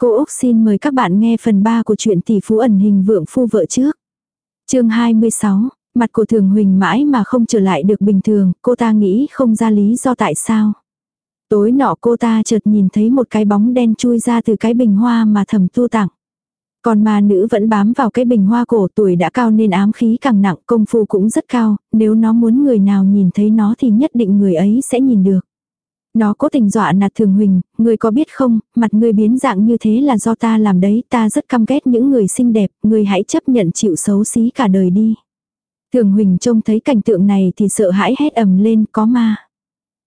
Cô Úc xin mời các bạn nghe phần 3 của truyện tỷ phú ẩn hình vượng phu vợ trước. chương 26, mặt của Thường Huỳnh mãi mà không trở lại được bình thường, cô ta nghĩ không ra lý do tại sao. Tối nọ cô ta chợt nhìn thấy một cái bóng đen chui ra từ cái bình hoa mà thầm tu tặng. Còn ma nữ vẫn bám vào cái bình hoa cổ tuổi đã cao nên ám khí càng nặng công phu cũng rất cao, nếu nó muốn người nào nhìn thấy nó thì nhất định người ấy sẽ nhìn được. Nó cố tình dọa nạt thường huỳnh, người có biết không, mặt người biến dạng như thế là do ta làm đấy, ta rất căm ghét những người xinh đẹp, người hãy chấp nhận chịu xấu xí cả đời đi. Thường huỳnh trông thấy cảnh tượng này thì sợ hãi hét ầm lên, có ma.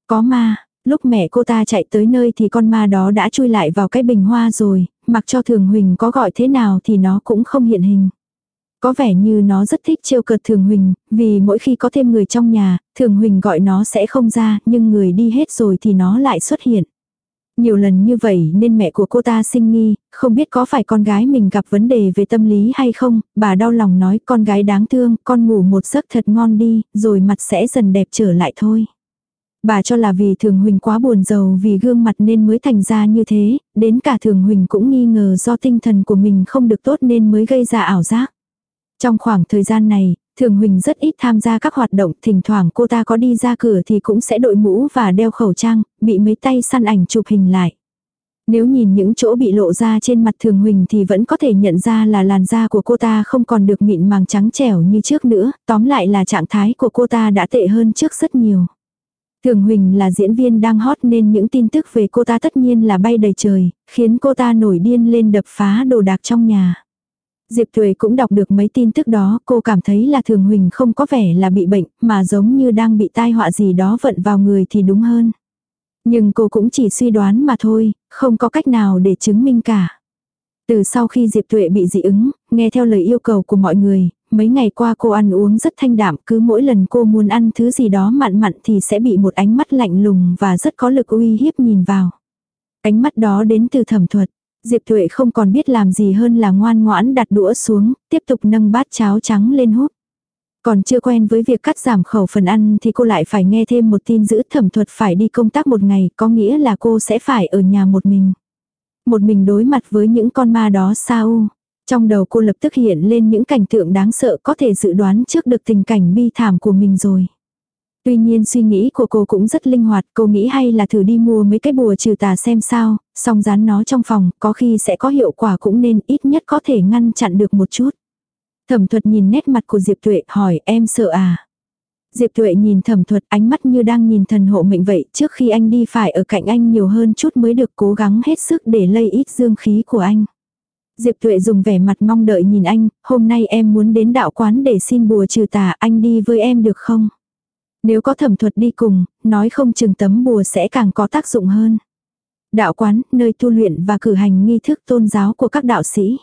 Có ma, lúc mẹ cô ta chạy tới nơi thì con ma đó đã chui lại vào cái bình hoa rồi, mặc cho thường huỳnh có gọi thế nào thì nó cũng không hiện hình. Có vẻ như nó rất thích trêu cợt Thường Huỳnh, vì mỗi khi có thêm người trong nhà, Thường Huỳnh gọi nó sẽ không ra, nhưng người đi hết rồi thì nó lại xuất hiện. Nhiều lần như vậy nên mẹ của cô ta sinh nghi, không biết có phải con gái mình gặp vấn đề về tâm lý hay không, bà đau lòng nói con gái đáng thương, con ngủ một giấc thật ngon đi, rồi mặt sẽ dần đẹp trở lại thôi. Bà cho là vì Thường Huỳnh quá buồn giàu vì gương mặt nên mới thành ra như thế, đến cả Thường Huỳnh cũng nghi ngờ do tinh thần của mình không được tốt nên mới gây ra ảo giác. Trong khoảng thời gian này, Thường Huỳnh rất ít tham gia các hoạt động, thỉnh thoảng cô ta có đi ra cửa thì cũng sẽ đội mũ và đeo khẩu trang, bị mấy tay săn ảnh chụp hình lại. Nếu nhìn những chỗ bị lộ ra trên mặt Thường Huỳnh thì vẫn có thể nhận ra là làn da của cô ta không còn được mịn màng trắng trẻo như trước nữa, tóm lại là trạng thái của cô ta đã tệ hơn trước rất nhiều. Thường Huỳnh là diễn viên đang hot nên những tin tức về cô ta tất nhiên là bay đầy trời, khiến cô ta nổi điên lên đập phá đồ đạc trong nhà. Diệp Thuệ cũng đọc được mấy tin tức đó, cô cảm thấy là Thường Huỳnh không có vẻ là bị bệnh, mà giống như đang bị tai họa gì đó vận vào người thì đúng hơn. Nhưng cô cũng chỉ suy đoán mà thôi, không có cách nào để chứng minh cả. Từ sau khi Diệp Thuệ bị dị ứng, nghe theo lời yêu cầu của mọi người, mấy ngày qua cô ăn uống rất thanh đạm, cứ mỗi lần cô muốn ăn thứ gì đó mặn mặn thì sẽ bị một ánh mắt lạnh lùng và rất có lực uy hiếp nhìn vào. Ánh mắt đó đến từ thẩm thuật. Diệp Thuệ không còn biết làm gì hơn là ngoan ngoãn đặt đũa xuống, tiếp tục nâng bát cháo trắng lên hút. Còn chưa quen với việc cắt giảm khẩu phần ăn thì cô lại phải nghe thêm một tin giữ thẩm thuật phải đi công tác một ngày, có nghĩa là cô sẽ phải ở nhà một mình. Một mình đối mặt với những con ma đó sao? Trong đầu cô lập tức hiện lên những cảnh tượng đáng sợ có thể dự đoán trước được tình cảnh bi thảm của mình rồi. Tuy nhiên suy nghĩ của cô cũng rất linh hoạt, cô nghĩ hay là thử đi mua mấy cái bùa trừ tà xem sao, xong dán nó trong phòng, có khi sẽ có hiệu quả cũng nên ít nhất có thể ngăn chặn được một chút. Thẩm thuật nhìn nét mặt của Diệp Tuệ hỏi em sợ à? Diệp Tuệ nhìn thẩm thuật ánh mắt như đang nhìn thần hộ mệnh vậy trước khi anh đi phải ở cạnh anh nhiều hơn chút mới được cố gắng hết sức để lây ít dương khí của anh. Diệp Tuệ dùng vẻ mặt mong đợi nhìn anh, hôm nay em muốn đến đạo quán để xin bùa trừ tà anh đi với em được không? Nếu có thẩm thuật đi cùng, nói không chừng tấm bùa sẽ càng có tác dụng hơn. Đạo quán, nơi tu luyện và cử hành nghi thức tôn giáo của các đạo sĩ.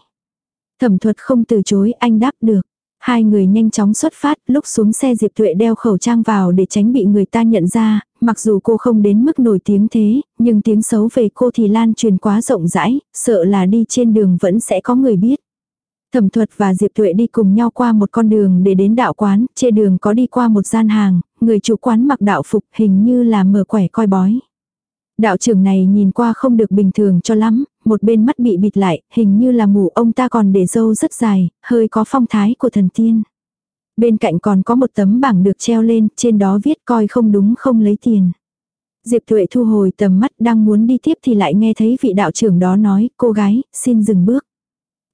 Thẩm thuật không từ chối, anh đáp được. Hai người nhanh chóng xuất phát, lúc xuống xe Diệp Tuệ đeo khẩu trang vào để tránh bị người ta nhận ra, mặc dù cô không đến mức nổi tiếng thế, nhưng tiếng xấu về cô thì lan truyền quá rộng rãi, sợ là đi trên đường vẫn sẽ có người biết. Thẩm thuật và Diệp Thuệ đi cùng nhau qua một con đường để đến đạo quán, trên đường có đi qua một gian hàng, người chủ quán mặc đạo phục hình như là mở quẻ coi bói. Đạo trưởng này nhìn qua không được bình thường cho lắm, một bên mắt bị bịt lại, hình như là mù ông ta còn để râu rất dài, hơi có phong thái của thần tiên. Bên cạnh còn có một tấm bảng được treo lên, trên đó viết coi không đúng không lấy tiền. Diệp Thuệ thu hồi tầm mắt đang muốn đi tiếp thì lại nghe thấy vị đạo trưởng đó nói, cô gái, xin dừng bước.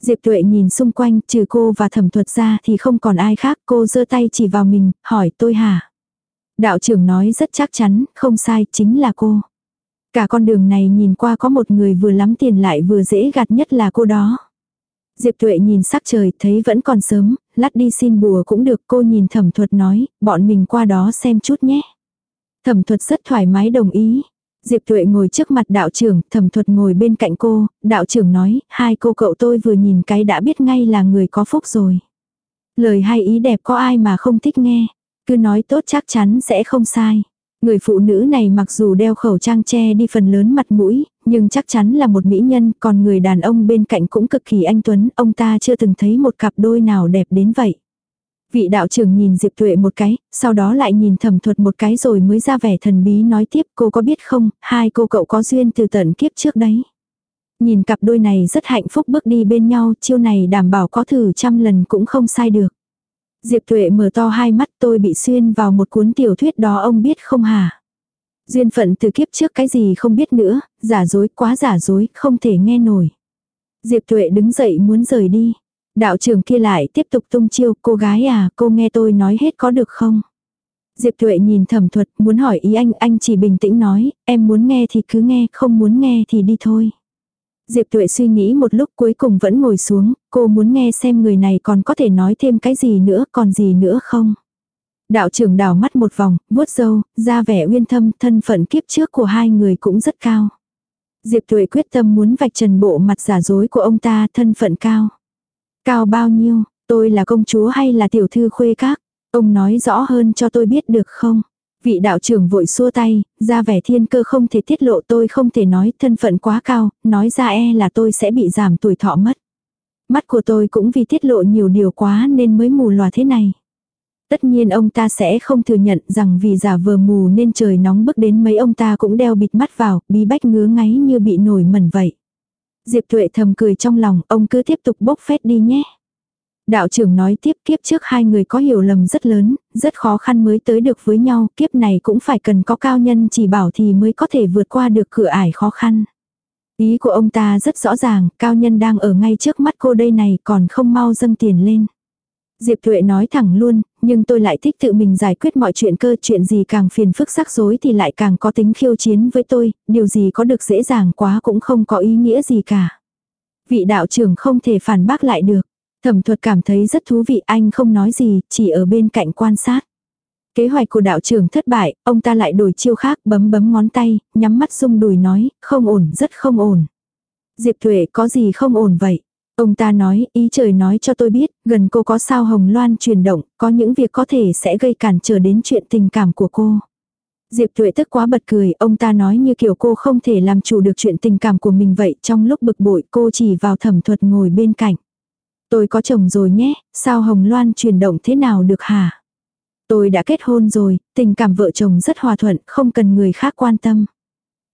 Diệp Tuệ nhìn xung quanh, trừ cô và thẩm thuật ra thì không còn ai khác, cô giơ tay chỉ vào mình, hỏi tôi hả? Đạo trưởng nói rất chắc chắn, không sai, chính là cô. Cả con đường này nhìn qua có một người vừa lắm tiền lại vừa dễ gạt nhất là cô đó. Diệp Tuệ nhìn sắc trời thấy vẫn còn sớm, lát đi xin bùa cũng được cô nhìn thẩm thuật nói, bọn mình qua đó xem chút nhé. Thẩm thuật rất thoải mái đồng ý. Diệp Tuệ ngồi trước mặt đạo trưởng, thẩm thuật ngồi bên cạnh cô, đạo trưởng nói, hai cô cậu tôi vừa nhìn cái đã biết ngay là người có phúc rồi. Lời hay ý đẹp có ai mà không thích nghe, cứ nói tốt chắc chắn sẽ không sai. Người phụ nữ này mặc dù đeo khẩu trang che đi phần lớn mặt mũi, nhưng chắc chắn là một mỹ nhân, còn người đàn ông bên cạnh cũng cực kỳ anh tuấn, ông ta chưa từng thấy một cặp đôi nào đẹp đến vậy. Vị đạo trưởng nhìn Diệp Tuệ một cái, sau đó lại nhìn thẩm thuật một cái rồi mới ra vẻ thần bí nói tiếp cô có biết không, hai cô cậu có duyên từ tận kiếp trước đấy. Nhìn cặp đôi này rất hạnh phúc bước đi bên nhau, chiêu này đảm bảo có thử trăm lần cũng không sai được. Diệp Tuệ mở to hai mắt tôi bị xuyên vào một cuốn tiểu thuyết đó ông biết không hả? Duyên phận từ kiếp trước cái gì không biết nữa, giả dối quá giả dối, không thể nghe nổi. Diệp Tuệ đứng dậy muốn rời đi. Đạo trưởng kia lại tiếp tục tung chiêu, cô gái à, cô nghe tôi nói hết có được không? Diệp Tuệ nhìn thẩm thuật, muốn hỏi ý anh, anh chỉ bình tĩnh nói, em muốn nghe thì cứ nghe, không muốn nghe thì đi thôi. Diệp Tuệ suy nghĩ một lúc cuối cùng vẫn ngồi xuống, cô muốn nghe xem người này còn có thể nói thêm cái gì nữa, còn gì nữa không. Đạo trưởng đảo mắt một vòng, vuốt râu, ra vẻ uyên thâm, thân phận kiếp trước của hai người cũng rất cao. Diệp Tuệ quyết tâm muốn vạch trần bộ mặt giả dối của ông ta thân phận cao. Cao bao nhiêu, tôi là công chúa hay là tiểu thư khuê các? Ông nói rõ hơn cho tôi biết được không? Vị đạo trưởng vội xua tay, ra vẻ thiên cơ không thể tiết lộ tôi không thể nói thân phận quá cao, nói ra e là tôi sẽ bị giảm tuổi thọ mất. Mắt của tôi cũng vì tiết lộ nhiều điều quá nên mới mù lòa thế này. Tất nhiên ông ta sẽ không thừa nhận rằng vì giả vờ mù nên trời nóng bức đến mấy ông ta cũng đeo bịt mắt vào, bí bách ngứa ngáy như bị nổi mẩn vậy. Diệp Tuệ thầm cười trong lòng, ông cứ tiếp tục bốc phét đi nhé. Đạo trưởng nói tiếp kiếp trước hai người có hiểu lầm rất lớn, rất khó khăn mới tới được với nhau, kiếp này cũng phải cần có cao nhân chỉ bảo thì mới có thể vượt qua được cửa ải khó khăn. Ý của ông ta rất rõ ràng, cao nhân đang ở ngay trước mắt cô đây này còn không mau dâng tiền lên. Diệp Thuệ nói thẳng luôn, nhưng tôi lại thích tự mình giải quyết mọi chuyện cơ chuyện gì càng phiền phức rắc rối thì lại càng có tính khiêu chiến với tôi, điều gì có được dễ dàng quá cũng không có ý nghĩa gì cả. Vị đạo trưởng không thể phản bác lại được. Thẩm thuật cảm thấy rất thú vị anh không nói gì, chỉ ở bên cạnh quan sát. Kế hoạch của đạo trưởng thất bại, ông ta lại đổi chiêu khác bấm bấm ngón tay, nhắm mắt rung đùi nói, không ổn, rất không ổn. Diệp Thuệ có gì không ổn vậy? Ông ta nói, ý trời nói cho tôi biết, gần cô có sao hồng loan chuyển động, có những việc có thể sẽ gây cản trở đến chuyện tình cảm của cô. Diệp Tuệ tức quá bật cười, ông ta nói như kiểu cô không thể làm chủ được chuyện tình cảm của mình vậy, trong lúc bực bội cô chỉ vào thẩm thuật ngồi bên cạnh. Tôi có chồng rồi nhé, sao Hồng Loan chuyển động thế nào được hả? Tôi đã kết hôn rồi, tình cảm vợ chồng rất hòa thuận, không cần người khác quan tâm.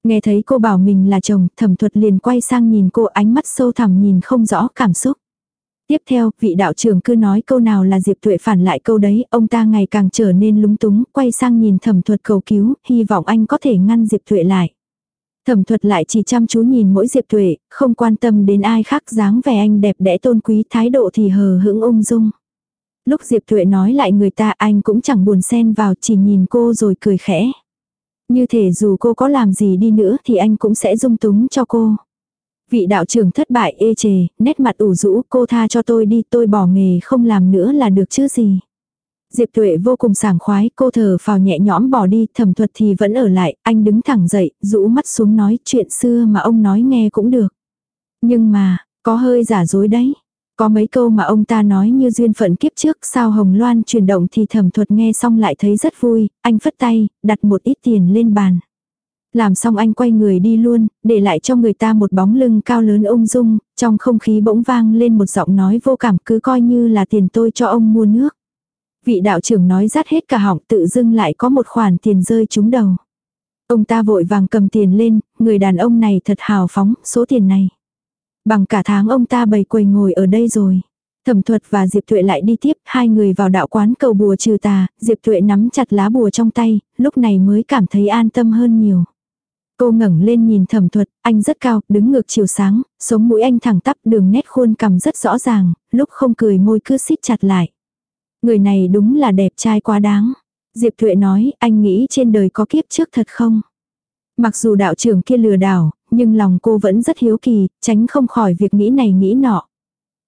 Nghe thấy cô bảo mình là chồng, thẩm thuật liền quay sang nhìn cô ánh mắt sâu thẳm nhìn không rõ cảm xúc. Tiếp theo, vị đạo trưởng cứ nói câu nào là Diệp Tuệ phản lại câu đấy, ông ta ngày càng trở nên lúng túng, quay sang nhìn thẩm thuật cầu cứu, hy vọng anh có thể ngăn Diệp Tuệ lại. Thẩm thuật lại chỉ chăm chú nhìn mỗi Diệp Tuệ, không quan tâm đến ai khác dáng vẻ anh đẹp đẽ tôn quý thái độ thì hờ hững ung dung. Lúc Diệp Tuệ nói lại người ta anh cũng chẳng buồn xen vào chỉ nhìn cô rồi cười khẽ. Như thể dù cô có làm gì đi nữa thì anh cũng sẽ dung túng cho cô. Vị đạo trưởng thất bại ê chề, nét mặt ủ rũ cô tha cho tôi đi tôi bỏ nghề không làm nữa là được chứ gì. Diệp Tuệ vô cùng sảng khoái, cô thở phào nhẹ nhõm bỏ đi, thẩm thuật thì vẫn ở lại, anh đứng thẳng dậy, rũ mắt xuống nói chuyện xưa mà ông nói nghe cũng được. Nhưng mà, có hơi giả dối đấy. Có mấy câu mà ông ta nói như duyên phận kiếp trước sao Hồng Loan chuyển động thì thẩm thuật nghe xong lại thấy rất vui, anh phất tay, đặt một ít tiền lên bàn. Làm xong anh quay người đi luôn, để lại cho người ta một bóng lưng cao lớn ung dung, trong không khí bỗng vang lên một giọng nói vô cảm cứ coi như là tiền tôi cho ông mua nước. Vị đạo trưởng nói rát hết cả họng tự dưng lại có một khoản tiền rơi trúng đầu. Ông ta vội vàng cầm tiền lên, người đàn ông này thật hào phóng, số tiền này. Bằng cả tháng ông ta bày quầy ngồi ở đây rồi. Thẩm thuật và Diệp Tuệ lại đi tiếp, hai người vào đạo quán cầu bùa trừ tà, Diệp Tuệ nắm chặt lá bùa trong tay, lúc này mới cảm thấy an tâm hơn nhiều. Cô ngẩng lên nhìn thẩm thuật, anh rất cao, đứng ngược chiều sáng, sống mũi anh thẳng tắp đường nét khuôn cằm rất rõ ràng, lúc không cười môi cứ xít chặt lại. Người này đúng là đẹp trai quá đáng. Diệp Thuệ nói, anh nghĩ trên đời có kiếp trước thật không? Mặc dù đạo trưởng kia lừa đảo, nhưng lòng cô vẫn rất hiếu kỳ, tránh không khỏi việc nghĩ này nghĩ nọ.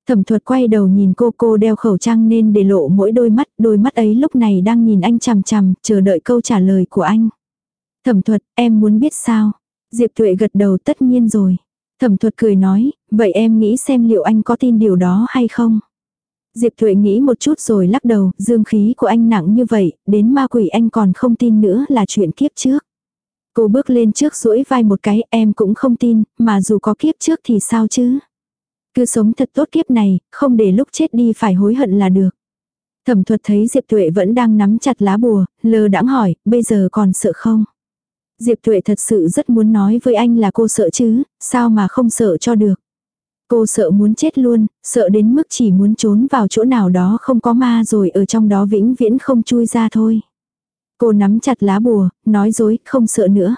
Thẩm thuật quay đầu nhìn cô cô đeo khẩu trang nên để lộ mỗi đôi mắt, đôi mắt ấy lúc này đang nhìn anh chằm chằm, chờ đợi câu trả lời của anh. Thẩm thuật, em muốn biết sao? Diệp Tuệ gật đầu tất nhiên rồi. Thẩm thuật cười nói, vậy em nghĩ xem liệu anh có tin điều đó hay không? Diệp Thuệ nghĩ một chút rồi lắc đầu, dương khí của anh nặng như vậy, đến ma quỷ anh còn không tin nữa là chuyện kiếp trước. Cô bước lên trước duỗi vai một cái, em cũng không tin, mà dù có kiếp trước thì sao chứ? Cứ sống thật tốt kiếp này, không để lúc chết đi phải hối hận là được. Thẩm thuật thấy Diệp Tuệ vẫn đang nắm chặt lá bùa, lơ đãng hỏi, bây giờ còn sợ không? Diệp Tuệ thật sự rất muốn nói với anh là cô sợ chứ, sao mà không sợ cho được. Cô sợ muốn chết luôn, sợ đến mức chỉ muốn trốn vào chỗ nào đó không có ma rồi ở trong đó vĩnh viễn không chui ra thôi. Cô nắm chặt lá bùa, nói dối, không sợ nữa.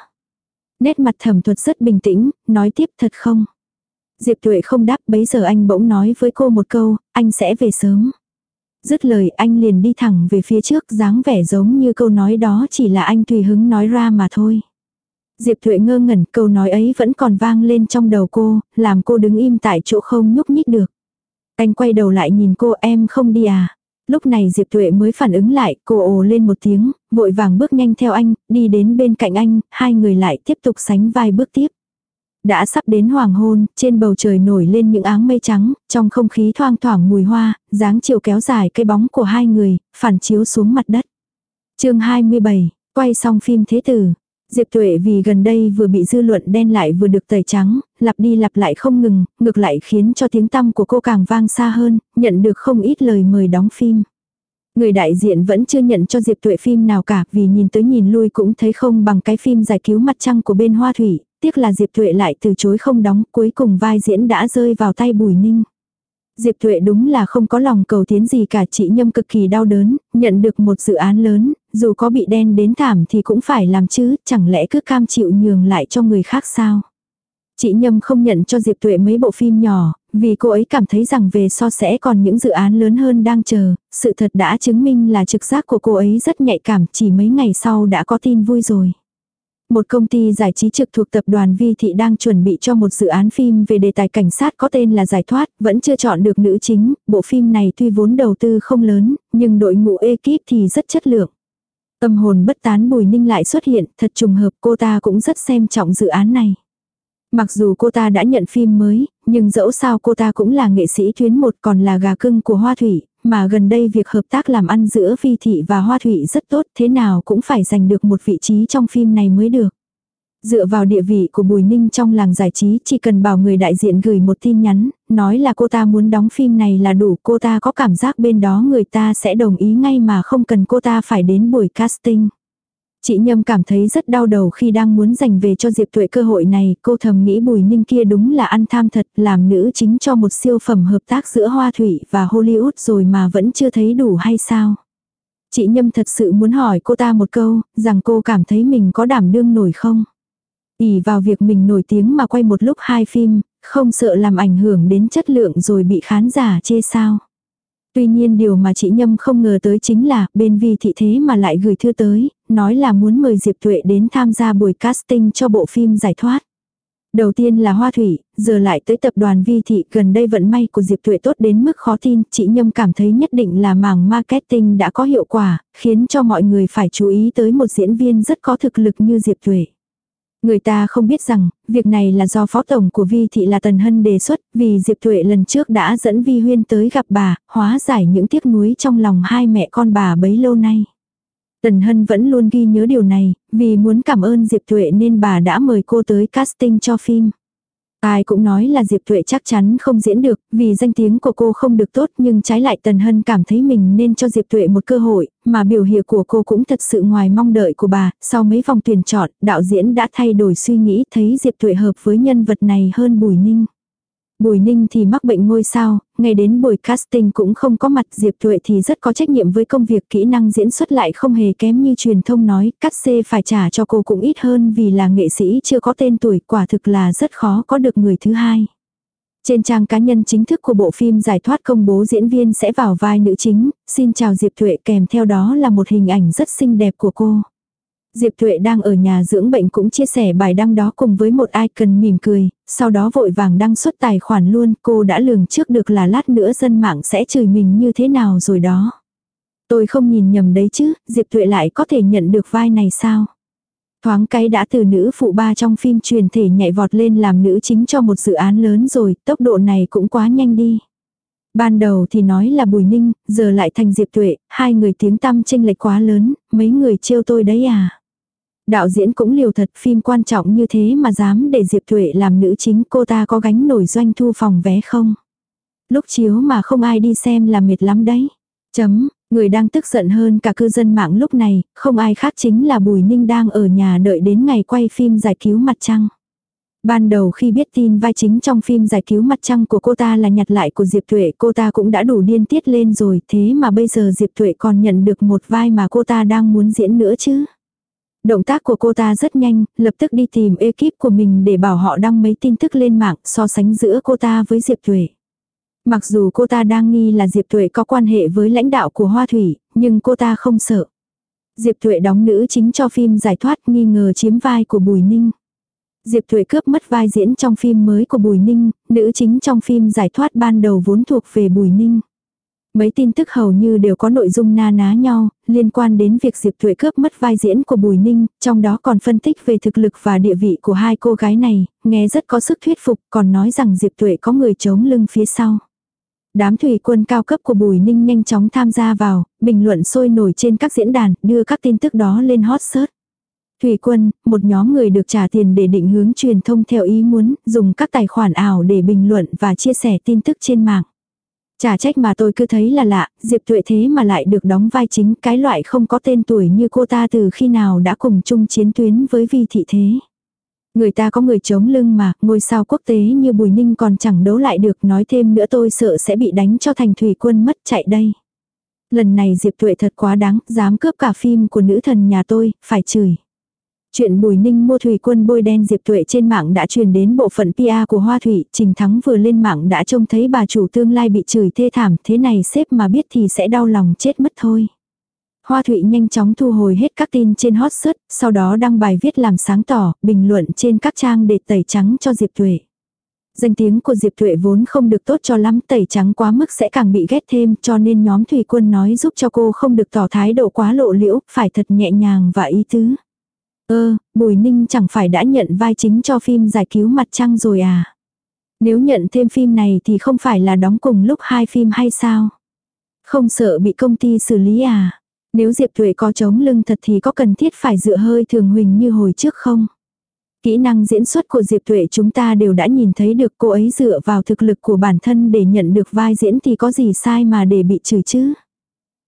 Nét mặt thẩm thuật rất bình tĩnh, nói tiếp thật không. Diệp Tuệ không đáp bấy giờ anh bỗng nói với cô một câu, anh sẽ về sớm. Dứt lời anh liền đi thẳng về phía trước dáng vẻ giống như câu nói đó chỉ là anh tùy hứng nói ra mà thôi. Diệp Thuệ ngơ ngẩn câu nói ấy vẫn còn vang lên trong đầu cô, làm cô đứng im tại chỗ không nhúc nhích được. Anh quay đầu lại nhìn cô em không đi à. Lúc này Diệp tuệ mới phản ứng lại, cô ồ lên một tiếng, vội vàng bước nhanh theo anh, đi đến bên cạnh anh, hai người lại tiếp tục sánh vai bước tiếp. Đã sắp đến hoàng hôn, trên bầu trời nổi lên những áng mây trắng, trong không khí thoang thoảng mùi hoa, dáng chiều kéo dài cây bóng của hai người, phản chiếu xuống mặt đất. chương 27, quay xong phim Thế Tử, Diệp Tuệ vì gần đây vừa bị dư luận đen lại vừa được tẩy trắng, lặp đi lặp lại không ngừng, ngược lại khiến cho tiếng tăm của cô càng vang xa hơn, nhận được không ít lời mời đóng phim. Người đại diện vẫn chưa nhận cho Diệp Tuệ phim nào cả vì nhìn tới nhìn lui cũng thấy không bằng cái phim giải cứu mặt trăng của bên Hoa Thủy, tiếc là Diệp Tuệ lại từ chối không đóng, cuối cùng vai diễn đã rơi vào tay Bùi Ninh. Diệp Tuệ đúng là không có lòng cầu tiến gì cả chị Nhâm cực kỳ đau đớn, nhận được một dự án lớn, dù có bị đen đến thảm thì cũng phải làm chứ, chẳng lẽ cứ cam chịu nhường lại cho người khác sao? Chị Nhâm không nhận cho Diệp Tuệ mấy bộ phim nhỏ, vì cô ấy cảm thấy rằng về so sẽ còn những dự án lớn hơn đang chờ, sự thật đã chứng minh là trực giác của cô ấy rất nhạy cảm, chỉ mấy ngày sau đã có tin vui rồi. Một công ty giải trí trực thuộc tập đoàn Vi Thị đang chuẩn bị cho một dự án phim về đề tài cảnh sát có tên là Giải Thoát, vẫn chưa chọn được nữ chính, bộ phim này tuy vốn đầu tư không lớn, nhưng đội ngũ ekip thì rất chất lượng. Tâm hồn bất tán Bùi Ninh lại xuất hiện, thật trùng hợp cô ta cũng rất xem trọng dự án này. Mặc dù cô ta đã nhận phim mới, nhưng dẫu sao cô ta cũng là nghệ sĩ tuyến một còn là gà cưng của Hoa Thủy, mà gần đây việc hợp tác làm ăn giữa phi Thị và Hoa Thủy rất tốt thế nào cũng phải giành được một vị trí trong phim này mới được. Dựa vào địa vị của Bùi Ninh trong làng giải trí chỉ cần bảo người đại diện gửi một tin nhắn, nói là cô ta muốn đóng phim này là đủ cô ta có cảm giác bên đó người ta sẽ đồng ý ngay mà không cần cô ta phải đến buổi casting. Chị Nhâm cảm thấy rất đau đầu khi đang muốn dành về cho Diệp Tuệ cơ hội này, cô thầm nghĩ Bùi Ninh kia đúng là ăn tham thật, làm nữ chính cho một siêu phẩm hợp tác giữa Hoa Thủy và Hollywood rồi mà vẫn chưa thấy đủ hay sao. Chị Nhâm thật sự muốn hỏi cô ta một câu, rằng cô cảm thấy mình có đảm đương nổi không? Ỉ vào việc mình nổi tiếng mà quay một lúc hai phim, không sợ làm ảnh hưởng đến chất lượng rồi bị khán giả chê sao. Tuy nhiên điều mà chị Nhâm không ngờ tới chính là bên vi thị thế mà lại gửi thư tới, nói là muốn mời Diệp Tuệ đến tham gia buổi casting cho bộ phim giải thoát. Đầu tiên là Hoa Thủy, giờ lại tới tập đoàn Vi Thị gần đây vận may của Diệp Tuệ tốt đến mức khó tin, chị Nhâm cảm thấy nhất định là mảng marketing đã có hiệu quả, khiến cho mọi người phải chú ý tới một diễn viên rất có thực lực như Diệp Tuệ. Người ta không biết rằng, việc này là do phó tổng của Vi Thị là Tần Hân đề xuất, vì Diệp Thuệ lần trước đã dẫn Vi Huyên tới gặp bà, hóa giải những tiếc nuối trong lòng hai mẹ con bà bấy lâu nay. Tần Hân vẫn luôn ghi nhớ điều này, vì muốn cảm ơn Diệp Thuệ nên bà đã mời cô tới casting cho phim. Ai cũng nói là Diệp Tuệ chắc chắn không diễn được, vì danh tiếng của cô không được tốt nhưng trái lại Tần Hân cảm thấy mình nên cho Diệp Tuệ một cơ hội, mà biểu hiện của cô cũng thật sự ngoài mong đợi của bà, sau mấy vòng tuyển chọn, đạo diễn đã thay đổi suy nghĩ thấy Diệp Tuệ hợp với nhân vật này hơn Bùi Ninh. Bùi Ninh thì mắc bệnh ngôi sao, ngay đến buổi casting cũng không có mặt Diệp Tuệ thì rất có trách nhiệm với công việc kỹ năng diễn xuất lại không hề kém như truyền thông nói, cắt xê phải trả cho cô cũng ít hơn vì là nghệ sĩ chưa có tên tuổi quả thực là rất khó có được người thứ hai. Trên trang cá nhân chính thức của bộ phim giải thoát công bố diễn viên sẽ vào vai nữ chính, xin chào Diệp Tuệ kèm theo đó là một hình ảnh rất xinh đẹp của cô. Diệp Thuệ đang ở nhà dưỡng bệnh cũng chia sẻ bài đăng đó cùng với một icon mỉm cười, sau đó vội vàng đăng xuất tài khoản luôn, cô đã lường trước được là lát nữa dân mạng sẽ chửi mình như thế nào rồi đó. Tôi không nhìn nhầm đấy chứ, Diệp Thuệ lại có thể nhận được vai này sao? Thoáng cái đã từ nữ phụ ba trong phim truyền thể nhảy vọt lên làm nữ chính cho một dự án lớn rồi, tốc độ này cũng quá nhanh đi. Ban đầu thì nói là Bùi Ninh, giờ lại thành Diệp Tuệ, hai người tiếng tăm tranh lệch quá lớn, mấy người trêu tôi đấy à. Đạo diễn cũng liều thật phim quan trọng như thế mà dám để Diệp Thuệ làm nữ chính cô ta có gánh nổi doanh thu phòng vé không? Lúc chiếu mà không ai đi xem là mệt lắm đấy. Chấm, người đang tức giận hơn cả cư dân mạng lúc này, không ai khác chính là Bùi Ninh đang ở nhà đợi đến ngày quay phim giải cứu mặt trăng. Ban đầu khi biết tin vai chính trong phim giải cứu mặt trăng của cô ta là nhặt lại của Diệp Tuệ cô ta cũng đã đủ điên tiết lên rồi thế mà bây giờ Diệp Tuệ còn nhận được một vai mà cô ta đang muốn diễn nữa chứ. Động tác của cô ta rất nhanh, lập tức đi tìm ekip của mình để bảo họ đăng mấy tin tức lên mạng so sánh giữa cô ta với Diệp Tuệ. Mặc dù cô ta đang nghi là Diệp Tuệ có quan hệ với lãnh đạo của Hoa Thủy, nhưng cô ta không sợ. Diệp Tuệ đóng nữ chính cho phim giải thoát nghi ngờ chiếm vai của Bùi Ninh. Diệp Thuệ cướp mất vai diễn trong phim mới của Bùi Ninh, nữ chính trong phim giải thoát ban đầu vốn thuộc về Bùi Ninh. Mấy tin tức hầu như đều có nội dung na ná nhau, liên quan đến việc Diệp Thụy cướp mất vai diễn của Bùi Ninh, trong đó còn phân tích về thực lực và địa vị của hai cô gái này, nghe rất có sức thuyết phục, còn nói rằng Diệp Thụy có người chống lưng phía sau. Đám thủy quân cao cấp của Bùi Ninh nhanh chóng tham gia vào, bình luận sôi nổi trên các diễn đàn, đưa các tin tức đó lên hot search. Thủy quân, một nhóm người được trả tiền để định hướng truyền thông theo ý muốn, dùng các tài khoản ảo để bình luận và chia sẻ tin tức trên mạng. Chả trách mà tôi cứ thấy là lạ, Diệp Tuệ thế mà lại được đóng vai chính cái loại không có tên tuổi như cô ta từ khi nào đã cùng chung chiến tuyến với vi thị thế. Người ta có người chống lưng mà, ngôi sao quốc tế như Bùi Ninh còn chẳng đấu lại được nói thêm nữa tôi sợ sẽ bị đánh cho thành thủy quân mất chạy đây. Lần này Diệp Tuệ thật quá đáng, dám cướp cả phim của nữ thần nhà tôi, phải chửi. Chuyện Bùi Ninh mua thủy quân bôi đen Diệp Tuệ trên mạng đã truyền đến bộ phận PA của Hoa Thủy, Trình Thắng vừa lên mạng đã trông thấy bà chủ tương lai bị chửi thê thảm, thế này sếp mà biết thì sẽ đau lòng chết mất thôi. Hoa Thụy nhanh chóng thu hồi hết các tin trên hot search, sau đó đăng bài viết làm sáng tỏ, bình luận trên các trang để tẩy trắng cho Diệp Tuệ. Danh tiếng của Diệp Tuệ vốn không được tốt cho lắm, tẩy trắng quá mức sẽ càng bị ghét thêm, cho nên nhóm Thủy Quân nói giúp cho cô không được tỏ thái độ quá lộ liễu, phải thật nhẹ nhàng và ý tứ. Ơ, Bùi Ninh chẳng phải đã nhận vai chính cho phim giải cứu mặt trăng rồi à? Nếu nhận thêm phim này thì không phải là đóng cùng lúc hai phim hay sao? Không sợ bị công ty xử lý à? Nếu Diệp Tuệ có chống lưng thật thì có cần thiết phải dựa hơi thường huỳnh như hồi trước không? Kỹ năng diễn xuất của Diệp Tuệ chúng ta đều đã nhìn thấy được cô ấy dựa vào thực lực của bản thân để nhận được vai diễn thì có gì sai mà để bị trừ chứ?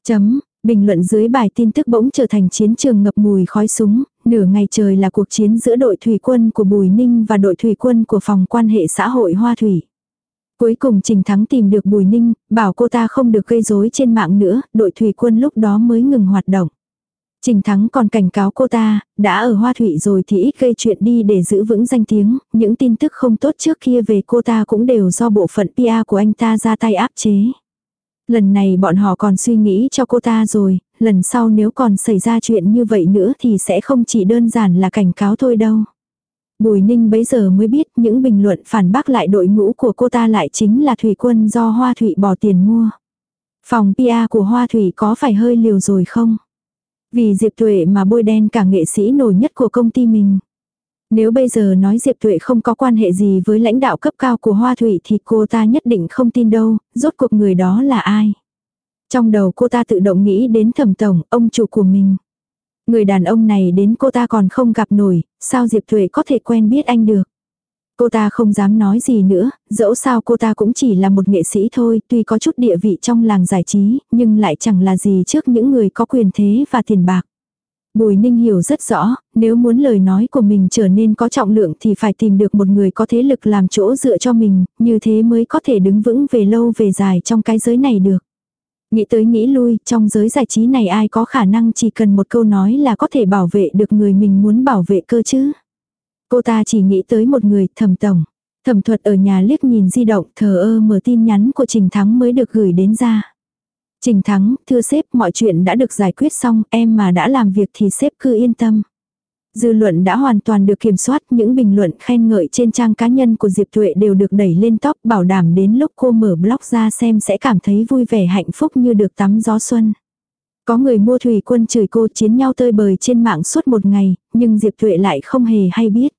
Chấm, bình luận dưới bài tin tức bỗng trở thành chiến trường ngập mùi khói súng, nửa ngày trời là cuộc chiến giữa đội thủy quân của Bùi Ninh và đội thủy quân của phòng quan hệ xã hội Hoa Thủy. Cuối cùng Trình Thắng tìm được Bùi Ninh, bảo cô ta không được gây rối trên mạng nữa, đội thủy quân lúc đó mới ngừng hoạt động. Trình Thắng còn cảnh cáo cô ta, đã ở Hoa Thủy rồi thì ít gây chuyện đi để giữ vững danh tiếng, những tin tức không tốt trước kia về cô ta cũng đều do bộ phận PR của anh ta ra tay áp chế. Lần này bọn họ còn suy nghĩ cho cô ta rồi, lần sau nếu còn xảy ra chuyện như vậy nữa thì sẽ không chỉ đơn giản là cảnh cáo thôi đâu. Bùi Ninh bấy giờ mới biết những bình luận phản bác lại đội ngũ của cô ta lại chính là thủy quân do Hoa Thủy bỏ tiền mua. Phòng PR của Hoa Thủy có phải hơi liều rồi không? Vì Diệp Tuệ mà bôi đen cả nghệ sĩ nổi nhất của công ty mình. Nếu bây giờ nói Diệp Tuệ không có quan hệ gì với lãnh đạo cấp cao của Hoa Thủy thì cô ta nhất định không tin đâu, rốt cuộc người đó là ai. Trong đầu cô ta tự động nghĩ đến thẩm tổng, ông chủ của mình. Người đàn ông này đến cô ta còn không gặp nổi, sao Diệp Tuệ có thể quen biết anh được. Cô ta không dám nói gì nữa, dẫu sao cô ta cũng chỉ là một nghệ sĩ thôi, tuy có chút địa vị trong làng giải trí, nhưng lại chẳng là gì trước những người có quyền thế và tiền bạc. Bùi Ninh hiểu rất rõ, nếu muốn lời nói của mình trở nên có trọng lượng thì phải tìm được một người có thế lực làm chỗ dựa cho mình, như thế mới có thể đứng vững về lâu về dài trong cái giới này được. Nghĩ tới nghĩ lui, trong giới giải trí này ai có khả năng chỉ cần một câu nói là có thể bảo vệ được người mình muốn bảo vệ cơ chứ. Cô ta chỉ nghĩ tới một người, thẩm tổng. Thẩm thuật ở nhà liếc nhìn di động thờ ơ mở tin nhắn của Trình Thắng mới được gửi đến ra. Trình Thắng, thưa sếp, mọi chuyện đã được giải quyết xong, em mà đã làm việc thì sếp cứ yên tâm. Dư luận đã hoàn toàn được kiểm soát, những bình luận khen ngợi trên trang cá nhân của Diệp Tuệ đều được đẩy lên top bảo đảm đến lúc cô mở blog ra xem sẽ cảm thấy vui vẻ hạnh phúc như được tắm gió xuân. Có người mua thủy quân chửi cô chiến nhau tơi bời trên mạng suốt một ngày, nhưng Diệp Tuệ lại không hề hay biết.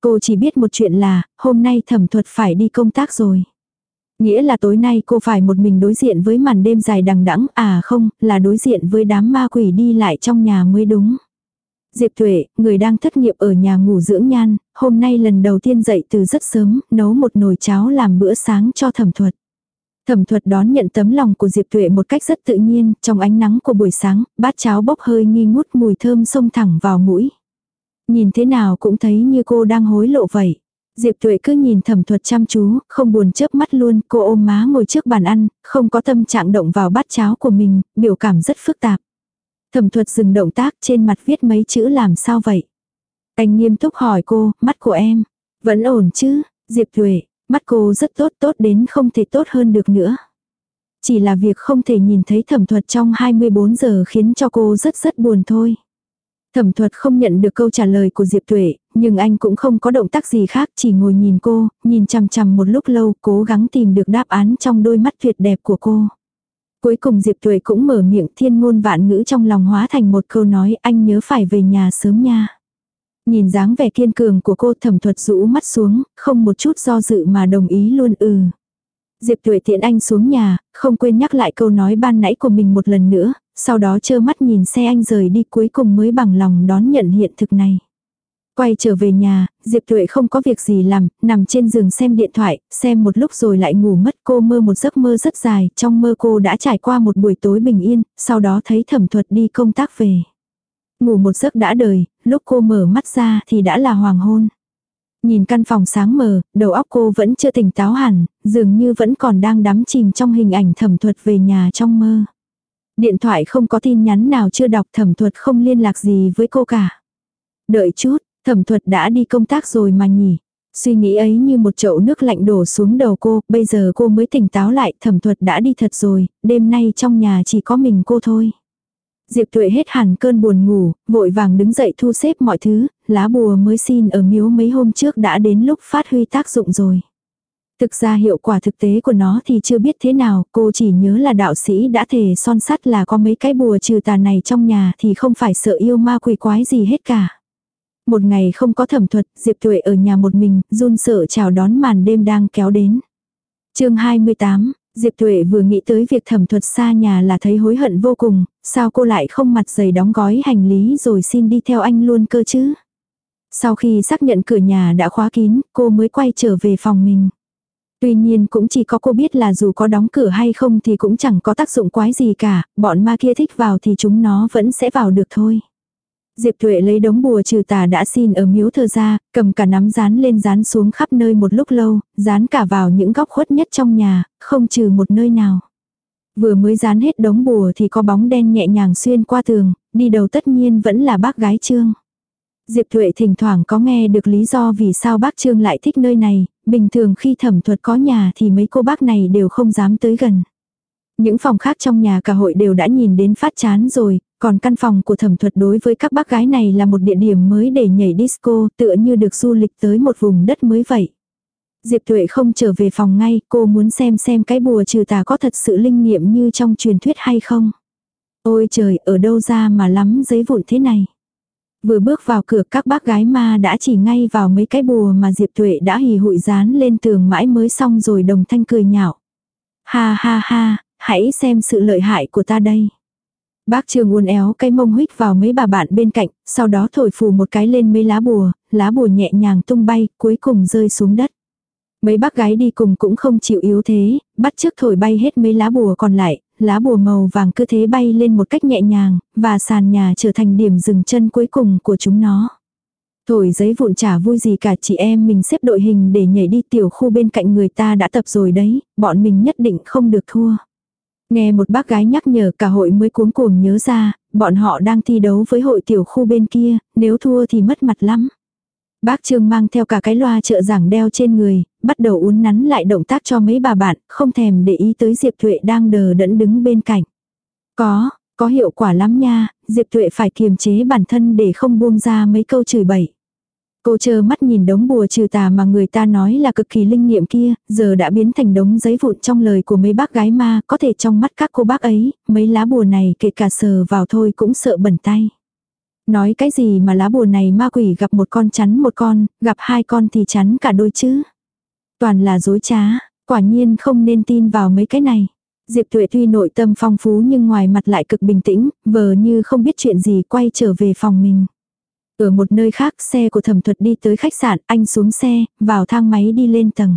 Cô chỉ biết một chuyện là, hôm nay thẩm thuật phải đi công tác rồi. Nghĩa là tối nay cô phải một mình đối diện với màn đêm dài đằng đẵng à không, là đối diện với đám ma quỷ đi lại trong nhà mới đúng. Diệp Tuệ, người đang thất nghiệp ở nhà ngủ dưỡng nhan, hôm nay lần đầu tiên dậy từ rất sớm, nấu một nồi cháo làm bữa sáng cho thẩm thuật. Thẩm thuật đón nhận tấm lòng của Diệp Tuệ một cách rất tự nhiên, trong ánh nắng của buổi sáng, bát cháo bốc hơi nghi ngút mùi thơm xông thẳng vào mũi. Nhìn thế nào cũng thấy như cô đang hối lộ vậy. Diệp Tuệ cứ nhìn thẩm thuật chăm chú, không buồn chớp mắt luôn, cô ôm má ngồi trước bàn ăn, không có tâm trạng động vào bát cháo của mình, biểu cảm rất phức tạp. Thẩm thuật dừng động tác trên mặt viết mấy chữ làm sao vậy. Anh nghiêm túc hỏi cô, mắt của em, vẫn ổn chứ, Diệp Tuệ, mắt cô rất tốt tốt đến không thể tốt hơn được nữa. Chỉ là việc không thể nhìn thấy thẩm thuật trong 24 giờ khiến cho cô rất rất buồn thôi. Thẩm thuật không nhận được câu trả lời của Diệp Tuệ, nhưng anh cũng không có động tác gì khác, chỉ ngồi nhìn cô, nhìn chằm chằm một lúc lâu, cố gắng tìm được đáp án trong đôi mắt tuyệt đẹp của cô. Cuối cùng Diệp Tuệ cũng mở miệng thiên ngôn vạn ngữ trong lòng hóa thành một câu nói anh nhớ phải về nhà sớm nha. Nhìn dáng vẻ kiên cường của cô thẩm thuật rũ mắt xuống, không một chút do dự mà đồng ý luôn ừ. Diệp Tuệ tiện anh xuống nhà, không quên nhắc lại câu nói ban nãy của mình một lần nữa, sau đó trơ mắt nhìn xe anh rời đi cuối cùng mới bằng lòng đón nhận hiện thực này. Quay trở về nhà, Diệp Tuệ không có việc gì làm, nằm trên giường xem điện thoại, xem một lúc rồi lại ngủ mất cô mơ một giấc mơ rất dài, trong mơ cô đã trải qua một buổi tối bình yên, sau đó thấy thẩm thuật đi công tác về. Ngủ một giấc đã đời, lúc cô mở mắt ra thì đã là hoàng hôn. Nhìn căn phòng sáng mờ, đầu óc cô vẫn chưa tỉnh táo hẳn, dường như vẫn còn đang đắm chìm trong hình ảnh thẩm thuật về nhà trong mơ. Điện thoại không có tin nhắn nào chưa đọc thẩm thuật không liên lạc gì với cô cả. Đợi chút, thẩm thuật đã đi công tác rồi mà nhỉ. Suy nghĩ ấy như một chậu nước lạnh đổ xuống đầu cô, bây giờ cô mới tỉnh táo lại, thẩm thuật đã đi thật rồi, đêm nay trong nhà chỉ có mình cô thôi. Diệp Tuệ hết hẳn cơn buồn ngủ, vội vàng đứng dậy thu xếp mọi thứ, lá bùa mới xin ở miếu mấy hôm trước đã đến lúc phát huy tác dụng rồi. Thực ra hiệu quả thực tế của nó thì chưa biết thế nào, cô chỉ nhớ là đạo sĩ đã thề son sắt là có mấy cái bùa trừ tà này trong nhà thì không phải sợ yêu ma quỷ quái gì hết cả. Một ngày không có thẩm thuật, Diệp Tuệ ở nhà một mình, run sợ chào đón màn đêm đang kéo đến. chương 28, Diệp Tuệ vừa nghĩ tới việc thẩm thuật xa nhà là thấy hối hận vô cùng, sao cô lại không mặt dày đóng gói hành lý rồi xin đi theo anh luôn cơ chứ. Sau khi xác nhận cửa nhà đã khóa kín, cô mới quay trở về phòng mình. Tuy nhiên cũng chỉ có cô biết là dù có đóng cửa hay không thì cũng chẳng có tác dụng quái gì cả, bọn ma kia thích vào thì chúng nó vẫn sẽ vào được thôi. Diệp Thuệ lấy đống bùa trừ tà đã xin ở miếu thờ ra, cầm cả nắm dán lên dán xuống khắp nơi một lúc lâu, dán cả vào những góc khuất nhất trong nhà, không trừ một nơi nào. Vừa mới dán hết đống bùa thì có bóng đen nhẹ nhàng xuyên qua tường, đi đầu tất nhiên vẫn là bác gái Trương. Diệp Thuệ thỉnh thoảng có nghe được lý do vì sao bác Trương lại thích nơi này, bình thường khi thẩm thuật có nhà thì mấy cô bác này đều không dám tới gần. Những phòng khác trong nhà cả hội đều đã nhìn đến phát chán rồi, còn căn phòng của thẩm thuật đối với các bác gái này là một địa điểm mới để nhảy disco tựa như được du lịch tới một vùng đất mới vậy. Diệp Tuệ không trở về phòng ngay, cô muốn xem xem cái bùa trừ tà có thật sự linh nghiệm như trong truyền thuyết hay không. Ôi trời, ở đâu ra mà lắm giấy vụn thế này. Vừa bước vào cửa các bác gái ma đã chỉ ngay vào mấy cái bùa mà Diệp Tuệ đã hì hụi dán lên tường mãi mới xong rồi đồng thanh cười nhạo. Ha ha ha, hãy xem sự lợi hại của ta đây. Bác Trường uốn éo cái mông huyết vào mấy bà bạn bên cạnh, sau đó thổi phù một cái lên mấy lá bùa, lá bùa nhẹ nhàng tung bay, cuối cùng rơi xuống đất. Mấy bác gái đi cùng cũng không chịu yếu thế, bắt trước thổi bay hết mấy lá bùa còn lại, lá bùa màu vàng cứ thế bay lên một cách nhẹ nhàng, và sàn nhà trở thành điểm dừng chân cuối cùng của chúng nó. Thổi giấy vụn chả vui gì cả chị em mình xếp đội hình để nhảy đi tiểu khu bên cạnh người ta đã tập rồi đấy, bọn mình nhất định không được thua. Nghe một bác gái nhắc nhở cả hội mới cuống cuồng nhớ ra, bọn họ đang thi đấu với hội tiểu khu bên kia, nếu thua thì mất mặt lắm. Bác Trương mang theo cả cái loa trợ giảng đeo trên người, bắt đầu uốn nắn lại động tác cho mấy bà bạn, không thèm để ý tới Diệp Thuệ đang đờ đẫn đứng bên cạnh. Có, có hiệu quả lắm nha, Diệp Thuệ phải kiềm chế bản thân để không buông ra mấy câu chửi bậy. Cô chờ mắt nhìn đống bùa trừ tà mà người ta nói là cực kỳ linh nghiệm kia, giờ đã biến thành đống giấy vụn trong lời của mấy bác gái ma, có thể trong mắt các cô bác ấy, mấy lá bùa này kể cả sờ vào thôi cũng sợ bẩn tay. Nói cái gì mà lá bùa này ma quỷ gặp một con chắn một con, gặp hai con thì chắn cả đôi chứ. Toàn là dối trá, quả nhiên không nên tin vào mấy cái này. Diệp Tuệ tuy nội tâm phong phú nhưng ngoài mặt lại cực bình tĩnh, vờ như không biết chuyện gì quay trở về phòng mình. Ở một nơi khác xe của thẩm thuật đi tới khách sạn, anh xuống xe, vào thang máy đi lên tầng.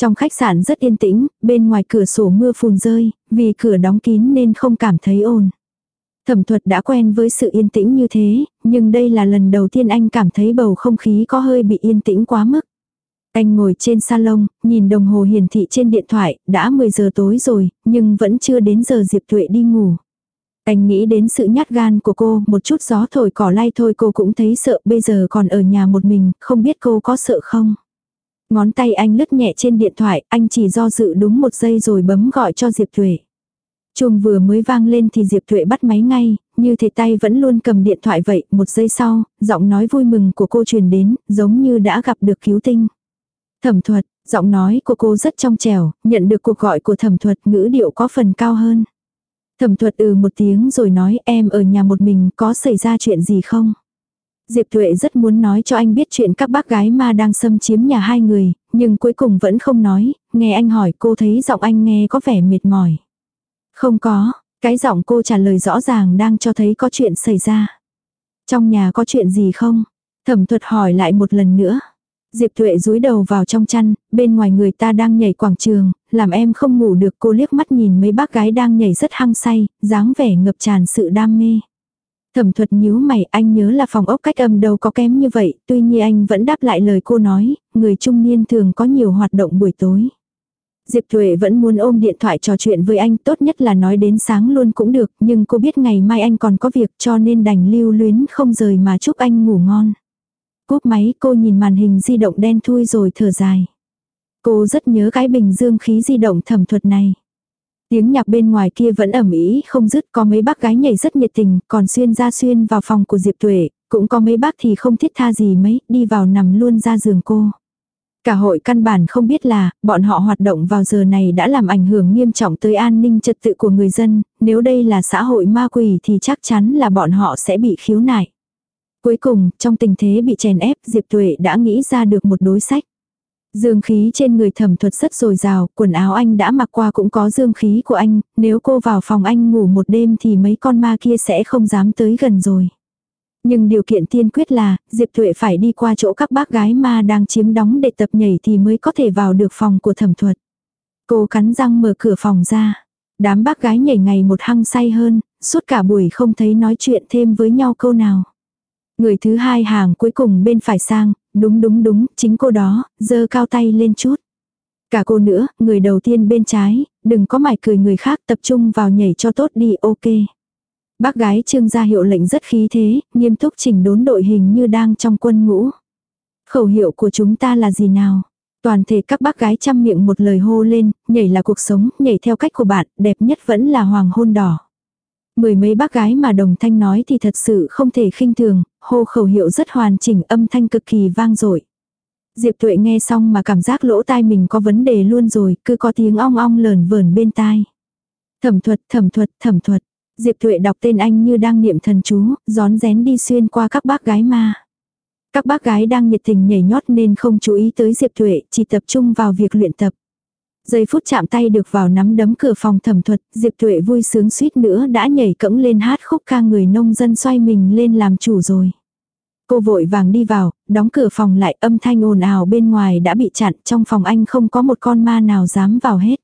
Trong khách sạn rất yên tĩnh, bên ngoài cửa sổ mưa phùn rơi, vì cửa đóng kín nên không cảm thấy ồn. Thẩm thuật đã quen với sự yên tĩnh như thế, nhưng đây là lần đầu tiên anh cảm thấy bầu không khí có hơi bị yên tĩnh quá mức. Anh ngồi trên salon, nhìn đồng hồ hiển thị trên điện thoại, đã 10 giờ tối rồi, nhưng vẫn chưa đến giờ Diệp Tuệ đi ngủ. Anh nghĩ đến sự nhát gan của cô, một chút gió thổi cỏ lay thôi cô cũng thấy sợ, bây giờ còn ở nhà một mình, không biết cô có sợ không. Ngón tay anh lướt nhẹ trên điện thoại, anh chỉ do dự đúng một giây rồi bấm gọi cho Diệp Thuệ. Chuông vừa mới vang lên thì Diệp Thuệ bắt máy ngay, như thể tay vẫn luôn cầm điện thoại vậy, một giây sau, giọng nói vui mừng của cô truyền đến, giống như đã gặp được cứu tinh. Thẩm thuật, giọng nói của cô rất trong trẻo, nhận được cuộc gọi của thẩm thuật ngữ điệu có phần cao hơn. Thẩm thuật ừ một tiếng rồi nói em ở nhà một mình có xảy ra chuyện gì không? Diệp Thuệ rất muốn nói cho anh biết chuyện các bác gái ma đang xâm chiếm nhà hai người, nhưng cuối cùng vẫn không nói, nghe anh hỏi cô thấy giọng anh nghe có vẻ mệt mỏi. Không có, cái giọng cô trả lời rõ ràng đang cho thấy có chuyện xảy ra. Trong nhà có chuyện gì không? Thẩm thuật hỏi lại một lần nữa. Diệp Thuệ rúi đầu vào trong chăn, bên ngoài người ta đang nhảy quảng trường, làm em không ngủ được cô liếc mắt nhìn mấy bác gái đang nhảy rất hăng say, dáng vẻ ngập tràn sự đam mê. Thẩm thuật nhíu mày anh nhớ là phòng ốc cách âm đâu có kém như vậy, tuy nhiên anh vẫn đáp lại lời cô nói, người trung niên thường có nhiều hoạt động buổi tối. Diệp Thuệ vẫn muốn ôm điện thoại trò chuyện với anh tốt nhất là nói đến sáng luôn cũng được nhưng cô biết ngày mai anh còn có việc cho nên đành lưu luyến không rời mà chúc anh ngủ ngon. Cúp máy cô nhìn màn hình di động đen thui rồi thở dài. Cô rất nhớ cái bình dương khí di động thẩm thuật này. Tiếng nhạc bên ngoài kia vẫn ẩm ý không dứt có mấy bác gái nhảy rất nhiệt tình còn xuyên ra xuyên vào phòng của Diệp Tuệ, cũng có mấy bác thì không thiết tha gì mấy, đi vào nằm luôn ra giường cô. Cả hội căn bản không biết là, bọn họ hoạt động vào giờ này đã làm ảnh hưởng nghiêm trọng tới an ninh trật tự của người dân, nếu đây là xã hội ma quỷ thì chắc chắn là bọn họ sẽ bị khiếu nại. Cuối cùng, trong tình thế bị chèn ép, Diệp Tuệ đã nghĩ ra được một đối sách. Dương khí trên người thẩm thuật rất dồi dào, quần áo anh đã mặc qua cũng có dương khí của anh, nếu cô vào phòng anh ngủ một đêm thì mấy con ma kia sẽ không dám tới gần rồi. Nhưng điều kiện tiên quyết là, Diệp Tuệ phải đi qua chỗ các bác gái ma đang chiếm đóng để tập nhảy thì mới có thể vào được phòng của thẩm thuật. Cô cắn răng mở cửa phòng ra. Đám bác gái nhảy ngày một hăng say hơn, suốt cả buổi không thấy nói chuyện thêm với nhau câu nào. Người thứ hai hàng cuối cùng bên phải sang, đúng đúng đúng, chính cô đó, giơ cao tay lên chút. Cả cô nữa, người đầu tiên bên trái, đừng có mải cười người khác tập trung vào nhảy cho tốt đi ok. Bác gái trương gia hiệu lệnh rất khí thế, nghiêm túc chỉnh đốn đội hình như đang trong quân ngũ. Khẩu hiệu của chúng ta là gì nào? Toàn thể các bác gái chăm miệng một lời hô lên, nhảy là cuộc sống, nhảy theo cách của bạn, đẹp nhất vẫn là hoàng hôn đỏ. Mười mấy bác gái mà đồng thanh nói thì thật sự không thể khinh thường, hô khẩu hiệu rất hoàn chỉnh âm thanh cực kỳ vang dội. Diệp Tuệ nghe xong mà cảm giác lỗ tai mình có vấn đề luôn rồi, cứ có tiếng ong ong lờn vờn bên tai. Thẩm thuật, thẩm thuật, thẩm thuật. Diệp Tuệ đọc tên anh như đang niệm thần chú, gión rén đi xuyên qua các bác gái ma. Các bác gái đang nhiệt tình nhảy nhót nên không chú ý tới Diệp Tuệ, chỉ tập trung vào việc luyện tập. Giây phút chạm tay được vào nắm đấm cửa phòng thẩm thuật, Diệp Tuệ vui sướng suýt nữa đã nhảy cẫng lên hát khúc ca người nông dân xoay mình lên làm chủ rồi. Cô vội vàng đi vào, đóng cửa phòng lại âm thanh ồn ào bên ngoài đã bị chặn trong phòng anh không có một con ma nào dám vào hết.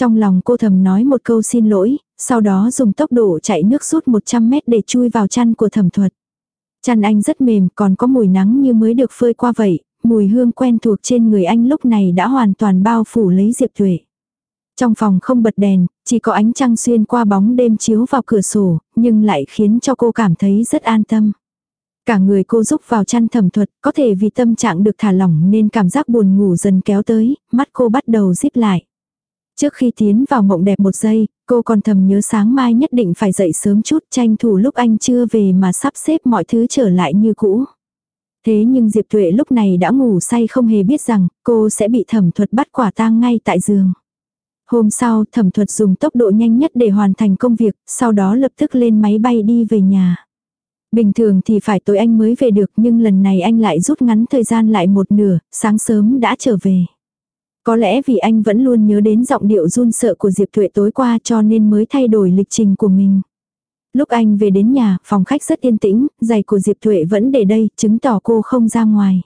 Trong lòng cô thầm nói một câu xin lỗi, sau đó dùng tốc độ chạy nước rút 100 mét để chui vào chăn của thẩm thuật. Chăn anh rất mềm còn có mùi nắng như mới được phơi qua vậy, mùi hương quen thuộc trên người anh lúc này đã hoàn toàn bao phủ lấy Diệp Tuệ. Trong phòng không bật đèn, chỉ có ánh trăng xuyên qua bóng đêm chiếu vào cửa sổ, nhưng lại khiến cho cô cảm thấy rất an tâm. Cả người cô rúc vào chăn thẩm thuật, có thể vì tâm trạng được thả lỏng nên cảm giác buồn ngủ dần kéo tới, mắt cô bắt đầu díp lại. Trước khi tiến vào mộng đẹp một giây, cô còn thầm nhớ sáng mai nhất định phải dậy sớm chút tranh thủ lúc anh chưa về mà sắp xếp mọi thứ trở lại như cũ. Thế nhưng Diệp Tuệ lúc này đã ngủ say không hề biết rằng cô sẽ bị thẩm thuật bắt quả tang ngay tại giường. Hôm sau thẩm thuật dùng tốc độ nhanh nhất để hoàn thành công việc, sau đó lập tức lên máy bay đi về nhà. Bình thường thì phải tối anh mới về được nhưng lần này anh lại rút ngắn thời gian lại một nửa, sáng sớm đã trở về. Có lẽ vì anh vẫn luôn nhớ đến giọng điệu run sợ của Diệp Thuệ tối qua cho nên mới thay đổi lịch trình của mình. Lúc anh về đến nhà, phòng khách rất yên tĩnh, giày của Diệp Thuệ vẫn để đây, chứng tỏ cô không ra ngoài.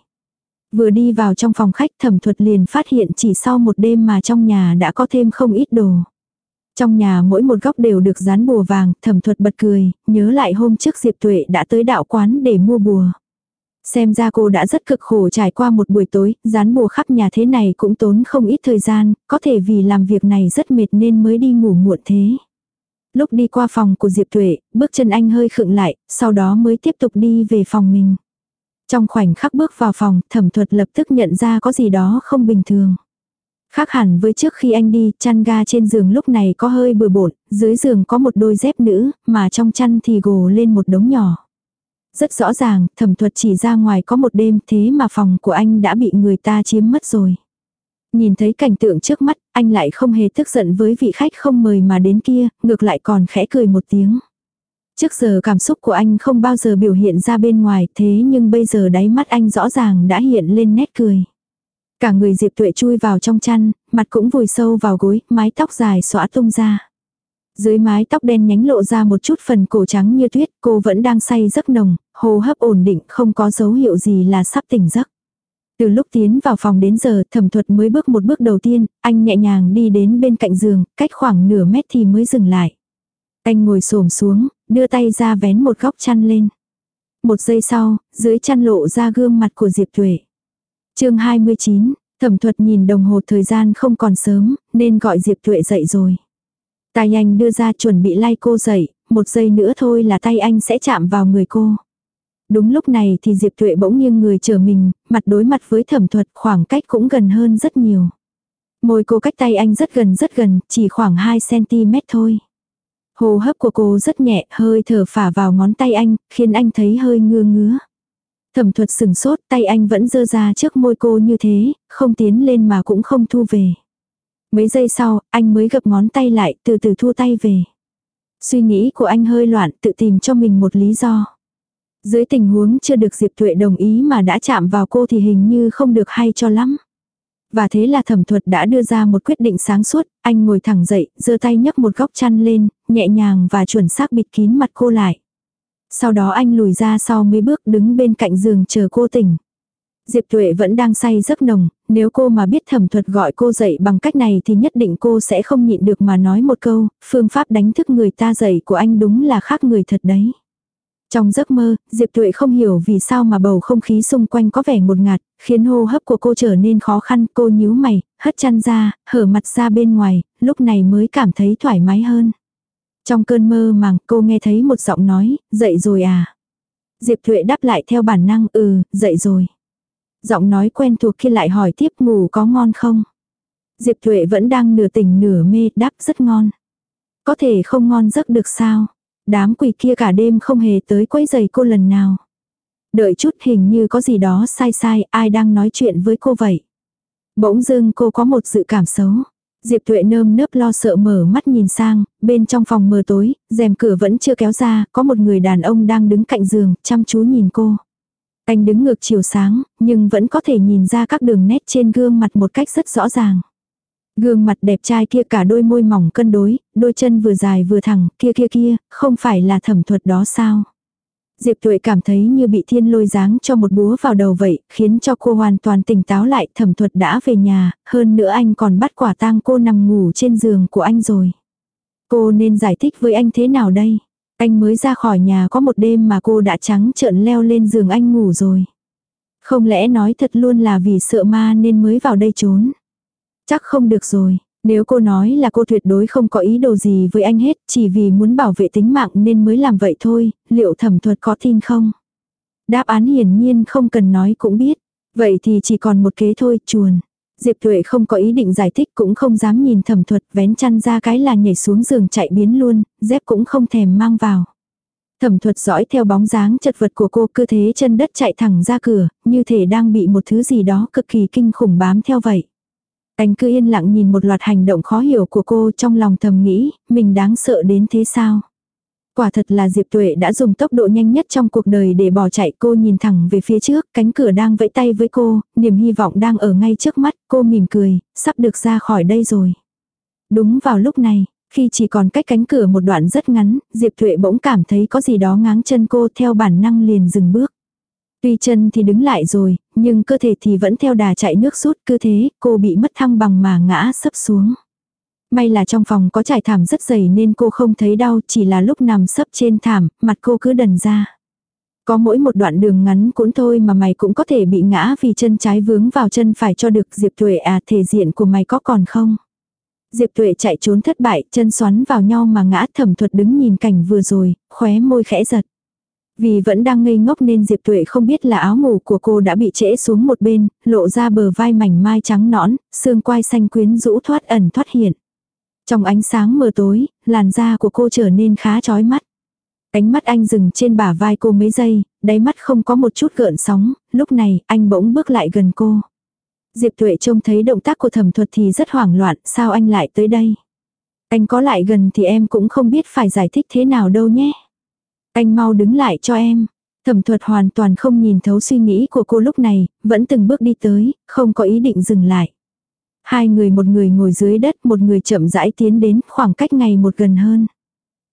Vừa đi vào trong phòng khách thẩm thuật liền phát hiện chỉ sau một đêm mà trong nhà đã có thêm không ít đồ. Trong nhà mỗi một góc đều được dán bùa vàng, thẩm thuật bật cười, nhớ lại hôm trước Diệp Tuệ đã tới đạo quán để mua bùa. Xem ra cô đã rất cực khổ trải qua một buổi tối, dán bùa khắp nhà thế này cũng tốn không ít thời gian, có thể vì làm việc này rất mệt nên mới đi ngủ muộn thế. Lúc đi qua phòng của Diệp Tuệ, bước chân anh hơi khựng lại, sau đó mới tiếp tục đi về phòng mình. Trong khoảnh khắc bước vào phòng, thẩm thuật lập tức nhận ra có gì đó không bình thường. Khác hẳn với trước khi anh đi, chăn ga trên giường lúc này có hơi bừa bộn, dưới giường có một đôi dép nữ, mà trong chăn thì gồ lên một đống nhỏ. Rất rõ ràng, thẩm thuật chỉ ra ngoài có một đêm thế mà phòng của anh đã bị người ta chiếm mất rồi. Nhìn thấy cảnh tượng trước mắt, anh lại không hề tức giận với vị khách không mời mà đến kia, ngược lại còn khẽ cười một tiếng. Trước giờ cảm xúc của anh không bao giờ biểu hiện ra bên ngoài thế nhưng bây giờ đáy mắt anh rõ ràng đã hiện lên nét cười. Cả người Diệp Tuệ chui vào trong chăn, mặt cũng vùi sâu vào gối, mái tóc dài xõa tung ra. Dưới mái tóc đen nhánh lộ ra một chút phần cổ trắng như tuyết, cô vẫn đang say giấc nồng, hô hấp ổn định, không có dấu hiệu gì là sắp tỉnh giấc. Từ lúc tiến vào phòng đến giờ, thẩm thuật mới bước một bước đầu tiên, anh nhẹ nhàng đi đến bên cạnh giường, cách khoảng nửa mét thì mới dừng lại. Anh ngồi xổm xuống, đưa tay ra vén một góc chăn lên. Một giây sau, dưới chăn lộ ra gương mặt của Diệp Tuệ. chương 29, thẩm thuật nhìn đồng hồ thời gian không còn sớm, nên gọi Diệp Tuệ dậy rồi. Tay anh đưa ra chuẩn bị lay cô dậy, một giây nữa thôi là tay anh sẽ chạm vào người cô. Đúng lúc này thì Diệp Tuệ bỗng nghiêng người chờ mình, mặt đối mặt với thẩm thuật khoảng cách cũng gần hơn rất nhiều. Môi cô cách tay anh rất gần rất gần, chỉ khoảng 2cm thôi. Hồ hấp của cô rất nhẹ, hơi thở phả vào ngón tay anh, khiến anh thấy hơi ngưa ngứa. Thẩm thuật sừng sốt, tay anh vẫn dơ ra trước môi cô như thế, không tiến lên mà cũng không thu về. Mấy giây sau, anh mới gập ngón tay lại, từ từ thu tay về. Suy nghĩ của anh hơi loạn, tự tìm cho mình một lý do. Dưới tình huống chưa được Diệp Tuệ đồng ý mà đã chạm vào cô thì hình như không được hay cho lắm. Và thế là thẩm thuật đã đưa ra một quyết định sáng suốt, anh ngồi thẳng dậy, giơ tay nhấc một góc chăn lên, nhẹ nhàng và chuẩn xác bịt kín mặt cô lại. Sau đó anh lùi ra sau mấy bước đứng bên cạnh giường chờ cô tỉnh. Diệp Tuệ vẫn đang say giấc nồng, nếu cô mà biết thẩm thuật gọi cô dậy bằng cách này thì nhất định cô sẽ không nhịn được mà nói một câu, phương pháp đánh thức người ta dậy của anh đúng là khác người thật đấy. Trong giấc mơ, Diệp Tuệ không hiểu vì sao mà bầu không khí xung quanh có vẻ ngột ngạt, khiến hô hấp của cô trở nên khó khăn, cô nhíu mày, hất chăn ra, hở mặt ra bên ngoài, lúc này mới cảm thấy thoải mái hơn. Trong cơn mơ màng, cô nghe thấy một giọng nói, dậy rồi à. Diệp Tuệ đáp lại theo bản năng, ừ, dậy rồi. Giọng nói quen thuộc khi lại hỏi tiếp ngủ có ngon không? Diệp Tuệ vẫn đang nửa tỉnh nửa mê, đáp rất ngon. Có thể không ngon giấc được sao? Đám quỷ kia cả đêm không hề tới quấy giày cô lần nào. Đợi chút hình như có gì đó sai sai, ai đang nói chuyện với cô vậy. Bỗng dưng cô có một dự cảm xấu. Diệp Tuệ nơm nớp lo sợ mở mắt nhìn sang, bên trong phòng mờ tối, rèm cửa vẫn chưa kéo ra, có một người đàn ông đang đứng cạnh giường, chăm chú nhìn cô. Anh đứng ngược chiều sáng, nhưng vẫn có thể nhìn ra các đường nét trên gương mặt một cách rất rõ ràng. Gương mặt đẹp trai kia cả đôi môi mỏng cân đối, đôi chân vừa dài vừa thẳng, kia kia kia, không phải là thẩm thuật đó sao? Diệp Tuệ cảm thấy như bị thiên lôi giáng cho một búa vào đầu vậy, khiến cho cô hoàn toàn tỉnh táo lại, thẩm thuật đã về nhà, hơn nữa anh còn bắt quả tang cô nằm ngủ trên giường của anh rồi. Cô nên giải thích với anh thế nào đây? Anh mới ra khỏi nhà có một đêm mà cô đã trắng trợn leo lên giường anh ngủ rồi. Không lẽ nói thật luôn là vì sợ ma nên mới vào đây trốn. Chắc không được rồi, nếu cô nói là cô tuyệt đối không có ý đồ gì với anh hết, chỉ vì muốn bảo vệ tính mạng nên mới làm vậy thôi, liệu thẩm thuật có tin không? Đáp án hiển nhiên không cần nói cũng biết. Vậy thì chỉ còn một kế thôi, chuồn. Diệp Tuệ không có ý định giải thích cũng không dám nhìn thẩm thuật vén chăn ra cái là nhảy xuống giường chạy biến luôn, dép cũng không thèm mang vào. Thẩm thuật dõi theo bóng dáng chật vật của cô cơ thế chân đất chạy thẳng ra cửa, như thể đang bị một thứ gì đó cực kỳ kinh khủng bám theo vậy. Anh cứ yên lặng nhìn một loạt hành động khó hiểu của cô trong lòng thầm nghĩ, mình đáng sợ đến thế sao? Quả thật là Diệp Tuệ đã dùng tốc độ nhanh nhất trong cuộc đời để bỏ chạy cô nhìn thẳng về phía trước, cánh cửa đang vẫy tay với cô, niềm hy vọng đang ở ngay trước mắt, cô mỉm cười, sắp được ra khỏi đây rồi. Đúng vào lúc này, khi chỉ còn cách cánh cửa một đoạn rất ngắn, Diệp Tuệ bỗng cảm thấy có gì đó ngáng chân cô theo bản năng liền dừng bước. Tuy chân thì đứng lại rồi, nhưng cơ thể thì vẫn theo đà chạy nước rút cứ thế, cô bị mất thăng bằng mà ngã sấp xuống. May là trong phòng có trải thảm rất dày nên cô không thấy đau, chỉ là lúc nằm sấp trên thảm, mặt cô cứ đần ra. Có mỗi một đoạn đường ngắn cũng thôi mà mày cũng có thể bị ngã vì chân trái vướng vào chân phải cho được Diệp Tuệ à thể diện của mày có còn không? Diệp Tuệ chạy trốn thất bại, chân xoắn vào nhau mà ngã thẩm thuật đứng nhìn cảnh vừa rồi, khóe môi khẽ giật. Vì vẫn đang ngây ngốc nên Diệp Tuệ không biết là áo ngủ của cô đã bị trễ xuống một bên, lộ ra bờ vai mảnh mai trắng nõn, xương quai xanh quyến rũ thoát ẩn thoát hiện. Trong ánh sáng mờ tối, làn da của cô trở nên khá chói mắt. Ánh mắt anh dừng trên bả vai cô mấy giây, đáy mắt không có một chút gợn sóng, lúc này anh bỗng bước lại gần cô. Diệp Tuệ trông thấy động tác của thẩm thuật thì rất hoảng loạn, sao anh lại tới đây? Anh có lại gần thì em cũng không biết phải giải thích thế nào đâu nhé. Anh mau đứng lại cho em. Thẩm thuật hoàn toàn không nhìn thấu suy nghĩ của cô lúc này, vẫn từng bước đi tới, không có ý định dừng lại. Hai người một người ngồi dưới đất, một người chậm rãi tiến đến, khoảng cách ngày một gần hơn.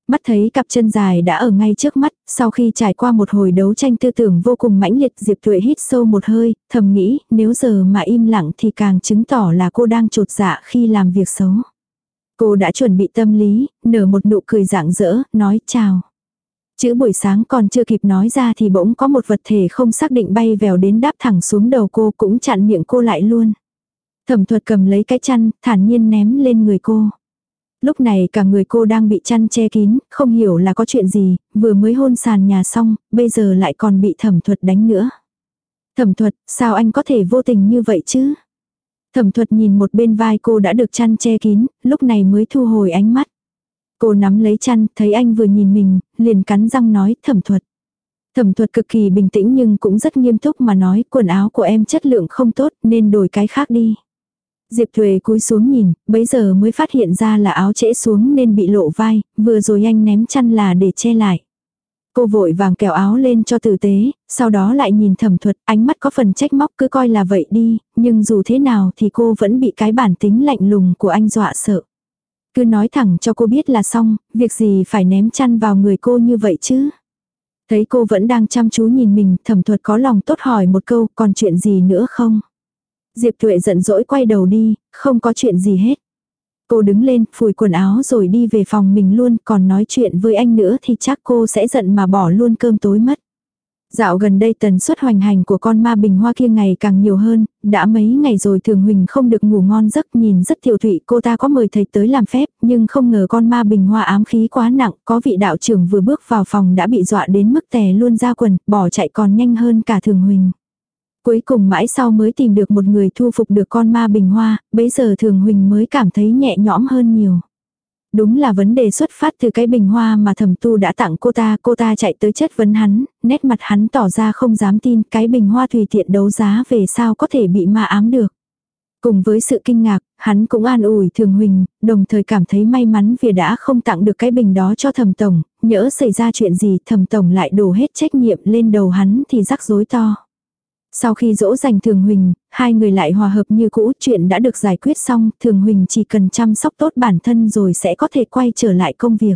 Mắt thấy cặp chân dài đã ở ngay trước mắt, sau khi trải qua một hồi đấu tranh tư tưởng vô cùng mãnh liệt Diệp Tuệ hít sâu một hơi, thầm nghĩ nếu giờ mà im lặng thì càng chứng tỏ là cô đang trột dạ khi làm việc xấu. Cô đã chuẩn bị tâm lý, nở một nụ cười rạng rỡ, nói chào. Chữ buổi sáng còn chưa kịp nói ra thì bỗng có một vật thể không xác định bay vèo đến đáp thẳng xuống đầu cô cũng chặn miệng cô lại luôn. Thẩm thuật cầm lấy cái chăn, thản nhiên ném lên người cô. Lúc này cả người cô đang bị chăn che kín, không hiểu là có chuyện gì, vừa mới hôn sàn nhà xong, bây giờ lại còn bị thẩm thuật đánh nữa. Thẩm thuật, sao anh có thể vô tình như vậy chứ? Thẩm thuật nhìn một bên vai cô đã được chăn che kín, lúc này mới thu hồi ánh mắt. Cô nắm lấy chăn, thấy anh vừa nhìn mình, liền cắn răng nói thẩm thuật. Thẩm thuật cực kỳ bình tĩnh nhưng cũng rất nghiêm túc mà nói quần áo của em chất lượng không tốt nên đổi cái khác đi. Diệp Thuệ cúi xuống nhìn, bấy giờ mới phát hiện ra là áo trễ xuống nên bị lộ vai, vừa rồi anh ném chăn là để che lại. Cô vội vàng kéo áo lên cho tử tế, sau đó lại nhìn thẩm thuật, ánh mắt có phần trách móc cứ coi là vậy đi, nhưng dù thế nào thì cô vẫn bị cái bản tính lạnh lùng của anh dọa sợ. Cứ nói thẳng cho cô biết là xong, việc gì phải ném chăn vào người cô như vậy chứ. Thấy cô vẫn đang chăm chú nhìn mình, thẩm thuật có lòng tốt hỏi một câu, còn chuyện gì nữa không? Diệp Tuệ giận dỗi quay đầu đi, không có chuyện gì hết. Cô đứng lên, phủi quần áo rồi đi về phòng mình luôn, còn nói chuyện với anh nữa thì chắc cô sẽ giận mà bỏ luôn cơm tối mất. Dạo gần đây tần suất hoành hành của con ma bình hoa kia ngày càng nhiều hơn, đã mấy ngày rồi thường huỳnh không được ngủ ngon giấc nhìn rất thiểu thụy cô ta có mời thầy tới làm phép nhưng không ngờ con ma bình hoa ám khí quá nặng có vị đạo trưởng vừa bước vào phòng đã bị dọa đến mức tè luôn ra quần bỏ chạy còn nhanh hơn cả thường huỳnh. Cuối cùng mãi sau mới tìm được một người thu phục được con ma bình hoa, bấy giờ thường huỳnh mới cảm thấy nhẹ nhõm hơn nhiều. Đúng là vấn đề xuất phát từ cái bình hoa mà thẩm tu đã tặng cô ta, cô ta chạy tới chất vấn hắn, nét mặt hắn tỏ ra không dám tin cái bình hoa tùy tiện đấu giá về sao có thể bị ma ám được. Cùng với sự kinh ngạc, hắn cũng an ủi thường huỳnh, đồng thời cảm thấy may mắn vì đã không tặng được cái bình đó cho thẩm tổng, nhỡ xảy ra chuyện gì thẩm tổng lại đổ hết trách nhiệm lên đầu hắn thì rắc rối to. Sau khi dỗ dành Thường Huỳnh, hai người lại hòa hợp như cũ, chuyện đã được giải quyết xong, Thường Huỳnh chỉ cần chăm sóc tốt bản thân rồi sẽ có thể quay trở lại công việc.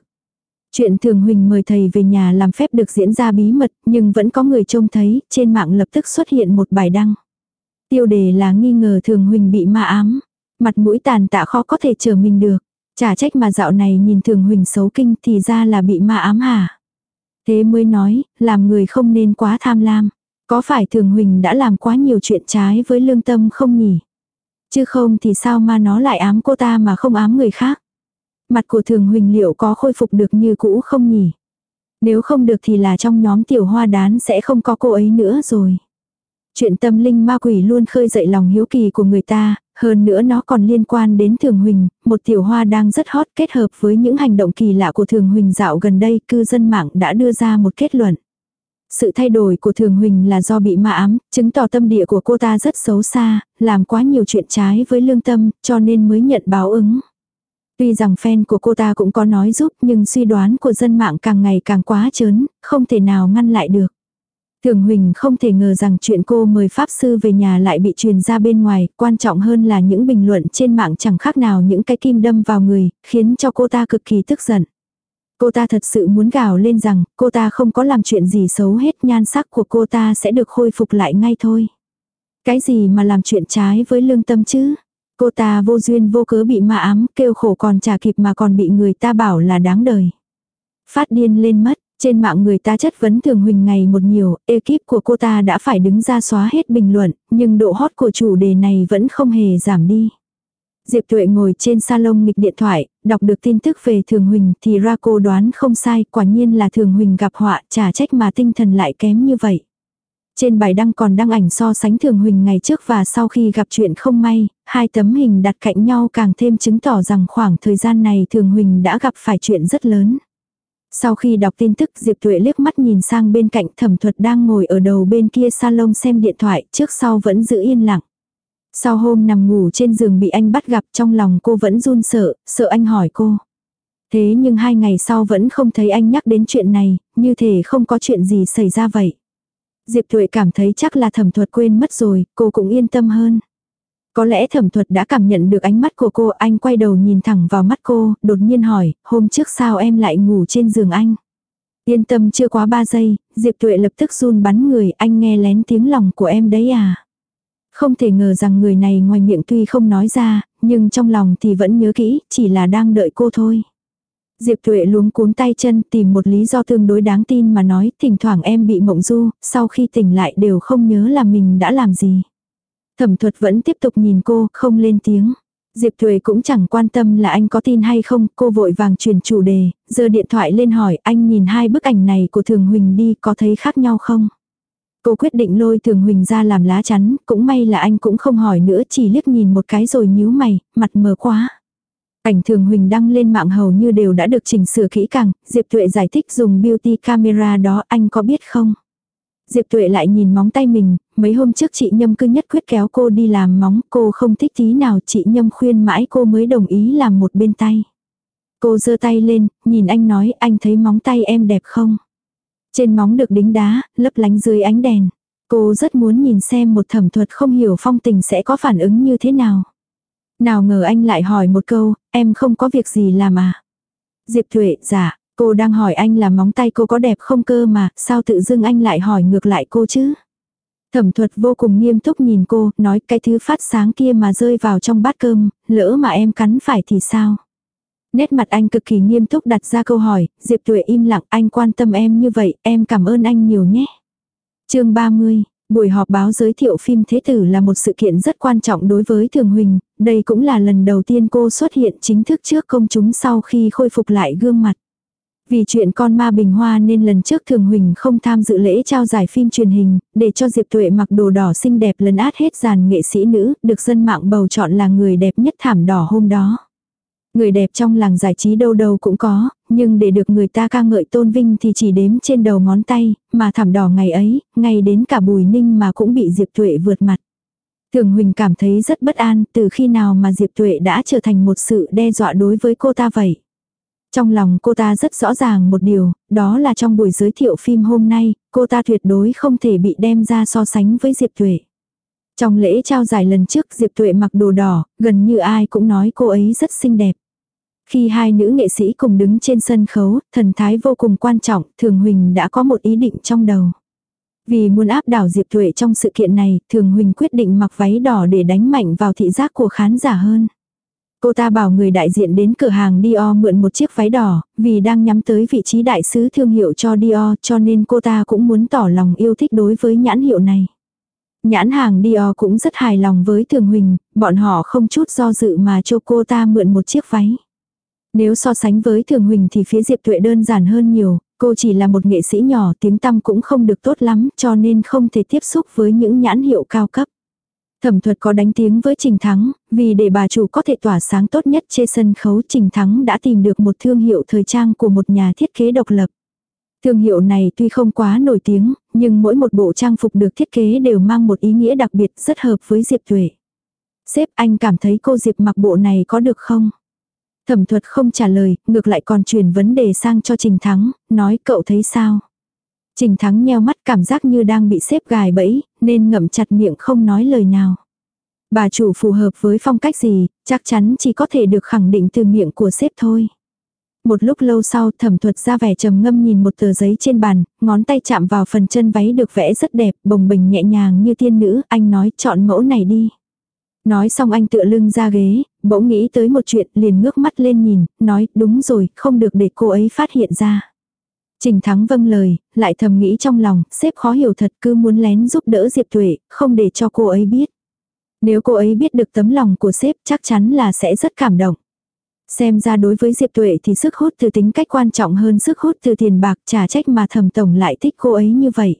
Chuyện Thường Huỳnh mời thầy về nhà làm phép được diễn ra bí mật, nhưng vẫn có người trông thấy, trên mạng lập tức xuất hiện một bài đăng. Tiêu đề là nghi ngờ Thường Huỳnh bị ma ám. Mặt mũi tàn tạ khó có thể chờ mình được. Chả trách mà dạo này nhìn Thường Huỳnh xấu kinh thì ra là bị ma ám hả. Thế mới nói, làm người không nên quá tham lam. Có phải Thường Huỳnh đã làm quá nhiều chuyện trái với lương tâm không nhỉ? Chứ không thì sao mà nó lại ám cô ta mà không ám người khác? Mặt của Thường Huỳnh liệu có khôi phục được như cũ không nhỉ? Nếu không được thì là trong nhóm tiểu hoa đán sẽ không có cô ấy nữa rồi. Chuyện tâm linh ma quỷ luôn khơi dậy lòng hiếu kỳ của người ta, hơn nữa nó còn liên quan đến Thường Huỳnh, một tiểu hoa đang rất hot kết hợp với những hành động kỳ lạ của Thường Huỳnh dạo gần đây cư dân mạng đã đưa ra một kết luận. Sự thay đổi của Thường Huỳnh là do bị ma ám, chứng tỏ tâm địa của cô ta rất xấu xa, làm quá nhiều chuyện trái với lương tâm, cho nên mới nhận báo ứng. Tuy rằng fan của cô ta cũng có nói giúp nhưng suy đoán của dân mạng càng ngày càng quá chớn, không thể nào ngăn lại được. Thường Huỳnh không thể ngờ rằng chuyện cô mời Pháp Sư về nhà lại bị truyền ra bên ngoài, quan trọng hơn là những bình luận trên mạng chẳng khác nào những cái kim đâm vào người, khiến cho cô ta cực kỳ tức giận. Cô ta thật sự muốn gào lên rằng cô ta không có làm chuyện gì xấu hết nhan sắc của cô ta sẽ được khôi phục lại ngay thôi. Cái gì mà làm chuyện trái với lương tâm chứ? Cô ta vô duyên vô cớ bị ma ám, kêu khổ còn trả kịp mà còn bị người ta bảo là đáng đời. Phát điên lên mất, trên mạng người ta chất vấn Thường Huỳnh ngày một nhiều, ekip của cô ta đã phải đứng ra xóa hết bình luận, nhưng độ hot của chủ đề này vẫn không hề giảm đi. Diệp Tuệ ngồi trên salon nghịch điện thoại, đọc được tin tức về Thường Huỳnh thì ra cô đoán không sai, quả nhiên là Thường Huỳnh gặp họa, trả trách mà tinh thần lại kém như vậy. Trên bài đăng còn đăng ảnh so sánh Thường Huỳnh ngày trước và sau khi gặp chuyện không may, hai tấm hình đặt cạnh nhau càng thêm chứng tỏ rằng khoảng thời gian này Thường Huỳnh đã gặp phải chuyện rất lớn. Sau khi đọc tin tức Diệp Tuệ liếc mắt nhìn sang bên cạnh thẩm thuật đang ngồi ở đầu bên kia salon xem điện thoại trước sau vẫn giữ yên lặng. Sau hôm nằm ngủ trên giường bị anh bắt gặp trong lòng cô vẫn run sợ, sợ anh hỏi cô. Thế nhưng hai ngày sau vẫn không thấy anh nhắc đến chuyện này, như thể không có chuyện gì xảy ra vậy. Diệp Tuệ cảm thấy chắc là thẩm thuật quên mất rồi, cô cũng yên tâm hơn. Có lẽ thẩm thuật đã cảm nhận được ánh mắt của cô, anh quay đầu nhìn thẳng vào mắt cô, đột nhiên hỏi, hôm trước sao em lại ngủ trên giường anh? Yên tâm chưa quá ba giây, Diệp Tuệ lập tức run bắn người, anh nghe lén tiếng lòng của em đấy à? Không thể ngờ rằng người này ngoài miệng tuy không nói ra, nhưng trong lòng thì vẫn nhớ kỹ, chỉ là đang đợi cô thôi. Diệp Tuệ luống cuốn tay chân tìm một lý do tương đối đáng tin mà nói thỉnh thoảng em bị mộng du, sau khi tỉnh lại đều không nhớ là mình đã làm gì. Thẩm thuật vẫn tiếp tục nhìn cô, không lên tiếng. Diệp Thuệ cũng chẳng quan tâm là anh có tin hay không, cô vội vàng chuyển chủ đề, giơ điện thoại lên hỏi anh nhìn hai bức ảnh này của Thường Huỳnh đi có thấy khác nhau không? Cô quyết định lôi Thường Huỳnh ra làm lá chắn, cũng may là anh cũng không hỏi nữa chỉ liếc nhìn một cái rồi nhíu mày, mặt mờ quá. Ảnh Thường Huỳnh đăng lên mạng hầu như đều đã được chỉnh sửa kỹ càng, Diệp Tuệ giải thích dùng beauty camera đó anh có biết không? Diệp Tuệ lại nhìn móng tay mình, mấy hôm trước chị Nhâm cứ nhất quyết kéo cô đi làm móng, cô không thích tí nào chị Nhâm khuyên mãi cô mới đồng ý làm một bên tay. Cô giơ tay lên, nhìn anh nói anh thấy móng tay em đẹp không? Trên móng được đính đá, lấp lánh dưới ánh đèn. Cô rất muốn nhìn xem một thẩm thuật không hiểu phong tình sẽ có phản ứng như thế nào. Nào ngờ anh lại hỏi một câu, em không có việc gì làm à? Diệp Thuệ, dạ, cô đang hỏi anh là móng tay cô có đẹp không cơ mà, sao tự dưng anh lại hỏi ngược lại cô chứ? Thẩm thuật vô cùng nghiêm túc nhìn cô, nói cái thứ phát sáng kia mà rơi vào trong bát cơm, lỡ mà em cắn phải thì sao? Nét mặt anh cực kỳ nghiêm túc đặt ra câu hỏi, Diệp Tuệ im lặng anh quan tâm em như vậy, em cảm ơn anh nhiều nhé. chương 30, buổi họp báo giới thiệu phim Thế Tử là một sự kiện rất quan trọng đối với Thường Huỳnh, đây cũng là lần đầu tiên cô xuất hiện chính thức trước công chúng sau khi khôi phục lại gương mặt. Vì chuyện con ma bình hoa nên lần trước Thường Huỳnh không tham dự lễ trao giải phim truyền hình, để cho Diệp Tuệ mặc đồ đỏ xinh đẹp lấn át hết dàn nghệ sĩ nữ, được dân mạng bầu chọn là người đẹp nhất thảm đỏ hôm đó. Người đẹp trong làng giải trí đâu đâu cũng có, nhưng để được người ta ca ngợi tôn vinh thì chỉ đếm trên đầu ngón tay, mà thảm đỏ ngày ấy, ngay đến cả bùi ninh mà cũng bị Diệp Tuệ vượt mặt. Thường Huỳnh cảm thấy rất bất an từ khi nào mà Diệp Tuệ đã trở thành một sự đe dọa đối với cô ta vậy. Trong lòng cô ta rất rõ ràng một điều, đó là trong buổi giới thiệu phim hôm nay, cô ta tuyệt đối không thể bị đem ra so sánh với Diệp Tuệ. Trong lễ trao giải lần trước Diệp Tuệ mặc đồ đỏ, gần như ai cũng nói cô ấy rất xinh đẹp. Khi hai nữ nghệ sĩ cùng đứng trên sân khấu, thần thái vô cùng quan trọng, Thường Huỳnh đã có một ý định trong đầu. Vì muốn áp đảo Diệp Tuệ trong sự kiện này, Thường Huỳnh quyết định mặc váy đỏ để đánh mạnh vào thị giác của khán giả hơn. Cô ta bảo người đại diện đến cửa hàng Dior mượn một chiếc váy đỏ, vì đang nhắm tới vị trí đại sứ thương hiệu cho Dior cho nên cô ta cũng muốn tỏ lòng yêu thích đối với nhãn hiệu này. Nhãn hàng Dior cũng rất hài lòng với Thường Huỳnh, bọn họ không chút do dự mà cho cô ta mượn một chiếc váy. Nếu so sánh với Thường Huỳnh thì phía Diệp Tuệ đơn giản hơn nhiều, cô chỉ là một nghệ sĩ nhỏ tiếng tăm cũng không được tốt lắm cho nên không thể tiếp xúc với những nhãn hiệu cao cấp. Thẩm thuật có đánh tiếng với Trình Thắng, vì để bà chủ có thể tỏa sáng tốt nhất trên sân khấu Trình Thắng đã tìm được một thương hiệu thời trang của một nhà thiết kế độc lập. Thương hiệu này tuy không quá nổi tiếng, nhưng mỗi một bộ trang phục được thiết kế đều mang một ý nghĩa đặc biệt rất hợp với Diệp Tuệ. Sếp anh cảm thấy cô Diệp mặc bộ này có được không? Thẩm thuật không trả lời, ngược lại còn truyền vấn đề sang cho Trình Thắng, nói cậu thấy sao? Trình Thắng nheo mắt cảm giác như đang bị xếp gài bẫy, nên ngậm chặt miệng không nói lời nào. Bà chủ phù hợp với phong cách gì, chắc chắn chỉ có thể được khẳng định từ miệng của sếp thôi. Một lúc lâu sau thẩm thuật ra vẻ trầm ngâm nhìn một tờ giấy trên bàn, ngón tay chạm vào phần chân váy được vẽ rất đẹp, bồng bình nhẹ nhàng như tiên nữ, anh nói chọn mẫu này đi. Nói xong anh tựa lưng ra ghế, bỗng nghĩ tới một chuyện liền ngước mắt lên nhìn, nói đúng rồi, không được để cô ấy phát hiện ra. Trình Thắng vâng lời, lại thầm nghĩ trong lòng, sếp khó hiểu thật cứ muốn lén giúp đỡ Diệp Tuệ, không để cho cô ấy biết. Nếu cô ấy biết được tấm lòng của sếp chắc chắn là sẽ rất cảm động. Xem ra đối với Diệp Tuệ thì sức hút từ tính cách quan trọng hơn sức hút từ tiền bạc trả trách mà thầm tổng lại thích cô ấy như vậy.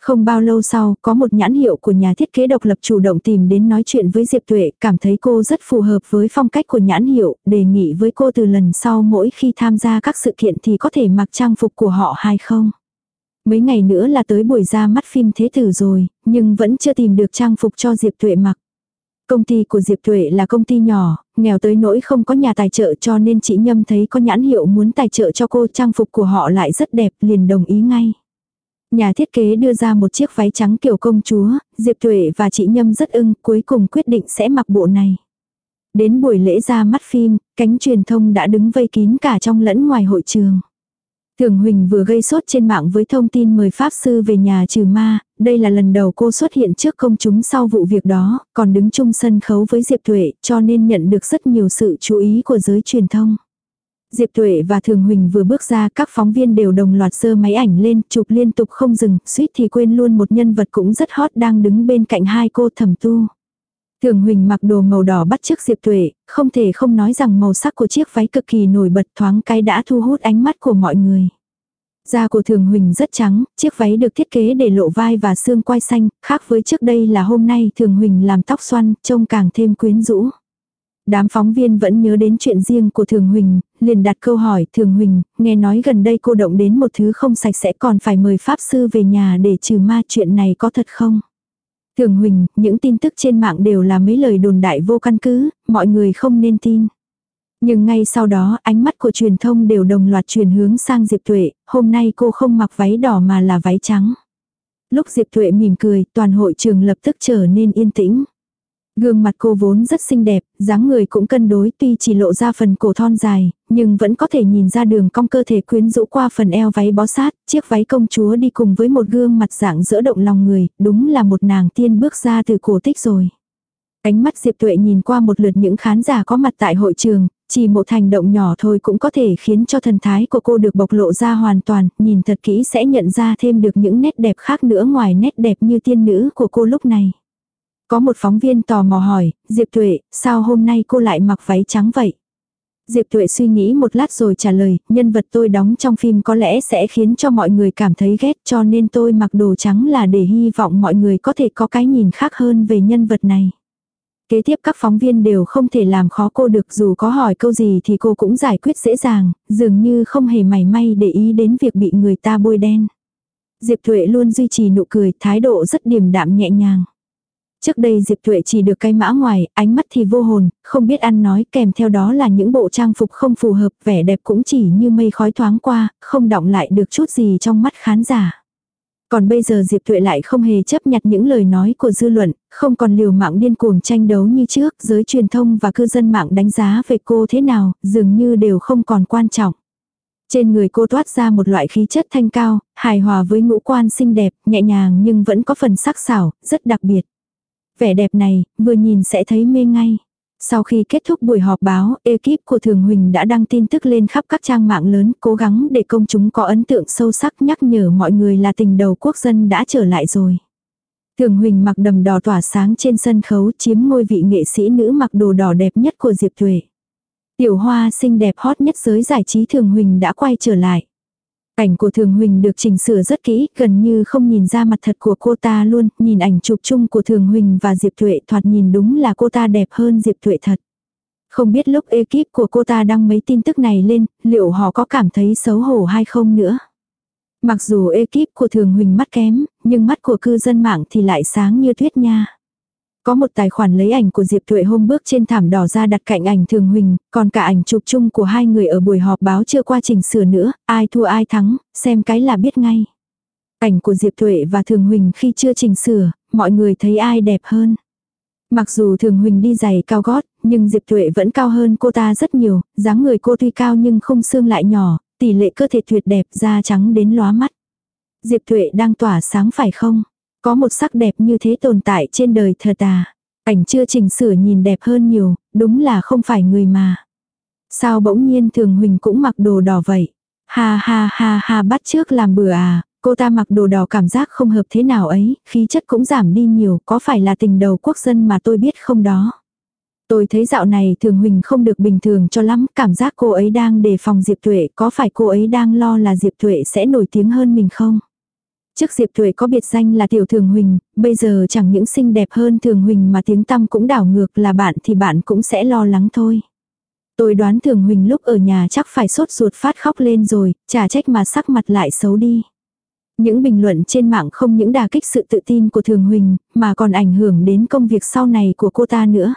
Không bao lâu sau, có một nhãn hiệu của nhà thiết kế độc lập chủ động tìm đến nói chuyện với Diệp Tuệ, cảm thấy cô rất phù hợp với phong cách của nhãn hiệu, đề nghị với cô từ lần sau mỗi khi tham gia các sự kiện thì có thể mặc trang phục của họ hay không. Mấy ngày nữa là tới buổi ra mắt phim Thế Tử rồi, nhưng vẫn chưa tìm được trang phục cho Diệp Tuệ mặc. Công ty của Diệp Tuệ là công ty nhỏ, nghèo tới nỗi không có nhà tài trợ cho nên chị Nhâm thấy có nhãn hiệu muốn tài trợ cho cô trang phục của họ lại rất đẹp liền đồng ý ngay. Nhà thiết kế đưa ra một chiếc váy trắng kiểu công chúa, Diệp Tuệ và chị Nhâm rất ưng cuối cùng quyết định sẽ mặc bộ này. Đến buổi lễ ra mắt phim, cánh truyền thông đã đứng vây kín cả trong lẫn ngoài hội trường. Thường Huỳnh vừa gây sốt trên mạng với thông tin mời Pháp Sư về nhà trừ ma, đây là lần đầu cô xuất hiện trước công chúng sau vụ việc đó, còn đứng chung sân khấu với Diệp Tuệ cho nên nhận được rất nhiều sự chú ý của giới truyền thông. Diệp Tuệ và Thường Huỳnh vừa bước ra các phóng viên đều đồng loạt sơ máy ảnh lên chụp liên tục không dừng, suýt thì quên luôn một nhân vật cũng rất hot đang đứng bên cạnh hai cô thẩm tu. Thường Huỳnh mặc đồ màu đỏ bắt chước Diệp Tuệ, không thể không nói rằng màu sắc của chiếc váy cực kỳ nổi bật thoáng cái đã thu hút ánh mắt của mọi người. Da của Thường Huỳnh rất trắng, chiếc váy được thiết kế để lộ vai và xương quai xanh, khác với trước đây là hôm nay Thường Huỳnh làm tóc xoăn, trông càng thêm quyến rũ. Đám phóng viên vẫn nhớ đến chuyện riêng của Thường Huỳnh, liền đặt câu hỏi Thường Huỳnh, nghe nói gần đây cô động đến một thứ không sạch sẽ còn phải mời Pháp Sư về nhà để trừ ma chuyện này có thật không? Thường Huỳnh, những tin tức trên mạng đều là mấy lời đồn đại vô căn cứ, mọi người không nên tin. Nhưng ngay sau đó ánh mắt của truyền thông đều đồng loạt truyền hướng sang Diệp Tuệ, hôm nay cô không mặc váy đỏ mà là váy trắng. Lúc Diệp Tuệ mỉm cười, toàn hội trường lập tức trở nên yên tĩnh. Gương mặt cô vốn rất xinh đẹp, dáng người cũng cân đối tuy chỉ lộ ra phần cổ thon dài, nhưng vẫn có thể nhìn ra đường cong cơ thể quyến rũ qua phần eo váy bó sát, chiếc váy công chúa đi cùng với một gương mặt dạng dỡ động lòng người, đúng là một nàng tiên bước ra từ cổ tích rồi. Ánh mắt Diệp Tuệ nhìn qua một lượt những khán giả có mặt tại hội trường, chỉ một hành động nhỏ thôi cũng có thể khiến cho thần thái của cô được bộc lộ ra hoàn toàn, nhìn thật kỹ sẽ nhận ra thêm được những nét đẹp khác nữa ngoài nét đẹp như tiên nữ của cô lúc này. Có một phóng viên tò mò hỏi, Diệp Tuệ, sao hôm nay cô lại mặc váy trắng vậy? Diệp Tuệ suy nghĩ một lát rồi trả lời, nhân vật tôi đóng trong phim có lẽ sẽ khiến cho mọi người cảm thấy ghét cho nên tôi mặc đồ trắng là để hy vọng mọi người có thể có cái nhìn khác hơn về nhân vật này. Kế tiếp các phóng viên đều không thể làm khó cô được dù có hỏi câu gì thì cô cũng giải quyết dễ dàng, dường như không hề mảy may để ý đến việc bị người ta bôi đen. Diệp Tuệ luôn duy trì nụ cười, thái độ rất điềm đạm nhẹ nhàng. Trước đây Diệp Tuệ chỉ được cái mã ngoài, ánh mắt thì vô hồn, không biết ăn nói, kèm theo đó là những bộ trang phục không phù hợp, vẻ đẹp cũng chỉ như mây khói thoáng qua, không động lại được chút gì trong mắt khán giả. Còn bây giờ Diệp Tuệ lại không hề chấp nhặt những lời nói của dư luận, không còn liều mạng điên cuồng tranh đấu như trước, giới truyền thông và cư dân mạng đánh giá về cô thế nào, dường như đều không còn quan trọng. Trên người cô toát ra một loại khí chất thanh cao, hài hòa với ngũ quan xinh đẹp, nhẹ nhàng nhưng vẫn có phần sắc sảo, rất đặc biệt. Vẻ đẹp này, vừa nhìn sẽ thấy mê ngay. Sau khi kết thúc buổi họp báo, ekip của Thường Huỳnh đã đăng tin tức lên khắp các trang mạng lớn, cố gắng để công chúng có ấn tượng sâu sắc nhắc nhở mọi người là tình đầu quốc dân đã trở lại rồi. Thường Huỳnh mặc đầm đỏ tỏa sáng trên sân khấu chiếm ngôi vị nghệ sĩ nữ mặc đồ đỏ đẹp nhất của Diệp Thuệ. Tiểu hoa xinh đẹp hot nhất giới giải trí Thường Huỳnh đã quay trở lại cảnh của Thường Huỳnh được chỉnh sửa rất kỹ, gần như không nhìn ra mặt thật của cô ta luôn, nhìn ảnh chụp chung của Thường Huỳnh và Diệp Thuệ thoạt nhìn đúng là cô ta đẹp hơn Diệp Thuệ thật. Không biết lúc ekip của cô ta đăng mấy tin tức này lên, liệu họ có cảm thấy xấu hổ hay không nữa. Mặc dù ekip của Thường Huỳnh mắt kém, nhưng mắt của cư dân mạng thì lại sáng như tuyết nha. Có một tài khoản lấy ảnh của Diệp Thuệ hôm bước trên thảm đỏ ra đặt cạnh ảnh Thường Huỳnh, còn cả ảnh chụp chung của hai người ở buổi họp báo chưa qua trình sửa nữa, ai thua ai thắng, xem cái là biết ngay. Ảnh của Diệp Thuệ và Thường Huỳnh khi chưa chỉnh sửa, mọi người thấy ai đẹp hơn. Mặc dù Thường Huỳnh đi giày cao gót, nhưng Diệp Thuệ vẫn cao hơn cô ta rất nhiều, dáng người cô tuy cao nhưng không xương lại nhỏ, tỷ lệ cơ thể tuyệt đẹp, da trắng đến lóa mắt. Diệp Thuệ đang tỏa sáng phải không? Có một sắc đẹp như thế tồn tại trên đời thật à? Ảnh chưa chỉnh sửa nhìn đẹp hơn nhiều, đúng là không phải người mà. Sao bỗng nhiên Thường Huỳnh cũng mặc đồ đỏ vậy? Ha ha ha ha bắt trước làm bừa à, cô ta mặc đồ đỏ cảm giác không hợp thế nào ấy, khí chất cũng giảm đi nhiều, có phải là tình đầu quốc dân mà tôi biết không đó. Tôi thấy dạo này Thường Huỳnh không được bình thường cho lắm, cảm giác cô ấy đang đề phòng Diệp Tuệ, có phải cô ấy đang lo là Diệp Tuệ sẽ nổi tiếng hơn mình không? Trước Diệp Thuệ có biệt danh là Tiểu Thường Huỳnh, bây giờ chẳng những xinh đẹp hơn Thường Huỳnh mà tiếng tăm cũng đảo ngược là bạn thì bạn cũng sẽ lo lắng thôi. Tôi đoán Thường Huỳnh lúc ở nhà chắc phải sốt ruột phát khóc lên rồi, chả trách mà sắc mặt lại xấu đi. Những bình luận trên mạng không những đà kích sự tự tin của Thường Huỳnh, mà còn ảnh hưởng đến công việc sau này của cô ta nữa.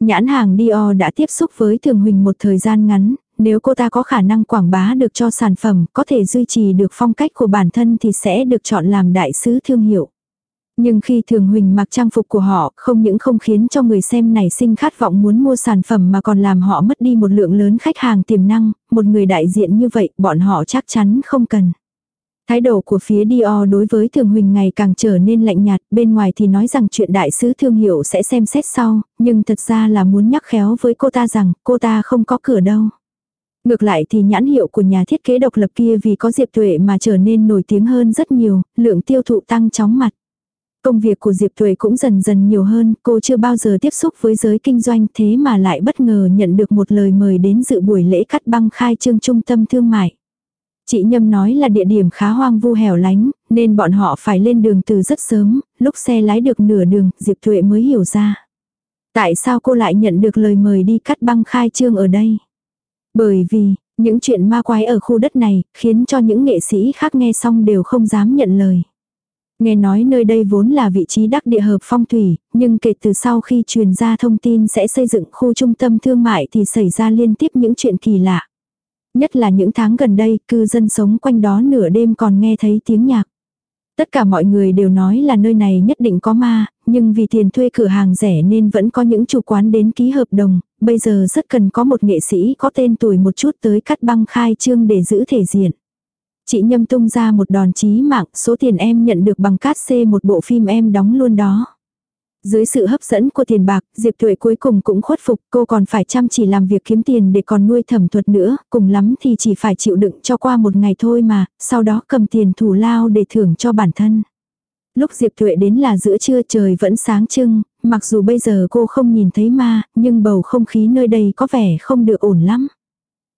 Nhãn hàng Dior đã tiếp xúc với Thường Huỳnh một thời gian ngắn, nếu cô ta có khả năng quảng bá được cho sản phẩm, có thể duy trì được phong cách của bản thân thì sẽ được chọn làm đại sứ thương hiệu. Nhưng khi Thường Huỳnh mặc trang phục của họ, không những không khiến cho người xem này sinh khát vọng muốn mua sản phẩm mà còn làm họ mất đi một lượng lớn khách hàng tiềm năng, một người đại diện như vậy bọn họ chắc chắn không cần. Thái độ của phía Dior đối với Thường Huỳnh ngày càng trở nên lạnh nhạt, bên ngoài thì nói rằng chuyện đại sứ thương hiệu sẽ xem xét sau, nhưng thật ra là muốn nhắc khéo với cô ta rằng cô ta không có cửa đâu. Ngược lại thì nhãn hiệu của nhà thiết kế độc lập kia vì có Diệp Tuệ mà trở nên nổi tiếng hơn rất nhiều, lượng tiêu thụ tăng chóng mặt. Công việc của Diệp Tuệ cũng dần dần nhiều hơn, cô chưa bao giờ tiếp xúc với giới kinh doanh thế mà lại bất ngờ nhận được một lời mời đến dự buổi lễ cắt băng khai trương trung tâm thương mại. Chị Nhâm nói là địa điểm khá hoang vu hẻo lánh, nên bọn họ phải lên đường từ rất sớm, lúc xe lái được nửa đường, Diệp Tuệ mới hiểu ra. Tại sao cô lại nhận được lời mời đi cắt băng khai trương ở đây? Bởi vì, những chuyện ma quái ở khu đất này, khiến cho những nghệ sĩ khác nghe xong đều không dám nhận lời. Nghe nói nơi đây vốn là vị trí đắc địa hợp phong thủy, nhưng kể từ sau khi truyền ra thông tin sẽ xây dựng khu trung tâm thương mại thì xảy ra liên tiếp những chuyện kỳ lạ. Nhất là những tháng gần đây, cư dân sống quanh đó nửa đêm còn nghe thấy tiếng nhạc. Tất cả mọi người đều nói là nơi này nhất định có ma, nhưng vì tiền thuê cửa hàng rẻ nên vẫn có những chủ quán đến ký hợp đồng, bây giờ rất cần có một nghệ sĩ có tên tuổi một chút tới cắt băng khai trương để giữ thể diện. Chị Nhâm tung ra một đòn chí mạng, số tiền em nhận được bằng cát xê một bộ phim em đóng luôn đó. Dưới sự hấp dẫn của tiền bạc, Diệp Tuệ cuối cùng cũng khuất phục, cô còn phải chăm chỉ làm việc kiếm tiền để còn nuôi thẩm thuật nữa, cùng lắm thì chỉ phải chịu đựng cho qua một ngày thôi mà, sau đó cầm tiền thủ lao để thưởng cho bản thân. Lúc Diệp Tuệ đến là giữa trưa trời vẫn sáng trưng, mặc dù bây giờ cô không nhìn thấy ma, nhưng bầu không khí nơi đây có vẻ không được ổn lắm.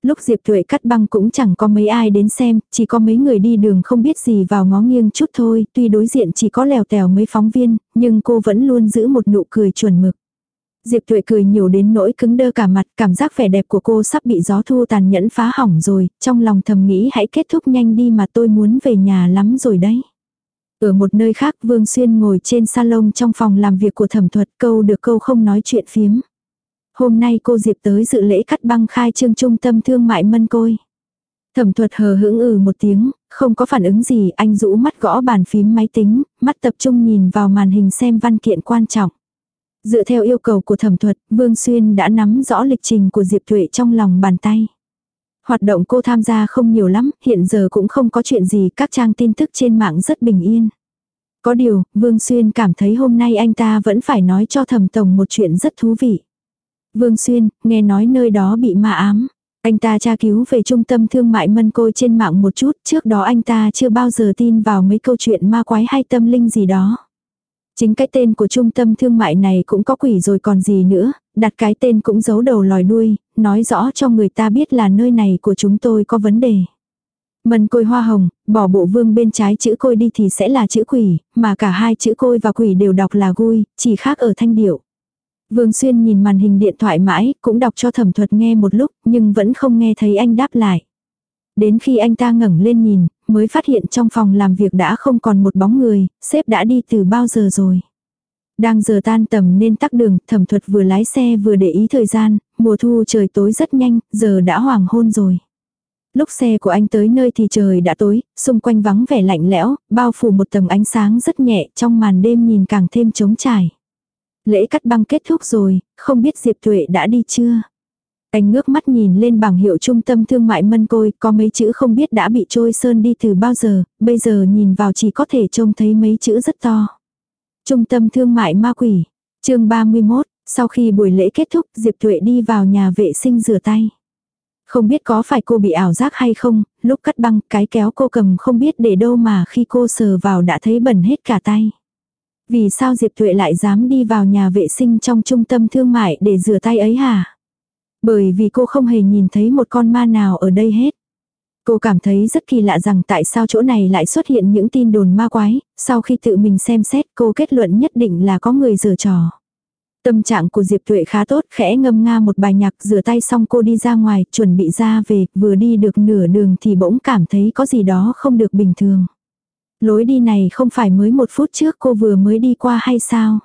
Lúc Diệp Tuệ cắt băng cũng chẳng có mấy ai đến xem, chỉ có mấy người đi đường không biết gì vào ngó nghiêng chút thôi, tuy đối diện chỉ có lèo tèo mấy phóng viên, nhưng cô vẫn luôn giữ một nụ cười chuẩn mực. Diệp Tuệ cười nhiều đến nỗi cứng đơ cả mặt, cảm giác vẻ đẹp của cô sắp bị gió thu tàn nhẫn phá hỏng rồi, trong lòng thầm nghĩ hãy kết thúc nhanh đi mà tôi muốn về nhà lắm rồi đấy. Ở một nơi khác Vương Xuyên ngồi trên salon trong phòng làm việc của thẩm thuật câu được câu không nói chuyện phiếm. Hôm nay cô Diệp tới dự lễ cắt băng khai trương trung tâm thương mại mân côi. Thẩm thuật hờ hững ừ một tiếng, không có phản ứng gì, anh rũ mắt gõ bàn phím máy tính, mắt tập trung nhìn vào màn hình xem văn kiện quan trọng. Dựa theo yêu cầu của thẩm thuật, Vương Xuyên đã nắm rõ lịch trình của Diệp Thuệ trong lòng bàn tay. Hoạt động cô tham gia không nhiều lắm, hiện giờ cũng không có chuyện gì, các trang tin tức trên mạng rất bình yên. Có điều, Vương Xuyên cảm thấy hôm nay anh ta vẫn phải nói cho thẩm tổng một chuyện rất thú vị. Vương Xuyên, nghe nói nơi đó bị ma ám. Anh ta tra cứu về trung tâm thương mại mân côi trên mạng một chút, trước đó anh ta chưa bao giờ tin vào mấy câu chuyện ma quái hay tâm linh gì đó. Chính cái tên của trung tâm thương mại này cũng có quỷ rồi còn gì nữa, đặt cái tên cũng giấu đầu lòi đuôi, nói rõ cho người ta biết là nơi này của chúng tôi có vấn đề. mần côi hoa hồng, bỏ bộ vương bên trái chữ côi đi thì sẽ là chữ quỷ, mà cả hai chữ côi và quỷ đều đọc là gui, chỉ khác ở thanh điệu. Vương Xuyên nhìn màn hình điện thoại mãi, cũng đọc cho thẩm thuật nghe một lúc, nhưng vẫn không nghe thấy anh đáp lại. Đến khi anh ta ngẩng lên nhìn, mới phát hiện trong phòng làm việc đã không còn một bóng người, sếp đã đi từ bao giờ rồi. Đang giờ tan tầm nên tắc đường, thẩm thuật vừa lái xe vừa để ý thời gian, mùa thu trời tối rất nhanh, giờ đã hoàng hôn rồi. Lúc xe của anh tới nơi thì trời đã tối, xung quanh vắng vẻ lạnh lẽo, bao phủ một tầng ánh sáng rất nhẹ trong màn đêm nhìn càng thêm trống trải. Lễ cắt băng kết thúc rồi, không biết Diệp Tuệ đã đi chưa? Anh ngước mắt nhìn lên bảng hiệu trung tâm thương mại mân côi, có mấy chữ không biết đã bị trôi sơn đi từ bao giờ, bây giờ nhìn vào chỉ có thể trông thấy mấy chữ rất to. Trung tâm thương mại ma quỷ, chương 31, sau khi buổi lễ kết thúc Diệp Thuệ đi vào nhà vệ sinh rửa tay. Không biết có phải cô bị ảo giác hay không, lúc cắt băng cái kéo cô cầm không biết để đâu mà khi cô sờ vào đã thấy bẩn hết cả tay. Vì sao Diệp Thuệ lại dám đi vào nhà vệ sinh trong trung tâm thương mại để rửa tay ấy hả? Bởi vì cô không hề nhìn thấy một con ma nào ở đây hết. Cô cảm thấy rất kỳ lạ rằng tại sao chỗ này lại xuất hiện những tin đồn ma quái, sau khi tự mình xem xét cô kết luận nhất định là có người giở trò. Tâm trạng của Diệp Tuệ khá tốt, khẽ ngâm nga một bài nhạc rửa tay xong cô đi ra ngoài, chuẩn bị ra về, vừa đi được nửa đường thì bỗng cảm thấy có gì đó không được bình thường. Lối đi này không phải mới một phút trước cô vừa mới đi qua hay sao?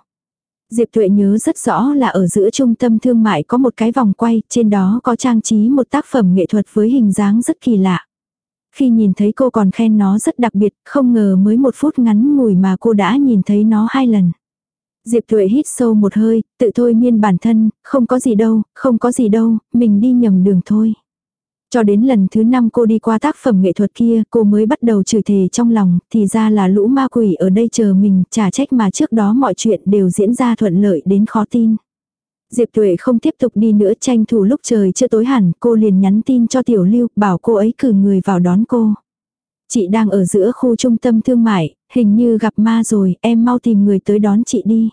Diệp Tuệ nhớ rất rõ là ở giữa trung tâm thương mại có một cái vòng quay, trên đó có trang trí một tác phẩm nghệ thuật với hình dáng rất kỳ lạ. Khi nhìn thấy cô còn khen nó rất đặc biệt, không ngờ mới một phút ngắn ngủi mà cô đã nhìn thấy nó hai lần. Diệp Thuệ hít sâu một hơi, tự thôi miên bản thân, không có gì đâu, không có gì đâu, mình đi nhầm đường thôi. Cho đến lần thứ năm cô đi qua tác phẩm nghệ thuật kia, cô mới bắt đầu chửi thề trong lòng, thì ra là lũ ma quỷ ở đây chờ mình, trả trách mà trước đó mọi chuyện đều diễn ra thuận lợi đến khó tin. Diệp Tuệ không tiếp tục đi nữa tranh thủ lúc trời chưa tối hẳn, cô liền nhắn tin cho Tiểu Lưu, bảo cô ấy cử người vào đón cô. Chị đang ở giữa khu trung tâm thương mại, hình như gặp ma rồi, em mau tìm người tới đón chị đi.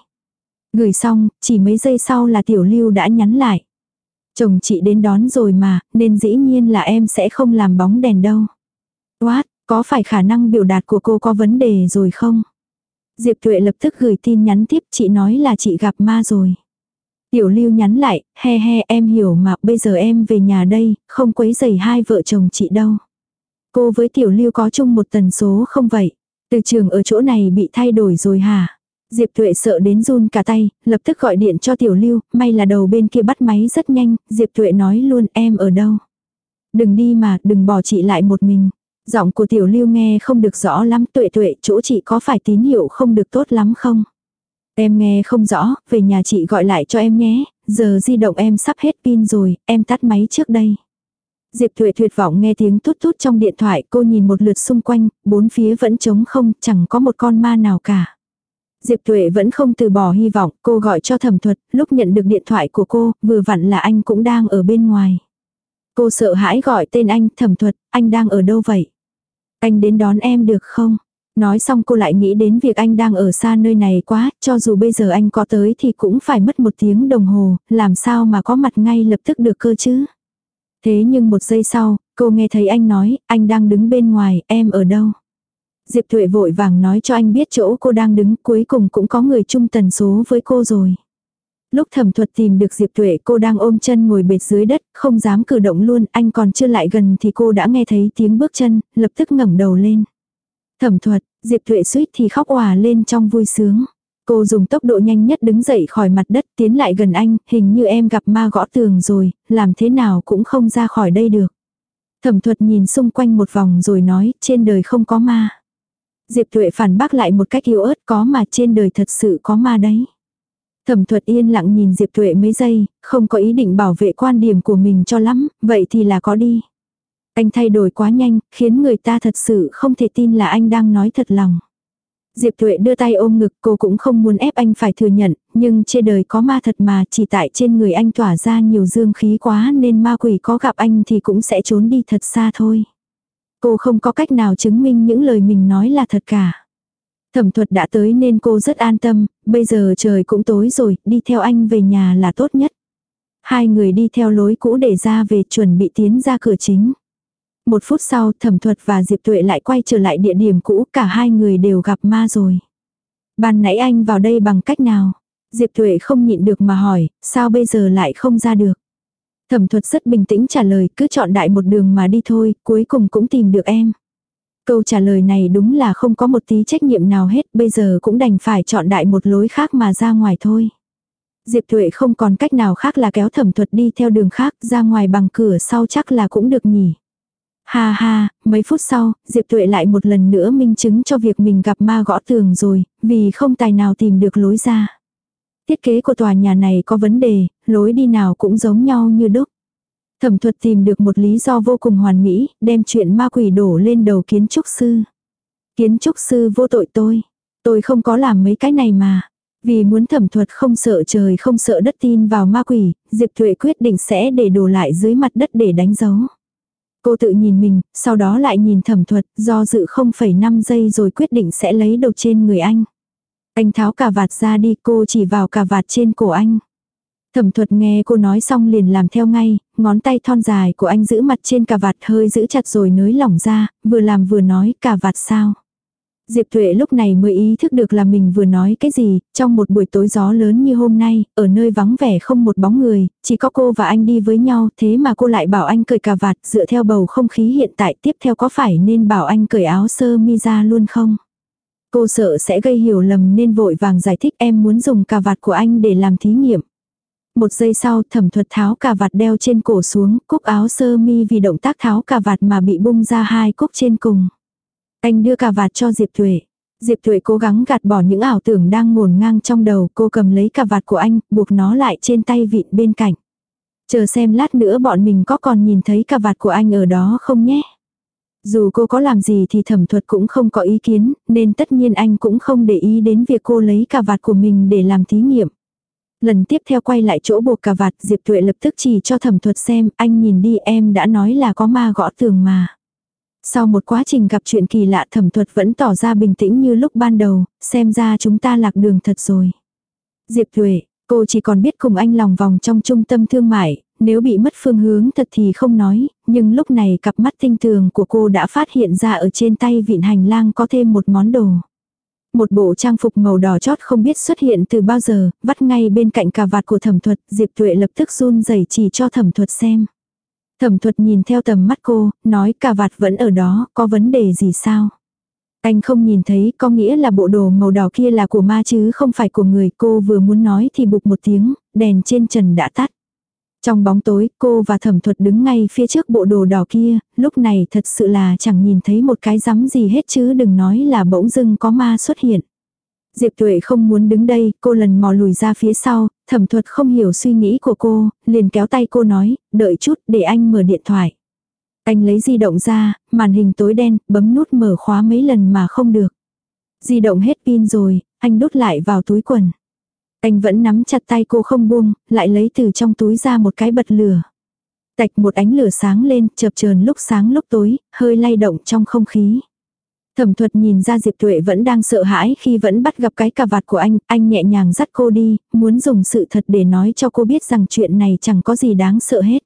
Gửi xong, chỉ mấy giây sau là Tiểu Lưu đã nhắn lại. Chồng chị đến đón rồi mà, nên dĩ nhiên là em sẽ không làm bóng đèn đâu. What, có phải khả năng biểu đạt của cô có vấn đề rồi không? Diệp Tuệ lập tức gửi tin nhắn tiếp chị nói là chị gặp ma rồi. Tiểu lưu nhắn lại, he he em hiểu mà bây giờ em về nhà đây, không quấy rầy hai vợ chồng chị đâu. Cô với tiểu lưu có chung một tần số không vậy? Từ trường ở chỗ này bị thay đổi rồi hả? Diệp Tuệ sợ đến run cả tay, lập tức gọi điện cho Tiểu Lưu, may là đầu bên kia bắt máy rất nhanh, Diệp Tuệ nói luôn em ở đâu. Đừng đi mà, đừng bỏ chị lại một mình. Giọng của Tiểu Lưu nghe không được rõ lắm, Tuệ Tuệ, chỗ chị có phải tín hiệu không được tốt lắm không? Em nghe không rõ, về nhà chị gọi lại cho em nhé, giờ di động em sắp hết pin rồi, em tắt máy trước đây. Diệp Thuệ tuyệt vọng nghe tiếng tút tút trong điện thoại, cô nhìn một lượt xung quanh, bốn phía vẫn trống không, chẳng có một con ma nào cả. Diệp Tuệ vẫn không từ bỏ hy vọng, cô gọi cho thẩm thuật, lúc nhận được điện thoại của cô, vừa vặn là anh cũng đang ở bên ngoài. Cô sợ hãi gọi tên anh, thẩm thuật, anh đang ở đâu vậy? Anh đến đón em được không? Nói xong cô lại nghĩ đến việc anh đang ở xa nơi này quá, cho dù bây giờ anh có tới thì cũng phải mất một tiếng đồng hồ, làm sao mà có mặt ngay lập tức được cơ chứ? Thế nhưng một giây sau, cô nghe thấy anh nói, anh đang đứng bên ngoài, em ở đâu? Diệp Thuệ vội vàng nói cho anh biết chỗ cô đang đứng, cuối cùng cũng có người chung tần số với cô rồi. Lúc thẩm thuật tìm được Diệp Tuệ cô đang ôm chân ngồi bệt dưới đất, không dám cử động luôn, anh còn chưa lại gần thì cô đã nghe thấy tiếng bước chân, lập tức ngẩng đầu lên. Thẩm thuật, Diệp Tuệ suýt thì khóc òa lên trong vui sướng. Cô dùng tốc độ nhanh nhất đứng dậy khỏi mặt đất tiến lại gần anh, hình như em gặp ma gõ tường rồi, làm thế nào cũng không ra khỏi đây được. Thẩm thuật nhìn xung quanh một vòng rồi nói, trên đời không có ma. Diệp Tuệ phản bác lại một cách yếu ớt có mà trên đời thật sự có ma đấy. Thẩm thuật yên lặng nhìn Diệp Tuệ mấy giây, không có ý định bảo vệ quan điểm của mình cho lắm, vậy thì là có đi. Anh thay đổi quá nhanh, khiến người ta thật sự không thể tin là anh đang nói thật lòng. Diệp Tuệ đưa tay ôm ngực cô cũng không muốn ép anh phải thừa nhận, nhưng trên đời có ma thật mà chỉ tại trên người anh tỏa ra nhiều dương khí quá nên ma quỷ có gặp anh thì cũng sẽ trốn đi thật xa thôi. Cô không có cách nào chứng minh những lời mình nói là thật cả. Thẩm thuật đã tới nên cô rất an tâm, bây giờ trời cũng tối rồi, đi theo anh về nhà là tốt nhất. Hai người đi theo lối cũ để ra về chuẩn bị tiến ra cửa chính. Một phút sau thẩm thuật và Diệp Tuệ lại quay trở lại địa điểm cũ, cả hai người đều gặp ma rồi. Ban nãy anh vào đây bằng cách nào? Diệp Tuệ không nhịn được mà hỏi, sao bây giờ lại không ra được? Thẩm thuật rất bình tĩnh trả lời, cứ chọn đại một đường mà đi thôi, cuối cùng cũng tìm được em. Câu trả lời này đúng là không có một tí trách nhiệm nào hết, bây giờ cũng đành phải chọn đại một lối khác mà ra ngoài thôi. Diệp Thuệ không còn cách nào khác là kéo thẩm thuật đi theo đường khác ra ngoài bằng cửa sau chắc là cũng được nhỉ. Ha ha, mấy phút sau, Diệp Tuệ lại một lần nữa minh chứng cho việc mình gặp ma gõ tường rồi, vì không tài nào tìm được lối ra. Thiết kế của tòa nhà này có vấn đề, lối đi nào cũng giống nhau như đúc. Thẩm thuật tìm được một lý do vô cùng hoàn mỹ, đem chuyện ma quỷ đổ lên đầu kiến trúc sư. Kiến trúc sư vô tội tôi. Tôi không có làm mấy cái này mà. Vì muốn thẩm thuật không sợ trời không sợ đất tin vào ma quỷ, Diệp Thuệ quyết định sẽ để đổ lại dưới mặt đất để đánh dấu. Cô tự nhìn mình, sau đó lại nhìn thẩm thuật, do dự 0,5 giây rồi quyết định sẽ lấy đầu trên người anh. Anh tháo cà vạt ra đi cô chỉ vào cà vạt trên cổ anh. Thẩm thuật nghe cô nói xong liền làm theo ngay, ngón tay thon dài của anh giữ mặt trên cà vạt hơi giữ chặt rồi nới lỏng ra, vừa làm vừa nói cà vạt sao. Diệp Tuệ lúc này mới ý thức được là mình vừa nói cái gì, trong một buổi tối gió lớn như hôm nay, ở nơi vắng vẻ không một bóng người, chỉ có cô và anh đi với nhau, thế mà cô lại bảo anh cởi cà vạt dựa theo bầu không khí hiện tại tiếp theo có phải nên bảo anh cởi áo sơ mi ra luôn không? Cô sợ sẽ gây hiểu lầm nên vội vàng giải thích em muốn dùng cà vạt của anh để làm thí nghiệm. Một giây sau thẩm thuật tháo cà vạt đeo trên cổ xuống, cúc áo sơ mi vì động tác tháo cà vạt mà bị bung ra hai cúc trên cùng. Anh đưa cà vạt cho Diệp Thuệ. Diệp Thuệ cố gắng gạt bỏ những ảo tưởng đang ngổn ngang trong đầu, cô cầm lấy cà vạt của anh, buộc nó lại trên tay vịn bên cạnh. Chờ xem lát nữa bọn mình có còn nhìn thấy cà vạt của anh ở đó không nhé. Dù cô có làm gì thì thẩm thuật cũng không có ý kiến, nên tất nhiên anh cũng không để ý đến việc cô lấy cà vạt của mình để làm thí nghiệm. Lần tiếp theo quay lại chỗ buộc cà vạt, Diệp Tuệ lập tức chỉ cho thẩm thuật xem, anh nhìn đi em đã nói là có ma gõ tường mà. Sau một quá trình gặp chuyện kỳ lạ thẩm thuật vẫn tỏ ra bình tĩnh như lúc ban đầu, xem ra chúng ta lạc đường thật rồi. Diệp Tuệ, cô chỉ còn biết cùng anh lòng vòng trong trung tâm thương mại, nếu bị mất phương hướng thật thì không nói, nhưng lúc này cặp mắt tinh tường của cô đã phát hiện ra ở trên tay vịn hành lang có thêm một món đồ. Một bộ trang phục màu đỏ chót không biết xuất hiện từ bao giờ, vắt ngay bên cạnh cà vạt của thẩm thuật, Diệp Tuệ lập tức run rẩy chỉ cho thẩm thuật xem. Thẩm thuật nhìn theo tầm mắt cô, nói cà vạt vẫn ở đó, có vấn đề gì sao? Anh không nhìn thấy, có nghĩa là bộ đồ màu đỏ kia là của ma chứ không phải của người. Cô vừa muốn nói thì bục một tiếng, đèn trên trần đã tắt. Trong bóng tối, cô và thẩm thuật đứng ngay phía trước bộ đồ đỏ kia, lúc này thật sự là chẳng nhìn thấy một cái rắm gì hết chứ đừng nói là bỗng dưng có ma xuất hiện. Diệp Tuệ không muốn đứng đây, cô lần mò lùi ra phía sau, thẩm thuật không hiểu suy nghĩ của cô, liền kéo tay cô nói, đợi chút để anh mở điện thoại. Anh lấy di động ra, màn hình tối đen, bấm nút mở khóa mấy lần mà không được. Di động hết pin rồi, anh đút lại vào túi quần. Anh vẫn nắm chặt tay cô không buông, lại lấy từ trong túi ra một cái bật lửa. Tạch một ánh lửa sáng lên, chập chờn lúc sáng lúc tối, hơi lay động trong không khí. Thẩm thuật nhìn ra Diệp Tuệ vẫn đang sợ hãi khi vẫn bắt gặp cái cà vạt của anh, anh nhẹ nhàng dắt cô đi, muốn dùng sự thật để nói cho cô biết rằng chuyện này chẳng có gì đáng sợ hết.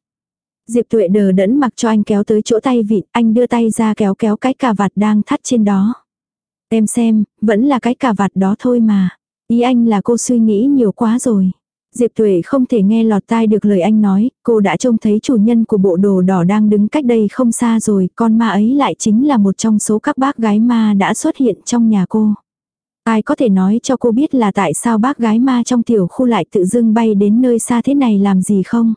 Diệp Tuệ đờ đẫn mặc cho anh kéo tới chỗ tay vịt, anh đưa tay ra kéo kéo cái cà vạt đang thắt trên đó. Em xem, vẫn là cái cà vạt đó thôi mà. Ý anh là cô suy nghĩ nhiều quá rồi. Diệp Tuệ không thể nghe lọt tai được lời anh nói, cô đã trông thấy chủ nhân của bộ đồ đỏ đang đứng cách đây không xa rồi, con ma ấy lại chính là một trong số các bác gái ma đã xuất hiện trong nhà cô. Ai có thể nói cho cô biết là tại sao bác gái ma trong tiểu khu lại tự dưng bay đến nơi xa thế này làm gì không?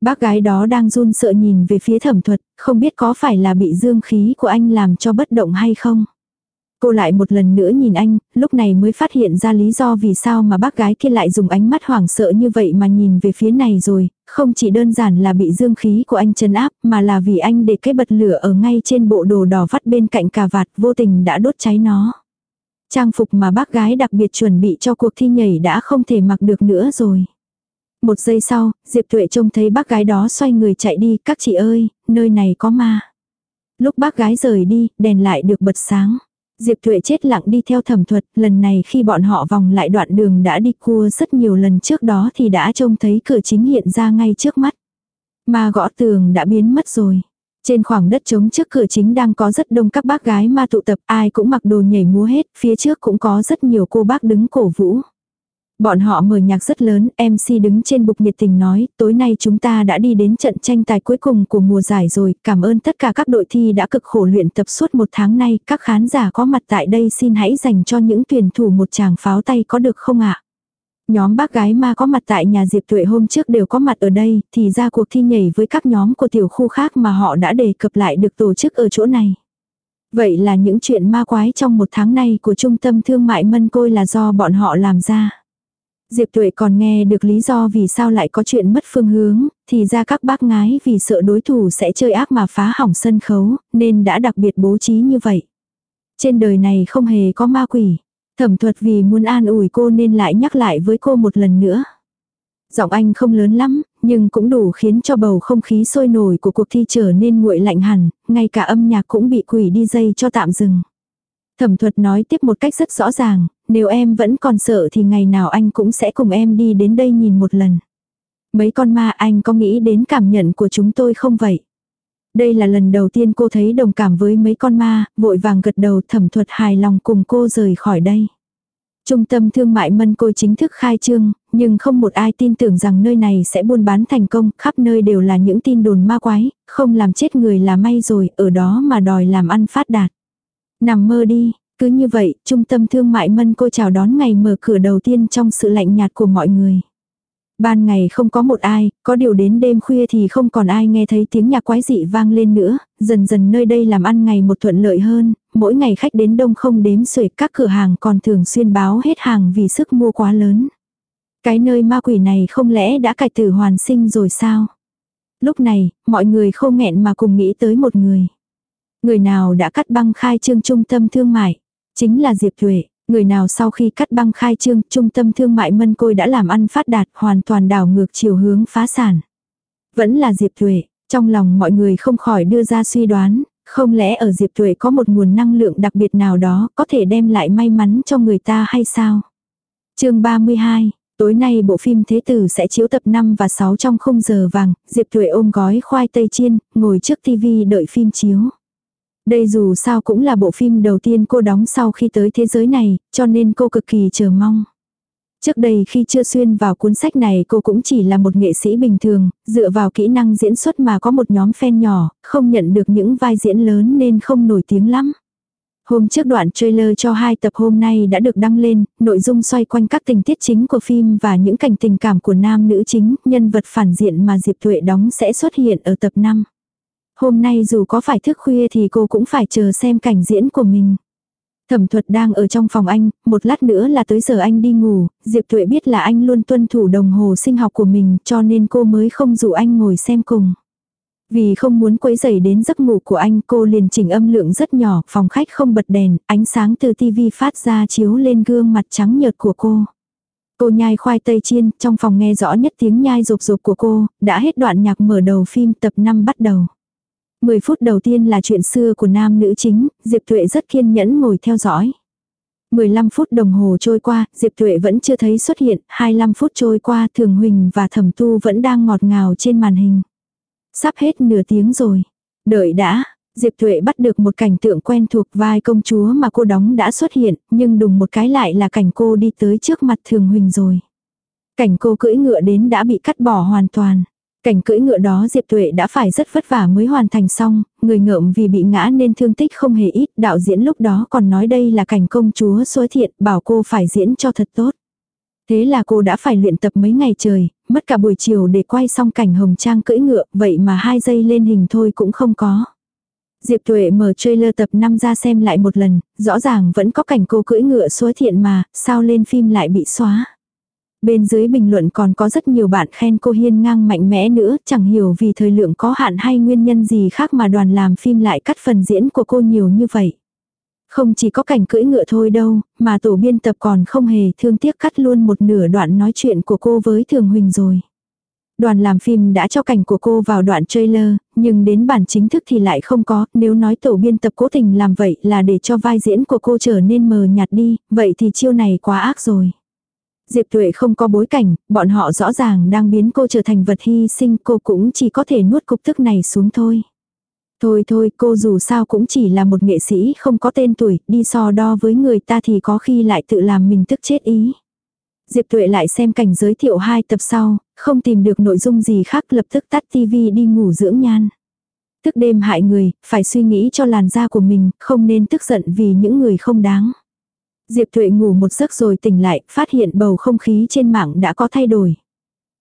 Bác gái đó đang run sợ nhìn về phía thẩm thuật, không biết có phải là bị dương khí của anh làm cho bất động hay không? Cô lại một lần nữa nhìn anh, lúc này mới phát hiện ra lý do vì sao mà bác gái kia lại dùng ánh mắt hoảng sợ như vậy mà nhìn về phía này rồi, không chỉ đơn giản là bị dương khí của anh chấn áp mà là vì anh để cái bật lửa ở ngay trên bộ đồ đỏ vắt bên cạnh cà vạt vô tình đã đốt cháy nó. Trang phục mà bác gái đặc biệt chuẩn bị cho cuộc thi nhảy đã không thể mặc được nữa rồi. Một giây sau, Diệp Tuệ trông thấy bác gái đó xoay người chạy đi, các chị ơi, nơi này có ma. Lúc bác gái rời đi, đèn lại được bật sáng. Diệp Thuệ chết lặng đi theo thẩm thuật, lần này khi bọn họ vòng lại đoạn đường đã đi cua rất nhiều lần trước đó thì đã trông thấy cửa chính hiện ra ngay trước mắt. Mà gõ tường đã biến mất rồi. Trên khoảng đất trống trước cửa chính đang có rất đông các bác gái ma tụ tập, ai cũng mặc đồ nhảy múa hết, phía trước cũng có rất nhiều cô bác đứng cổ vũ. Bọn họ mở nhạc rất lớn, MC đứng trên bục nhiệt tình nói, tối nay chúng ta đã đi đến trận tranh tài cuối cùng của mùa giải rồi, cảm ơn tất cả các đội thi đã cực khổ luyện tập suốt một tháng nay, các khán giả có mặt tại đây xin hãy dành cho những tuyển thủ một tràng pháo tay có được không ạ? Nhóm bác gái ma có mặt tại nhà Diệp Tuệ hôm trước đều có mặt ở đây, thì ra cuộc thi nhảy với các nhóm của tiểu khu khác mà họ đã đề cập lại được tổ chức ở chỗ này. Vậy là những chuyện ma quái trong một tháng này của trung tâm thương mại Mân Côi là do bọn họ làm ra. Diệp Tuệ còn nghe được lý do vì sao lại có chuyện mất phương hướng, thì ra các bác ngái vì sợ đối thủ sẽ chơi ác mà phá hỏng sân khấu, nên đã đặc biệt bố trí như vậy. Trên đời này không hề có ma quỷ. Thẩm thuật vì muốn an ủi cô nên lại nhắc lại với cô một lần nữa. Giọng anh không lớn lắm, nhưng cũng đủ khiến cho bầu không khí sôi nổi của cuộc thi trở nên nguội lạnh hẳn, ngay cả âm nhạc cũng bị quỷ đi dây cho tạm dừng. Thẩm thuật nói tiếp một cách rất rõ ràng, nếu em vẫn còn sợ thì ngày nào anh cũng sẽ cùng em đi đến đây nhìn một lần. Mấy con ma anh có nghĩ đến cảm nhận của chúng tôi không vậy? Đây là lần đầu tiên cô thấy đồng cảm với mấy con ma, vội vàng gật đầu thẩm thuật hài lòng cùng cô rời khỏi đây. Trung tâm thương mại Mân Côi chính thức khai trương, nhưng không một ai tin tưởng rằng nơi này sẽ buôn bán thành công, khắp nơi đều là những tin đồn ma quái, không làm chết người là may rồi, ở đó mà đòi làm ăn phát đạt. Nằm mơ đi, cứ như vậy, trung tâm thương mại Mân cô chào đón ngày mở cửa đầu tiên trong sự lạnh nhạt của mọi người. Ban ngày không có một ai, có điều đến đêm khuya thì không còn ai nghe thấy tiếng nhạc quái dị vang lên nữa, dần dần nơi đây làm ăn ngày một thuận lợi hơn, mỗi ngày khách đến đông không đếm xuể các cửa hàng còn thường xuyên báo hết hàng vì sức mua quá lớn. Cái nơi ma quỷ này không lẽ đã cải tử hoàn sinh rồi sao? Lúc này, mọi người không nghẹn mà cùng nghĩ tới một người. Người nào đã cắt băng khai trương trung tâm thương mại? Chính là Diệp Thuệ. Người nào sau khi cắt băng khai trương, trung tâm thương mại mân côi đã làm ăn phát đạt, hoàn toàn đảo ngược chiều hướng phá sản. Vẫn là Diệp Thuệ, trong lòng mọi người không khỏi đưa ra suy đoán, không lẽ ở Diệp Thuệ có một nguồn năng lượng đặc biệt nào đó có thể đem lại may mắn cho người ta hay sao? chương 32 Tối nay bộ phim Thế Tử sẽ chiếu tập 5 và 6 trong khung giờ vàng, Diệp Thuệ ôm gói khoai tây chiên, ngồi trước tivi đợi phim chiếu. Đây dù sao cũng là bộ phim đầu tiên cô đóng sau khi tới thế giới này, cho nên cô cực kỳ chờ mong. Trước đây khi chưa xuyên vào cuốn sách này cô cũng chỉ là một nghệ sĩ bình thường, dựa vào kỹ năng diễn xuất mà có một nhóm fan nhỏ, không nhận được những vai diễn lớn nên không nổi tiếng lắm. Hôm trước đoạn trailer cho hai tập hôm nay đã được đăng lên, nội dung xoay quanh các tình tiết chính của phim và những cảnh tình cảm của nam nữ chính, nhân vật phản diện mà Diệp Thuệ đóng sẽ xuất hiện ở tập 5. Hôm nay dù có phải thức khuya thì cô cũng phải chờ xem cảnh diễn của mình. Thẩm thuật đang ở trong phòng anh, một lát nữa là tới giờ anh đi ngủ, Diệp Thuệ biết là anh luôn tuân thủ đồng hồ sinh học của mình cho nên cô mới không dụ anh ngồi xem cùng. Vì không muốn quấy rầy đến giấc ngủ của anh cô liền chỉnh âm lượng rất nhỏ, phòng khách không bật đèn, ánh sáng từ tivi phát ra chiếu lên gương mặt trắng nhợt của cô. Cô nhai khoai tây chiên, trong phòng nghe rõ nhất tiếng nhai rục rục của cô, đã hết đoạn nhạc mở đầu phim tập 5 bắt đầu. 10 phút đầu tiên là chuyện xưa của nam nữ chính, Diệp Tuệ rất kiên nhẫn ngồi theo dõi. 15 phút đồng hồ trôi qua, Diệp Tuệ vẫn chưa thấy xuất hiện, 25 phút trôi qua Thường Huỳnh và Thẩm Tu vẫn đang ngọt ngào trên màn hình. Sắp hết nửa tiếng rồi. Đợi đã, Diệp Tuệ bắt được một cảnh tượng quen thuộc vai công chúa mà cô đóng đã xuất hiện, nhưng đùng một cái lại là cảnh cô đi tới trước mặt Thường Huỳnh rồi. Cảnh cô cưỡi ngựa đến đã bị cắt bỏ hoàn toàn. Cảnh cưỡi ngựa đó Diệp Tuệ đã phải rất vất vả mới hoàn thành xong, người ngợm vì bị ngã nên thương tích không hề ít, đạo diễn lúc đó còn nói đây là cảnh công chúa xối thiện, bảo cô phải diễn cho thật tốt. Thế là cô đã phải luyện tập mấy ngày trời, mất cả buổi chiều để quay xong cảnh hồng trang cưỡi ngựa, vậy mà hai giây lên hình thôi cũng không có. Diệp Tuệ mở trailer tập 5 ra xem lại một lần, rõ ràng vẫn có cảnh cô cưỡi ngựa xối thiện mà, sao lên phim lại bị xóa. Bên dưới bình luận còn có rất nhiều bạn khen cô hiên ngang mạnh mẽ nữa, chẳng hiểu vì thời lượng có hạn hay nguyên nhân gì khác mà đoàn làm phim lại cắt phần diễn của cô nhiều như vậy. Không chỉ có cảnh cưỡi ngựa thôi đâu, mà tổ biên tập còn không hề thương tiếc cắt luôn một nửa đoạn nói chuyện của cô với Thường Huỳnh rồi. Đoàn làm phim đã cho cảnh của cô vào đoạn trailer, nhưng đến bản chính thức thì lại không có, nếu nói tổ biên tập cố tình làm vậy là để cho vai diễn của cô trở nên mờ nhạt đi, vậy thì chiêu này quá ác rồi. Diệp Tuệ không có bối cảnh, bọn họ rõ ràng đang biến cô trở thành vật hy sinh, cô cũng chỉ có thể nuốt cục tức này xuống thôi. Thôi thôi, cô dù sao cũng chỉ là một nghệ sĩ không có tên tuổi, đi so đo với người ta thì có khi lại tự làm mình tức chết ý. Diệp Tuệ lại xem cảnh giới thiệu hai tập sau, không tìm được nội dung gì khác lập tức tắt tivi đi ngủ dưỡng nhan. Tức đêm hại người, phải suy nghĩ cho làn da của mình, không nên tức giận vì những người không đáng. Diệp Thuệ ngủ một giấc rồi tỉnh lại, phát hiện bầu không khí trên mạng đã có thay đổi.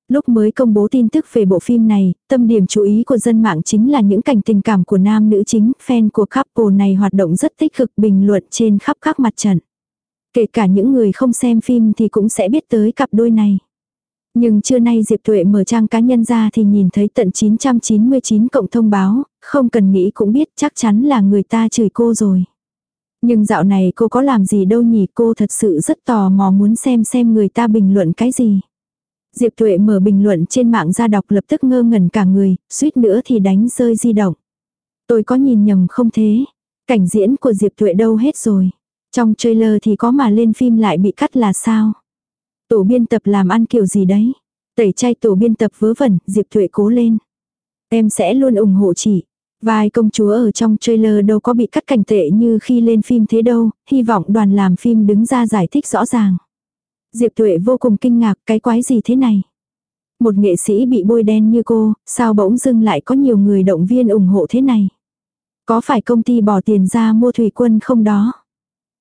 Lúc mới công bố tin tức về bộ phim này, tâm điểm chú ý của dân mạng chính là những cảnh tình cảm của nam nữ chính, fan của couple này hoạt động rất tích cực bình luận trên khắp các mặt trận. Kể cả những người không xem phim thì cũng sẽ biết tới cặp đôi này. Nhưng trưa nay Diệp Tuệ mở trang cá nhân ra thì nhìn thấy tận 999 cộng thông báo, không cần nghĩ cũng biết chắc chắn là người ta chửi cô rồi. Nhưng dạo này cô có làm gì đâu nhỉ cô thật sự rất tò mò muốn xem xem người ta bình luận cái gì. Diệp Tuệ mở bình luận trên mạng ra đọc lập tức ngơ ngẩn cả người, suýt nữa thì đánh rơi di động. Tôi có nhìn nhầm không thế? Cảnh diễn của Diệp Tuệ đâu hết rồi? Trong trailer thì có mà lên phim lại bị cắt là sao? Tổ biên tập làm ăn kiểu gì đấy? Tẩy chay tổ biên tập vớ vẩn, Diệp Tuệ cố lên. Em sẽ luôn ủng hộ chị. Vai công chúa ở trong trailer đâu có bị cắt cảnh tệ như khi lên phim thế đâu, hy vọng đoàn làm phim đứng ra giải thích rõ ràng. Diệp Tuệ vô cùng kinh ngạc cái quái gì thế này. Một nghệ sĩ bị bôi đen như cô, sao bỗng dưng lại có nhiều người động viên ủng hộ thế này. Có phải công ty bỏ tiền ra mua thủy quân không đó?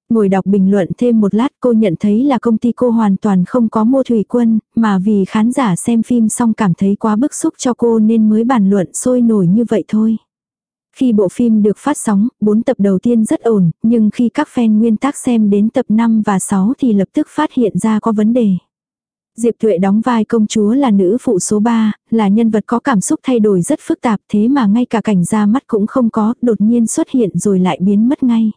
Ngồi đọc bình luận thêm một lát cô nhận thấy là công ty cô hoàn toàn không có mua thủy quân, mà vì khán giả xem phim xong cảm thấy quá bức xúc cho cô nên mới bàn luận sôi nổi như vậy thôi. Khi bộ phim được phát sóng, 4 tập đầu tiên rất ổn, nhưng khi các fan nguyên tác xem đến tập 5 và 6 thì lập tức phát hiện ra có vấn đề. Diệp Tuệ đóng vai công chúa là nữ phụ số 3, là nhân vật có cảm xúc thay đổi rất phức tạp thế mà ngay cả cảnh ra mắt cũng không có, đột nhiên xuất hiện rồi lại biến mất ngay.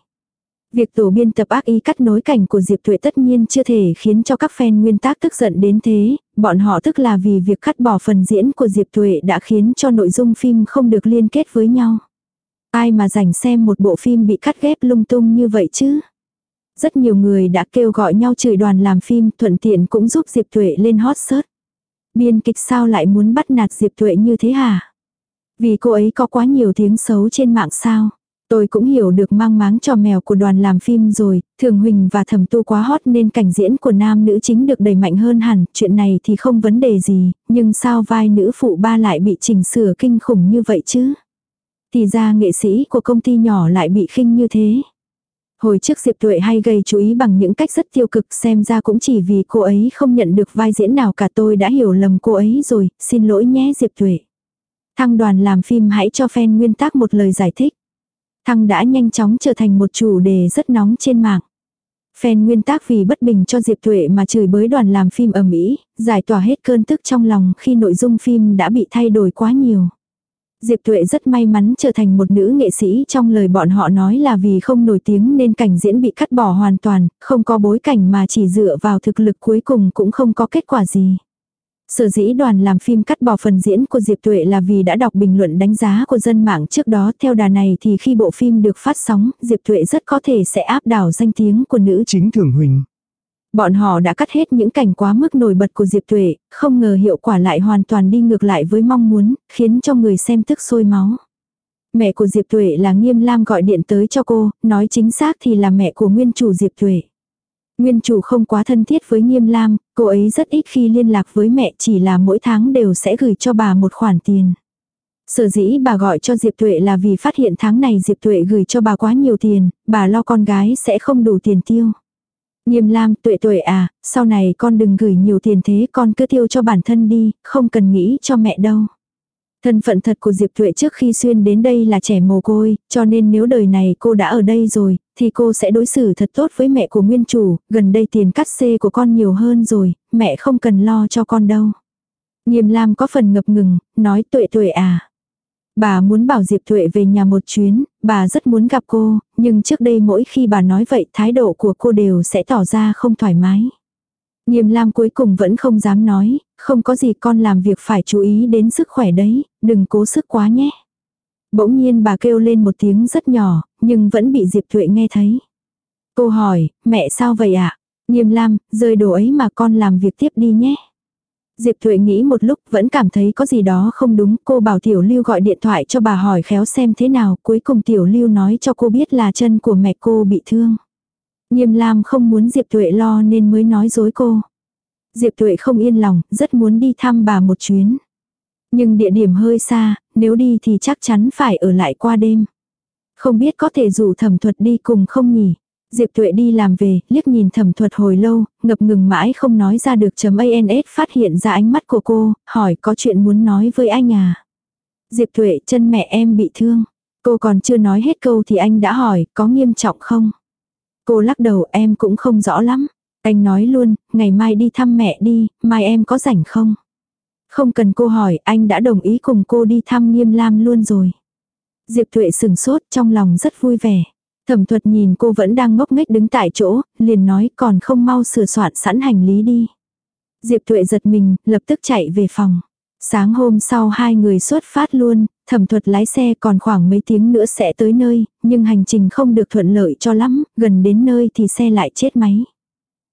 Việc tổ biên tập ác ý cắt nối cảnh của Diệp Tuệ tất nhiên chưa thể khiến cho các fan nguyên tác tức giận đến thế, bọn họ tức là vì việc cắt bỏ phần diễn của Diệp Tuệ đã khiến cho nội dung phim không được liên kết với nhau. Ai mà rảnh xem một bộ phim bị cắt ghép lung tung như vậy chứ? Rất nhiều người đã kêu gọi nhau chửi đoàn làm phim thuận tiện cũng giúp Diệp Tuệ lên hot search. Biên kịch sao lại muốn bắt nạt Diệp Tuệ như thế hả? Vì cô ấy có quá nhiều tiếng xấu trên mạng sao? Tôi cũng hiểu được mang máng trò mèo của đoàn làm phim rồi, Thường Huỳnh và Thẩm Tu quá hot nên cảnh diễn của nam nữ chính được đẩy mạnh hơn hẳn, chuyện này thì không vấn đề gì, nhưng sao vai nữ phụ ba lại bị chỉnh sửa kinh khủng như vậy chứ? Thì ra nghệ sĩ của công ty nhỏ lại bị khinh như thế. Hồi trước Diệp Tuệ hay gây chú ý bằng những cách rất tiêu cực xem ra cũng chỉ vì cô ấy không nhận được vai diễn nào cả tôi đã hiểu lầm cô ấy rồi, xin lỗi nhé Diệp Tuệ. Thăng đoàn làm phim hãy cho fan nguyên tác một lời giải thích. Thăng đã nhanh chóng trở thành một chủ đề rất nóng trên mạng. Fan nguyên tác vì bất bình cho Diệp Tuệ mà chửi bới đoàn làm phim ở Mỹ, giải tỏa hết cơn tức trong lòng khi nội dung phim đã bị thay đổi quá nhiều. Diệp Tuệ rất may mắn trở thành một nữ nghệ sĩ trong lời bọn họ nói là vì không nổi tiếng nên cảnh diễn bị cắt bỏ hoàn toàn, không có bối cảnh mà chỉ dựa vào thực lực cuối cùng cũng không có kết quả gì. Sở dĩ đoàn làm phim cắt bỏ phần diễn của Diệp Tuệ là vì đã đọc bình luận đánh giá của dân mạng trước đó theo đà này thì khi bộ phim được phát sóng, Diệp Tuệ rất có thể sẽ áp đảo danh tiếng của nữ chính thường huỳnh. Bọn họ đã cắt hết những cảnh quá mức nổi bật của Diệp Tuệ, không ngờ hiệu quả lại hoàn toàn đi ngược lại với mong muốn, khiến cho người xem tức sôi máu. Mẹ của Diệp Tuệ là Nghiêm Lam gọi điện tới cho cô, nói chính xác thì là mẹ của nguyên chủ Diệp Tuệ. Nguyên chủ không quá thân thiết với Nghiêm Lam, cô ấy rất ít khi liên lạc với mẹ chỉ là mỗi tháng đều sẽ gửi cho bà một khoản tiền. Sở dĩ bà gọi cho Diệp Tuệ là vì phát hiện tháng này Diệp Tuệ gửi cho bà quá nhiều tiền, bà lo con gái sẽ không đủ tiền tiêu. Nghiêm lam tuệ tuệ à, sau này con đừng gửi nhiều tiền thế con cứ tiêu cho bản thân đi, không cần nghĩ cho mẹ đâu. Thân phận thật của Diệp Tuệ trước khi xuyên đến đây là trẻ mồ côi, cho nên nếu đời này cô đã ở đây rồi, thì cô sẽ đối xử thật tốt với mẹ của nguyên chủ, gần đây tiền cắt xê của con nhiều hơn rồi, mẹ không cần lo cho con đâu. Nghiêm Lam có phần ngập ngừng, nói tuệ tuệ à. Bà muốn bảo Diệp Thuệ về nhà một chuyến, bà rất muốn gặp cô, nhưng trước đây mỗi khi bà nói vậy thái độ của cô đều sẽ tỏ ra không thoải mái. Nghiêm Lam cuối cùng vẫn không dám nói, không có gì con làm việc phải chú ý đến sức khỏe đấy, đừng cố sức quá nhé. Bỗng nhiên bà kêu lên một tiếng rất nhỏ, nhưng vẫn bị Diệp Thuệ nghe thấy. Cô hỏi, mẹ sao vậy ạ? À? Nghiêm Lam, rơi đồ ấy mà con làm việc tiếp đi nhé. Diệp Thuệ nghĩ một lúc vẫn cảm thấy có gì đó không đúng, cô bảo Tiểu Lưu gọi điện thoại cho bà hỏi khéo xem thế nào, cuối cùng Tiểu Lưu nói cho cô biết là chân của mẹ cô bị thương. Nghiêm Lam không muốn Diệp Thuệ lo nên mới nói dối cô. Diệp Thuệ không yên lòng, rất muốn đi thăm bà một chuyến. Nhưng địa điểm hơi xa, nếu đi thì chắc chắn phải ở lại qua đêm. Không biết có thể rủ thẩm thuật đi cùng không nhỉ? Diệp Tuệ đi làm về, liếc nhìn thẩm thuật hồi lâu, ngập ngừng mãi không nói ra được chấm ANS phát hiện ra ánh mắt của cô, hỏi có chuyện muốn nói với anh à. Diệp Tuệ chân mẹ em bị thương. Cô còn chưa nói hết câu thì anh đã hỏi có nghiêm trọng không? Cô lắc đầu em cũng không rõ lắm. Anh nói luôn, ngày mai đi thăm mẹ đi, mai em có rảnh không? Không cần cô hỏi, anh đã đồng ý cùng cô đi thăm nghiêm lam luôn rồi. Diệp Thuệ sừng sốt trong lòng rất vui vẻ. Thẩm thuật nhìn cô vẫn đang ngốc nghếch đứng tại chỗ, liền nói còn không mau sửa soạn sẵn hành lý đi. Diệp Thuệ giật mình, lập tức chạy về phòng. Sáng hôm sau hai người xuất phát luôn, thẩm thuật lái xe còn khoảng mấy tiếng nữa sẽ tới nơi, nhưng hành trình không được thuận lợi cho lắm, gần đến nơi thì xe lại chết máy.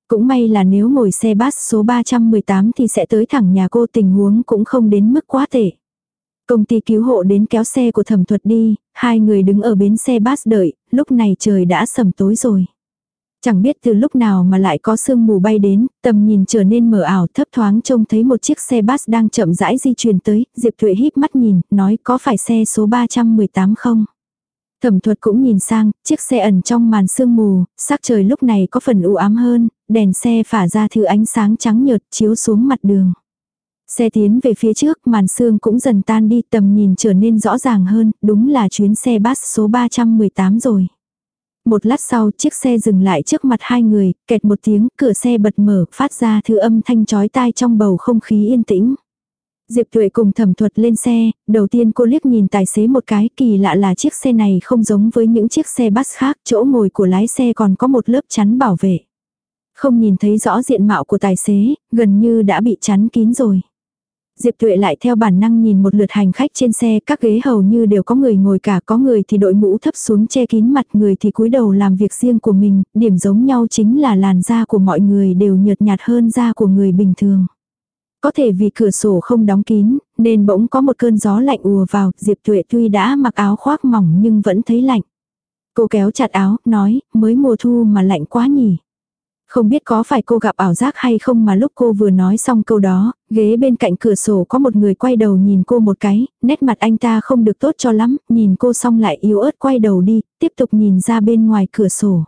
Cũng may là nếu ngồi xe bus số 318 thì sẽ tới thẳng nhà cô tình huống cũng không đến mức quá tệ. Công ty cứu hộ đến kéo xe của thẩm thuật đi, hai người đứng ở bến xe bus đợi, lúc này trời đã sầm tối rồi. Chẳng biết từ lúc nào mà lại có sương mù bay đến, tầm nhìn trở nên mờ ảo thấp thoáng trông thấy một chiếc xe bus đang chậm rãi di chuyển tới, Diệp Thuệ híp mắt nhìn, nói có phải xe số 318 không? Thẩm thuật cũng nhìn sang, chiếc xe ẩn trong màn sương mù, sắc trời lúc này có phần u ám hơn, đèn xe phả ra thứ ánh sáng trắng nhợt chiếu xuống mặt đường. Xe tiến về phía trước, màn sương cũng dần tan đi, tầm nhìn trở nên rõ ràng hơn, đúng là chuyến xe bus số 318 rồi. Một lát sau, chiếc xe dừng lại trước mặt hai người, kẹt một tiếng, cửa xe bật mở, phát ra thứ âm thanh chói tai trong bầu không khí yên tĩnh. Diệp Tuệ cùng thẩm thuật lên xe, đầu tiên cô liếc nhìn tài xế một cái, kỳ lạ là chiếc xe này không giống với những chiếc xe bus khác, chỗ ngồi của lái xe còn có một lớp chắn bảo vệ. Không nhìn thấy rõ diện mạo của tài xế, gần như đã bị chắn kín rồi. Diệp Tuệ lại theo bản năng nhìn một lượt hành khách trên xe, các ghế hầu như đều có người ngồi cả, có người thì đội mũ thấp xuống che kín mặt, người thì cúi đầu làm việc riêng của mình, điểm giống nhau chính là làn da của mọi người đều nhợt nhạt hơn da của người bình thường. Có thể vì cửa sổ không đóng kín, nên bỗng có một cơn gió lạnh ùa vào, Diệp Tuệ tuy đã mặc áo khoác mỏng nhưng vẫn thấy lạnh. Cô kéo chặt áo, nói, mới mùa thu mà lạnh quá nhỉ. Không biết có phải cô gặp ảo giác hay không mà lúc cô vừa nói xong câu đó, ghế bên cạnh cửa sổ có một người quay đầu nhìn cô một cái, nét mặt anh ta không được tốt cho lắm, nhìn cô xong lại yếu ớt quay đầu đi, tiếp tục nhìn ra bên ngoài cửa sổ.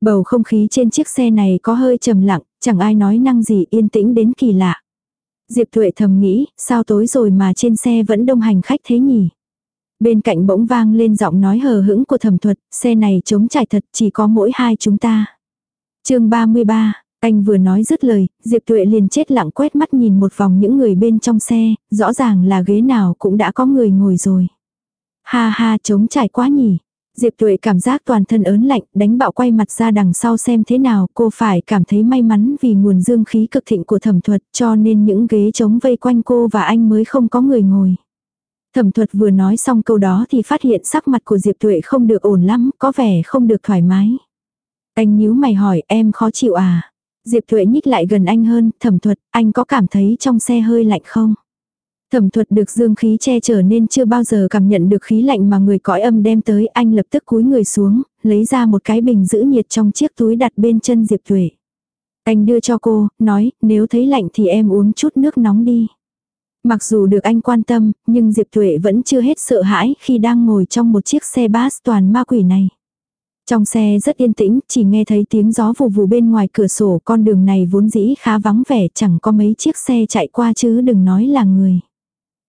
Bầu không khí trên chiếc xe này có hơi trầm lặng, chẳng ai nói năng gì yên tĩnh đến kỳ lạ. Diệp Thuệ thầm nghĩ, sao tối rồi mà trên xe vẫn đông hành khách thế nhỉ? Bên cạnh bỗng vang lên giọng nói hờ hững của thẩm thuật, xe này chống trải thật chỉ có mỗi hai chúng ta chương 33, anh vừa nói dứt lời, Diệp Tuệ liền chết lặng quét mắt nhìn một vòng những người bên trong xe, rõ ràng là ghế nào cũng đã có người ngồi rồi. Ha ha chống trải quá nhỉ. Diệp Tuệ cảm giác toàn thân ớn lạnh, đánh bạo quay mặt ra đằng sau xem thế nào, cô phải cảm thấy may mắn vì nguồn dương khí cực thịnh của thẩm thuật cho nên những ghế trống vây quanh cô và anh mới không có người ngồi. Thẩm thuật vừa nói xong câu đó thì phát hiện sắc mặt của Diệp Tuệ không được ổn lắm, có vẻ không được thoải mái. Anh nhíu mày hỏi em khó chịu à? Diệp Thuệ nhích lại gần anh hơn, thẩm thuật, anh có cảm thấy trong xe hơi lạnh không? Thẩm thuật được dương khí che chở nên chưa bao giờ cảm nhận được khí lạnh mà người cõi âm đem tới, anh lập tức cúi người xuống, lấy ra một cái bình giữ nhiệt trong chiếc túi đặt bên chân Diệp Thuệ. Anh đưa cho cô, nói, nếu thấy lạnh thì em uống chút nước nóng đi. Mặc dù được anh quan tâm, nhưng Diệp Thuệ vẫn chưa hết sợ hãi khi đang ngồi trong một chiếc xe bus toàn ma quỷ này. Trong xe rất yên tĩnh, chỉ nghe thấy tiếng gió vù vù bên ngoài cửa sổ, con đường này vốn dĩ khá vắng vẻ, chẳng có mấy chiếc xe chạy qua chứ đừng nói là người.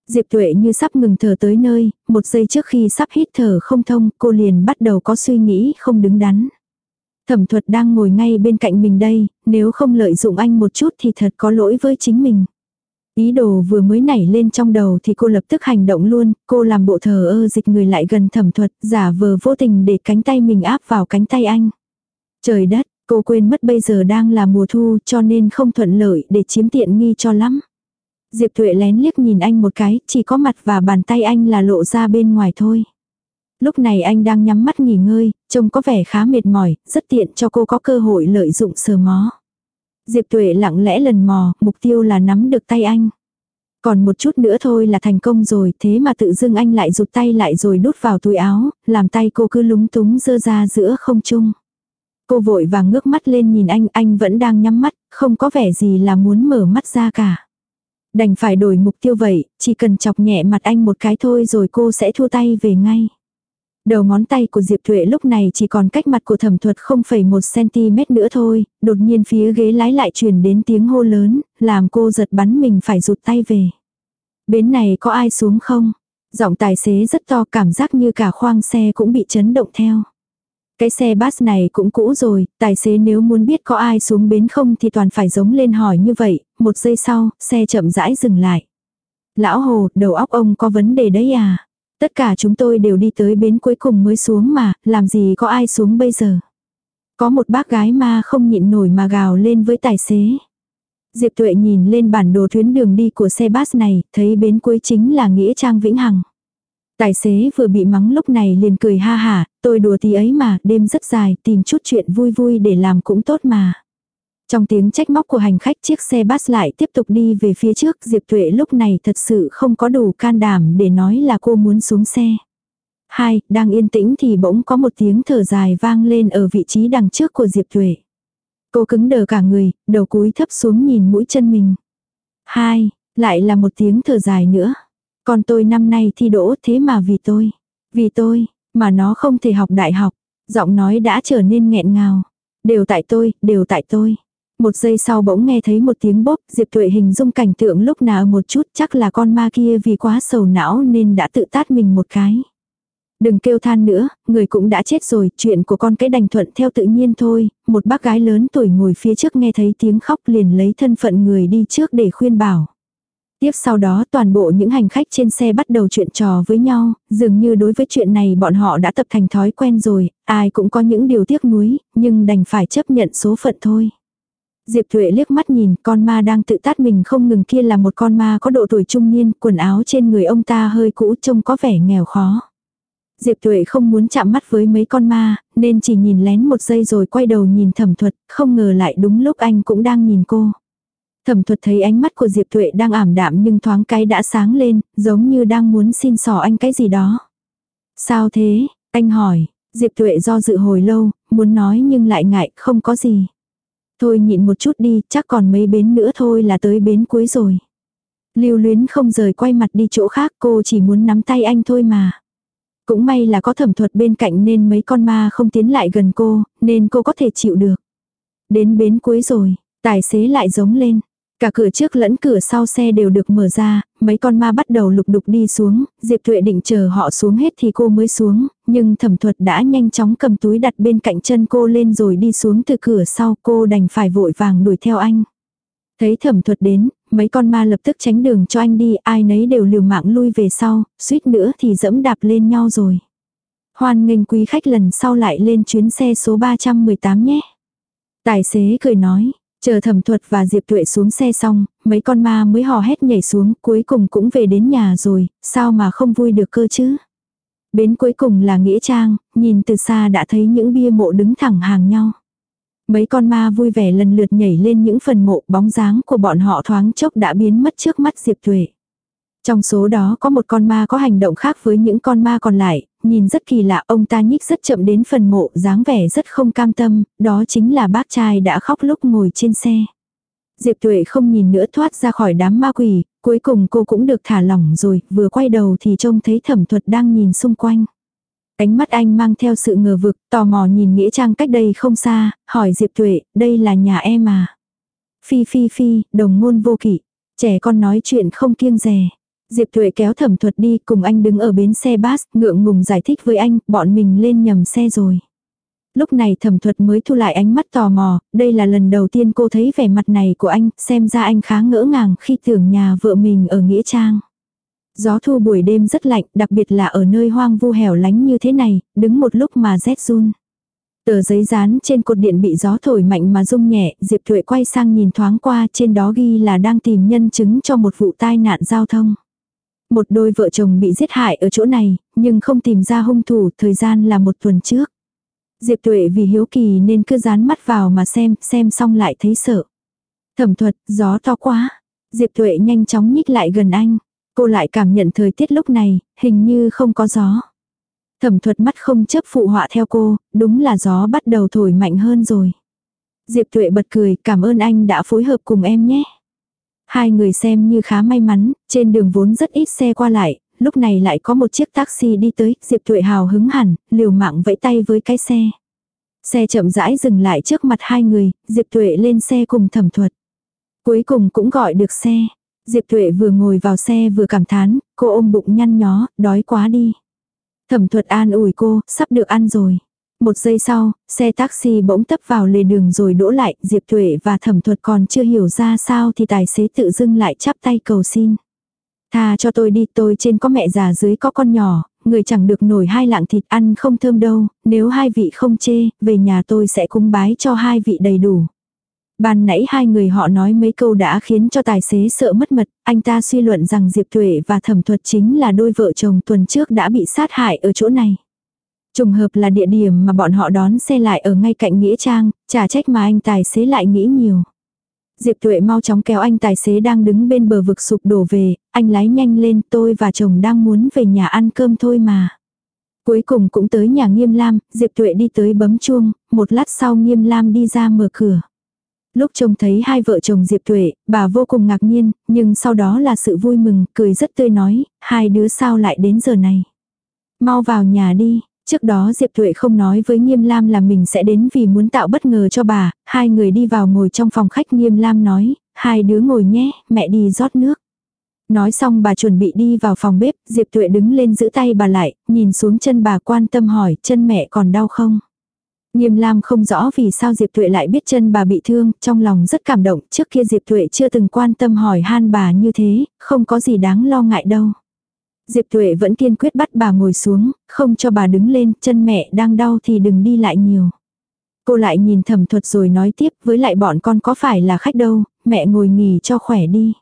Diệp Tuệ như sắp ngừng thở tới nơi, một giây trước khi sắp hít thở không thông, cô liền bắt đầu có suy nghĩ không đứng đắn. Thẩm thuật đang ngồi ngay bên cạnh mình đây, nếu không lợi dụng anh một chút thì thật có lỗi với chính mình. Ý đồ vừa mới nảy lên trong đầu thì cô lập tức hành động luôn, cô làm bộ thờ ơ dịch người lại gần thẩm thuật, giả vờ vô tình để cánh tay mình áp vào cánh tay anh. Trời đất, cô quên mất bây giờ đang là mùa thu cho nên không thuận lợi để chiếm tiện nghi cho lắm. Diệp Thuệ lén liếc nhìn anh một cái, chỉ có mặt và bàn tay anh là lộ ra bên ngoài thôi. Lúc này anh đang nhắm mắt nghỉ ngơi, trông có vẻ khá mệt mỏi, rất tiện cho cô có cơ hội lợi dụng sờ mó. Diệp Tuệ lặng lẽ lần mò, mục tiêu là nắm được tay anh. Còn một chút nữa thôi là thành công rồi, thế mà tự dưng anh lại rụt tay lại rồi đút vào túi áo, làm tay cô cứ lúng túng dơ ra giữa không trung. Cô vội vàng ngước mắt lên nhìn anh, anh vẫn đang nhắm mắt, không có vẻ gì là muốn mở mắt ra cả. Đành phải đổi mục tiêu vậy, chỉ cần chọc nhẹ mặt anh một cái thôi rồi cô sẽ thua tay về ngay. Đầu ngón tay của Diệp Thuệ lúc này chỉ còn cách mặt của thẩm thuật 0,1cm nữa thôi, đột nhiên phía ghế lái lại truyền đến tiếng hô lớn, làm cô giật bắn mình phải rụt tay về. Bến này có ai xuống không? Giọng tài xế rất to cảm giác như cả khoang xe cũng bị chấn động theo. Cái xe bus này cũng cũ rồi, tài xế nếu muốn biết có ai xuống bến không thì toàn phải giống lên hỏi như vậy, một giây sau, xe chậm rãi dừng lại. Lão Hồ, đầu óc ông có vấn đề đấy à? Tất cả chúng tôi đều đi tới bến cuối cùng mới xuống mà, làm gì có ai xuống bây giờ? Có một bác gái ma không nhịn nổi mà gào lên với tài xế. Diệp Tuệ nhìn lên bản đồ tuyến đường đi của xe bus này, thấy bến cuối chính là Nghĩa Trang Vĩnh Hằng. Tài xế vừa bị mắng lúc này liền cười ha hả, tôi đùa tí ấy mà, đêm rất dài, tìm chút chuyện vui vui để làm cũng tốt mà. Trong tiếng trách móc của hành khách chiếc xe bus lại tiếp tục đi về phía trước, Diệp Tuệ lúc này thật sự không có đủ can đảm để nói là cô muốn xuống xe. Hai, đang yên tĩnh thì bỗng có một tiếng thở dài vang lên ở vị trí đằng trước của Diệp Tuệ. Cô cứng đờ cả người, đầu cúi thấp xuống nhìn mũi chân mình. Hai, lại là một tiếng thở dài nữa. Còn tôi năm nay thi đỗ thế mà vì tôi. Vì tôi, mà nó không thể học đại học. Giọng nói đã trở nên nghẹn ngào. Đều tại tôi, đều tại tôi. Một giây sau bỗng nghe thấy một tiếng bốp, Diệp Tuệ hình dung cảnh tượng lúc nào một chút chắc là con ma kia vì quá sầu não nên đã tự tát mình một cái. Đừng kêu than nữa, người cũng đã chết rồi, chuyện của con cái đành thuận theo tự nhiên thôi, một bác gái lớn tuổi ngồi phía trước nghe thấy tiếng khóc liền lấy thân phận người đi trước để khuyên bảo. Tiếp sau đó toàn bộ những hành khách trên xe bắt đầu chuyện trò với nhau, dường như đối với chuyện này bọn họ đã tập thành thói quen rồi, ai cũng có những điều tiếc nuối, nhưng đành phải chấp nhận số phận thôi. Diệp Thuệ liếc mắt nhìn con ma đang tự tát mình không ngừng kia là một con ma có độ tuổi trung niên, quần áo trên người ông ta hơi cũ trông có vẻ nghèo khó. Diệp Thụy không muốn chạm mắt với mấy con ma, nên chỉ nhìn lén một giây rồi quay đầu nhìn thẩm thuật, không ngờ lại đúng lúc anh cũng đang nhìn cô. Thẩm thuật thấy ánh mắt của Diệp Thụy đang ảm đạm nhưng thoáng cái đã sáng lên, giống như đang muốn xin sỏ anh cái gì đó. Sao thế? Anh hỏi, Diệp Thụy do dự hồi lâu, muốn nói nhưng lại ngại, không có gì. Thôi nhịn một chút đi, chắc còn mấy bến nữa thôi là tới bến cuối rồi. Lưu luyến không rời quay mặt đi chỗ khác cô chỉ muốn nắm tay anh thôi mà. Cũng may là có thẩm thuật bên cạnh nên mấy con ma không tiến lại gần cô, nên cô có thể chịu được. Đến bến cuối rồi, tài xế lại giống lên. Cả cửa trước lẫn cửa sau xe đều được mở ra, mấy con ma bắt đầu lục đục đi xuống, Diệp Thuệ định chờ họ xuống hết thì cô mới xuống, nhưng thẩm thuật đã nhanh chóng cầm túi đặt bên cạnh chân cô lên rồi đi xuống từ cửa sau cô đành phải vội vàng đuổi theo anh. Thấy thẩm thuật đến, mấy con ma lập tức tránh đường cho anh đi, ai nấy đều liều mạng lui về sau, suýt nữa thì dẫm đạp lên nhau rồi. Hoan nghênh quý khách lần sau lại lên chuyến xe số 318 nhé. Tài xế cười nói, chờ thẩm thuật và Diệp Tuệ xuống xe xong, mấy con ma mới hò hét nhảy xuống, cuối cùng cũng về đến nhà rồi, sao mà không vui được cơ chứ. Bến cuối cùng là Nghĩa Trang, nhìn từ xa đã thấy những bia mộ đứng thẳng hàng nhau. Mấy con ma vui vẻ lần lượt nhảy lên những phần mộ bóng dáng của bọn họ thoáng chốc đã biến mất trước mắt Diệp Tuệ. Trong số đó có một con ma có hành động khác với những con ma còn lại, nhìn rất kỳ lạ ông ta nhích rất chậm đến phần mộ dáng vẻ rất không cam tâm, đó chính là bác trai đã khóc lúc ngồi trên xe. Diệp Tuệ không nhìn nữa thoát ra khỏi đám ma quỷ, cuối cùng cô cũng được thả lỏng rồi, vừa quay đầu thì trông thấy thẩm thuật đang nhìn xung quanh. Ánh mắt anh mang theo sự ngờ vực, tò mò nhìn Nghĩa Trang cách đây không xa, hỏi Diệp Tuệ, đây là nhà em à? Phi phi phi, đồng ngôn vô kỷ. Trẻ con nói chuyện không kiêng rè. Diệp Thuệ kéo thẩm thuật đi cùng anh đứng ở bến xe bus, ngượng ngùng giải thích với anh, bọn mình lên nhầm xe rồi. Lúc này thẩm thuật mới thu lại ánh mắt tò mò, đây là lần đầu tiên cô thấy vẻ mặt này của anh, xem ra anh khá ngỡ ngàng khi tưởng nhà vợ mình ở Nghĩa Trang. Gió thu buổi đêm rất lạnh, đặc biệt là ở nơi hoang vu hẻo lánh như thế này, đứng một lúc mà rét run. Tờ giấy dán trên cột điện bị gió thổi mạnh mà rung nhẹ, Diệp Thuệ quay sang nhìn thoáng qua trên đó ghi là đang tìm nhân chứng cho một vụ tai nạn giao thông. Một đôi vợ chồng bị giết hại ở chỗ này, nhưng không tìm ra hung thủ, thời gian là một tuần trước. Diệp Tuệ vì hiếu kỳ nên cứ dán mắt vào mà xem, xem xong lại thấy sợ. Thẩm thuật, gió to quá. Diệp Tuệ nhanh chóng nhích lại gần anh. Cô lại cảm nhận thời tiết lúc này, hình như không có gió. Thẩm thuật mắt không chấp phụ họa theo cô, đúng là gió bắt đầu thổi mạnh hơn rồi. Diệp Tuệ bật cười, cảm ơn anh đã phối hợp cùng em nhé. Hai người xem như khá may mắn, trên đường vốn rất ít xe qua lại, lúc này lại có một chiếc taxi đi tới, Diệp Tuệ hào hứng hẳn, liều mạng vẫy tay với cái xe. Xe chậm rãi dừng lại trước mặt hai người, Diệp Tuệ lên xe cùng thẩm thuật. Cuối cùng cũng gọi được xe. Diệp Tuệ vừa ngồi vào xe vừa cảm thán, cô ôm bụng nhăn nhó, đói quá đi. Thẩm thuật an ủi cô, sắp được ăn rồi. Một giây sau, xe taxi bỗng tấp vào lề đường rồi đỗ lại, Diệp Thuệ và thẩm thuật còn chưa hiểu ra sao thì tài xế tự dưng lại chắp tay cầu xin. Tha cho tôi đi, tôi trên có mẹ già dưới có con nhỏ, người chẳng được nổi hai lạng thịt ăn không thơm đâu, nếu hai vị không chê, về nhà tôi sẽ cúng bái cho hai vị đầy đủ. Ban nãy hai người họ nói mấy câu đã khiến cho tài xế sợ mất mật, anh ta suy luận rằng Diệp Tuệ và Thẩm Thuật chính là đôi vợ chồng tuần trước đã bị sát hại ở chỗ này. Trùng hợp là địa điểm mà bọn họ đón xe lại ở ngay cạnh Nghĩa Trang, chả trách mà anh tài xế lại nghĩ nhiều. Diệp Tuệ mau chóng kéo anh tài xế đang đứng bên bờ vực sụp đổ về, anh lái nhanh lên tôi và chồng đang muốn về nhà ăn cơm thôi mà. Cuối cùng cũng tới nhà Nghiêm Lam, Diệp Tuệ đi tới bấm chuông, một lát sau Nghiêm Lam đi ra mở cửa. Lúc trông thấy hai vợ chồng Diệp Tuệ, bà vô cùng ngạc nhiên, nhưng sau đó là sự vui mừng, cười rất tươi nói, hai đứa sao lại đến giờ này. Mau vào nhà đi, Trước đó Diệp Tuệ không nói với Nghiêm Lam là mình sẽ đến vì muốn tạo bất ngờ cho bà, hai người đi vào ngồi trong phòng khách Nghiêm Lam nói, hai đứa ngồi nhé, mẹ đi rót nước. Nói xong bà chuẩn bị đi vào phòng bếp, Diệp Tuệ đứng lên giữ tay bà lại, nhìn xuống chân bà quan tâm hỏi, chân mẹ còn đau không? Nghiêm Lam không rõ vì sao Diệp Tuệ lại biết chân bà bị thương, trong lòng rất cảm động, trước kia Diệp Tuệ chưa từng quan tâm hỏi han bà như thế, không có gì đáng lo ngại đâu. Diệp Tuệ vẫn kiên quyết bắt bà ngồi xuống, không cho bà đứng lên, chân mẹ đang đau thì đừng đi lại nhiều. Cô lại nhìn thẩm thuật rồi nói tiếp với lại bọn con có phải là khách đâu, mẹ ngồi nghỉ cho khỏe đi.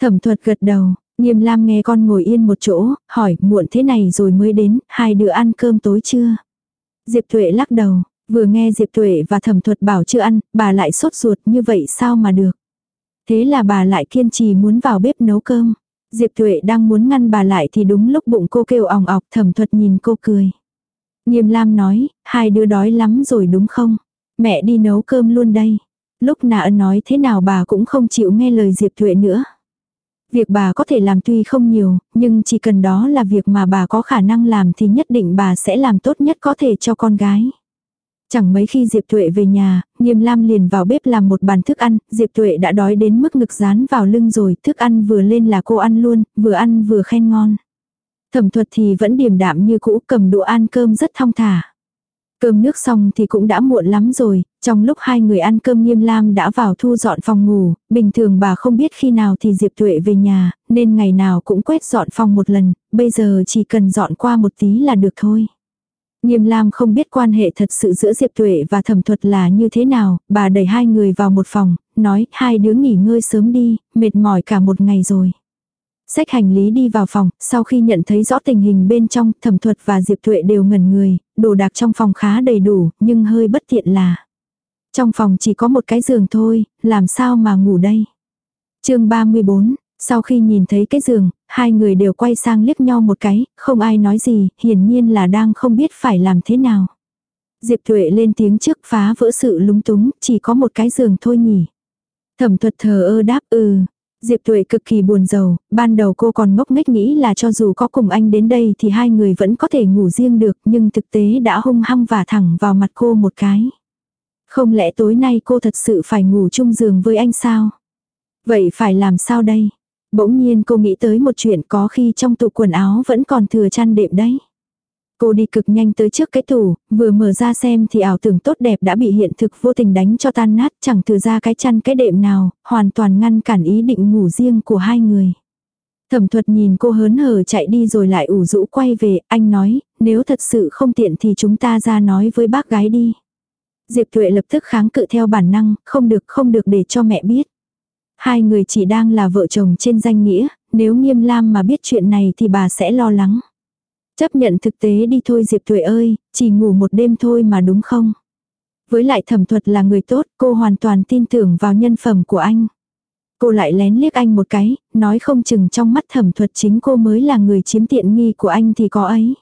Thẩm thuật gật đầu, nghiêm lam nghe con ngồi yên một chỗ, hỏi muộn thế này rồi mới đến, hai đứa ăn cơm tối chưa? Diệp Tuệ lắc đầu, vừa nghe Diệp Tuệ và thẩm thuật bảo chưa ăn, bà lại sốt ruột như vậy sao mà được. Thế là bà lại kiên trì muốn vào bếp nấu cơm. Diệp Thụy đang muốn ngăn bà lại thì đúng lúc bụng cô kêu ỏng ọc thẩm thuật nhìn cô cười. Nghiêm Lam nói, hai đứa đói lắm rồi đúng không? Mẹ đi nấu cơm luôn đây. Lúc nạ ân nói thế nào bà cũng không chịu nghe lời Diệp Thụy nữa. Việc bà có thể làm tuy không nhiều, nhưng chỉ cần đó là việc mà bà có khả năng làm thì nhất định bà sẽ làm tốt nhất có thể cho con gái. Chẳng mấy khi Diệp Tuệ về nhà, Nghiêm Lam liền vào bếp làm một bàn thức ăn, Diệp Tuệ đã đói đến mức ngực dán vào lưng rồi, thức ăn vừa lên là cô ăn luôn, vừa ăn vừa khen ngon. Thẩm thuật thì vẫn điềm đạm như cũ cầm đũa ăn cơm rất thong thả. Cơm nước xong thì cũng đã muộn lắm rồi, trong lúc hai người ăn cơm Nghiêm Lam đã vào thu dọn phòng ngủ, bình thường bà không biết khi nào thì Diệp Tuệ về nhà, nên ngày nào cũng quét dọn phòng một lần, bây giờ chỉ cần dọn qua một tí là được thôi. Nghiêm Lam không biết quan hệ thật sự giữa Diệp Tuệ và thẩm thuật là như thế nào, bà đẩy hai người vào một phòng, nói hai đứa nghỉ ngơi sớm đi, mệt mỏi cả một ngày rồi. Xách hành lý đi vào phòng, sau khi nhận thấy rõ tình hình bên trong, thẩm thuật và Diệp Tuệ đều ngẩn người, đồ đạc trong phòng khá đầy đủ, nhưng hơi bất tiện là. Trong phòng chỉ có một cái giường thôi, làm sao mà ngủ đây? chương 34, sau khi nhìn thấy cái giường, hai người đều quay sang liếc nhau một cái, không ai nói gì, hiển nhiên là đang không biết phải làm thế nào. Diệp Thuệ lên tiếng trước phá vỡ sự lúng túng, chỉ có một cái giường thôi nhỉ. Thẩm thuật thờ ơ đáp ừ. Diệp Thuệ cực kỳ buồn rầu, ban đầu cô còn ngốc nghếch nghĩ là cho dù có cùng anh đến đây thì hai người vẫn có thể ngủ riêng được nhưng thực tế đã hung hăng và thẳng vào mặt cô một cái. Không lẽ tối nay cô thật sự phải ngủ chung giường với anh sao? Vậy phải làm sao đây? Bỗng nhiên cô nghĩ tới một chuyện có khi trong tủ quần áo vẫn còn thừa chăn đệm đấy. Cô đi cực nhanh tới trước cái tủ, vừa mở ra xem thì ảo tưởng tốt đẹp đã bị hiện thực vô tình đánh cho tan nát chẳng thừa ra cái chăn cái đệm nào, hoàn toàn ngăn cản ý định ngủ riêng của hai người. Thẩm thuật nhìn cô hớn hở chạy đi rồi lại ủ rũ quay về, anh nói, nếu thật sự không tiện thì chúng ta ra nói với bác gái đi. Diệp Tuệ lập tức kháng cự theo bản năng, không được không được để cho mẹ biết. Hai người chỉ đang là vợ chồng trên danh nghĩa, nếu nghiêm lam mà biết chuyện này thì bà sẽ lo lắng. Chấp nhận thực tế đi thôi Diệp Tuệ ơi, chỉ ngủ một đêm thôi mà đúng không? Với lại thẩm thuật là người tốt, cô hoàn toàn tin tưởng vào nhân phẩm của anh. Cô lại lén liếc anh một cái, nói không chừng trong mắt thẩm thuật chính cô mới là người chiếm tiện nghi của anh thì có ấy.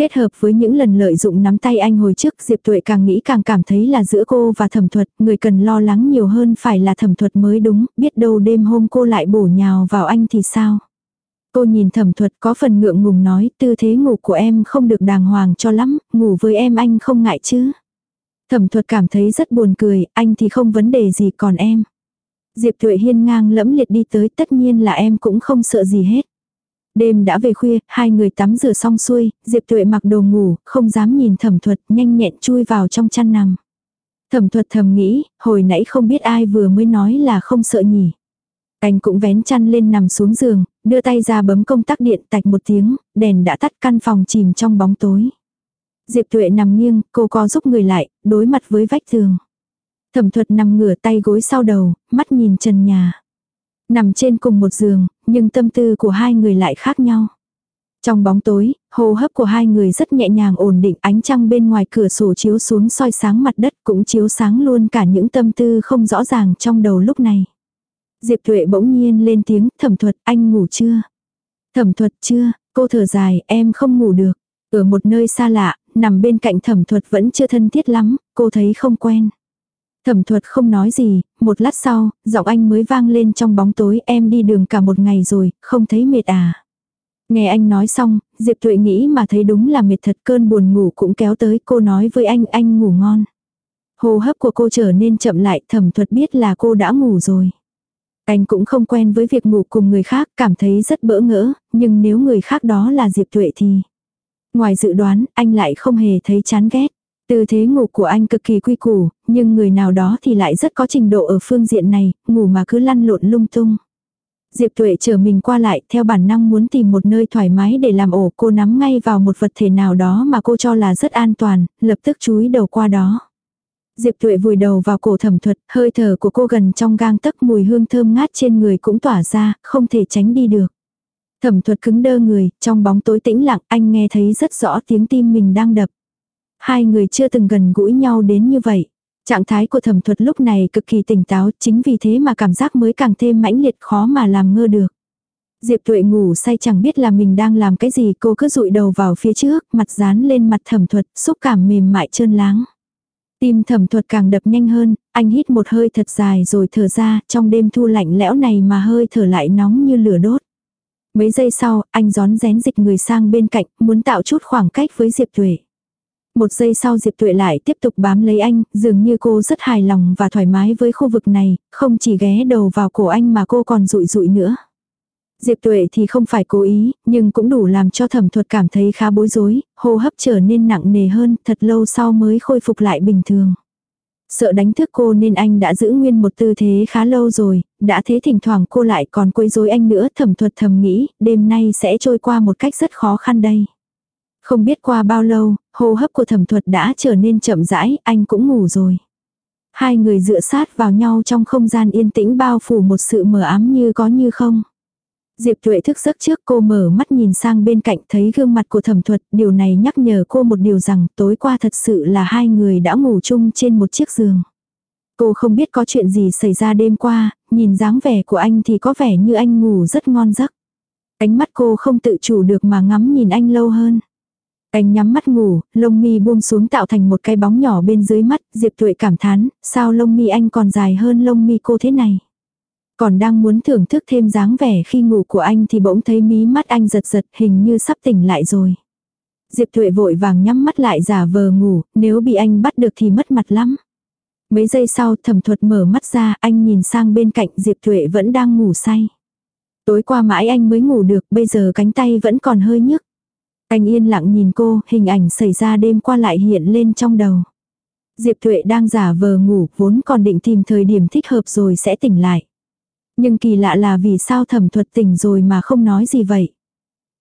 Kết hợp với những lần lợi dụng nắm tay anh hồi trước Diệp Tuệ càng nghĩ càng cảm thấy là giữa cô và thẩm thuật, người cần lo lắng nhiều hơn phải là thẩm thuật mới đúng, biết đâu đêm hôm cô lại bổ nhào vào anh thì sao. Cô nhìn thẩm thuật có phần ngượng ngùng nói tư thế ngủ của em không được đàng hoàng cho lắm, ngủ với em anh không ngại chứ. Thẩm thuật cảm thấy rất buồn cười, anh thì không vấn đề gì còn em. Diệp Tuệ hiên ngang lẫm liệt đi tới tất nhiên là em cũng không sợ gì hết. Đêm đã về khuya, hai người tắm rửa xong xuôi, Diệp Tuệ mặc đồ ngủ, không dám nhìn thẩm thuật, nhanh nhẹn chui vào trong chăn nằm. Thẩm thuật thầm nghĩ, hồi nãy không biết ai vừa mới nói là không sợ nhỉ. Anh cũng vén chăn lên nằm xuống giường, đưa tay ra bấm công tắc điện tạch một tiếng, đèn đã tắt căn phòng chìm trong bóng tối. Diệp Tuệ nằm nghiêng, cô có giúp người lại, đối mặt với vách tường. Thẩm thuật nằm ngửa tay gối sau đầu, mắt nhìn trần nhà. Nằm trên cùng một giường, nhưng tâm tư của hai người lại khác nhau. Trong bóng tối, hô hấp của hai người rất nhẹ nhàng ổn định ánh trăng bên ngoài cửa sổ chiếu xuống soi sáng mặt đất cũng chiếu sáng luôn cả những tâm tư không rõ ràng trong đầu lúc này. Diệp Thuệ bỗng nhiên lên tiếng thẩm thuật anh ngủ chưa? Thẩm thuật chưa, cô thở dài em không ngủ được. Ở một nơi xa lạ, nằm bên cạnh thẩm thuật vẫn chưa thân thiết lắm, cô thấy không quen. Thẩm thuật không nói gì, một lát sau, giọng anh mới vang lên trong bóng tối em đi đường cả một ngày rồi, không thấy mệt à. Nghe anh nói xong, Diệp Tuệ nghĩ mà thấy đúng là mệt thật cơn buồn ngủ cũng kéo tới cô nói với anh anh ngủ ngon. Hô hấp của cô trở nên chậm lại thẩm thuật biết là cô đã ngủ rồi. Anh cũng không quen với việc ngủ cùng người khác cảm thấy rất bỡ ngỡ, nhưng nếu người khác đó là Diệp Tuệ thì... Ngoài dự đoán, anh lại không hề thấy chán ghét. Tư thế ngủ của anh cực kỳ quy củ, nhưng người nào đó thì lại rất có trình độ ở phương diện này, ngủ mà cứ lăn lộn lung tung. Diệp Tuệ chờ mình qua lại, theo bản năng muốn tìm một nơi thoải mái để làm ổ, cô nắm ngay vào một vật thể nào đó mà cô cho là rất an toàn, lập tức chúi đầu qua đó. Diệp Tuệ vùi đầu vào cổ thẩm thuật, hơi thở của cô gần trong gang tấc mùi hương thơm ngát trên người cũng tỏa ra, không thể tránh đi được. Thẩm thuật cứng đơ người, trong bóng tối tĩnh lặng anh nghe thấy rất rõ tiếng tim mình đang đập. Hai người chưa từng gần gũi nhau đến như vậy. Trạng thái của thẩm thuật lúc này cực kỳ tỉnh táo, chính vì thế mà cảm giác mới càng thêm mãnh liệt khó mà làm ngơ được. Diệp tuệ ngủ say chẳng biết là mình đang làm cái gì, cô cứ rụi đầu vào phía trước, mặt dán lên mặt thẩm thuật, xúc cảm mềm mại trơn láng. Tim thẩm thuật càng đập nhanh hơn, anh hít một hơi thật dài rồi thở ra, trong đêm thu lạnh lẽo này mà hơi thở lại nóng như lửa đốt. Mấy giây sau, anh gión rén dịch người sang bên cạnh, muốn tạo chút khoảng cách với Diệp Tuệ. Một giây sau Diệp Tuệ lại tiếp tục bám lấy anh, dường như cô rất hài lòng và thoải mái với khu vực này, không chỉ ghé đầu vào cổ anh mà cô còn rụi rụi nữa. Diệp Tuệ thì không phải cố ý, nhưng cũng đủ làm cho thẩm thuật cảm thấy khá bối rối, hô hấp trở nên nặng nề hơn, thật lâu sau mới khôi phục lại bình thường. Sợ đánh thức cô nên anh đã giữ nguyên một tư thế khá lâu rồi, đã thế thỉnh thoảng cô lại còn quấy rối anh nữa thẩm thuật thầm nghĩ, đêm nay sẽ trôi qua một cách rất khó khăn đây. Không biết qua bao lâu, hô hấp của thẩm thuật đã trở nên chậm rãi, anh cũng ngủ rồi. Hai người dựa sát vào nhau trong không gian yên tĩnh bao phủ một sự mờ ám như có như không. Diệp Tuệ thức giấc trước cô mở mắt nhìn sang bên cạnh thấy gương mặt của thẩm thuật, điều này nhắc nhở cô một điều rằng tối qua thật sự là hai người đã ngủ chung trên một chiếc giường. Cô không biết có chuyện gì xảy ra đêm qua, nhìn dáng vẻ của anh thì có vẻ như anh ngủ rất ngon giấc. Ánh mắt cô không tự chủ được mà ngắm nhìn anh lâu hơn. Anh nhắm mắt ngủ, lông mi buông xuống tạo thành một cái bóng nhỏ bên dưới mắt, Diệp Tuệ cảm thán, sao lông mi anh còn dài hơn lông mi cô thế này. Còn đang muốn thưởng thức thêm dáng vẻ khi ngủ của anh thì bỗng thấy mí mắt anh giật giật hình như sắp tỉnh lại rồi. Diệp Tuệ vội vàng nhắm mắt lại giả vờ ngủ, nếu bị anh bắt được thì mất mặt lắm. Mấy giây sau thẩm thuật mở mắt ra, anh nhìn sang bên cạnh Diệp Tuệ vẫn đang ngủ say. Tối qua mãi anh mới ngủ được, bây giờ cánh tay vẫn còn hơi nhức. Anh yên lặng nhìn cô, hình ảnh xảy ra đêm qua lại hiện lên trong đầu. Diệp Thuệ đang giả vờ ngủ, vốn còn định tìm thời điểm thích hợp rồi sẽ tỉnh lại. Nhưng kỳ lạ là vì sao thẩm thuật tỉnh rồi mà không nói gì vậy.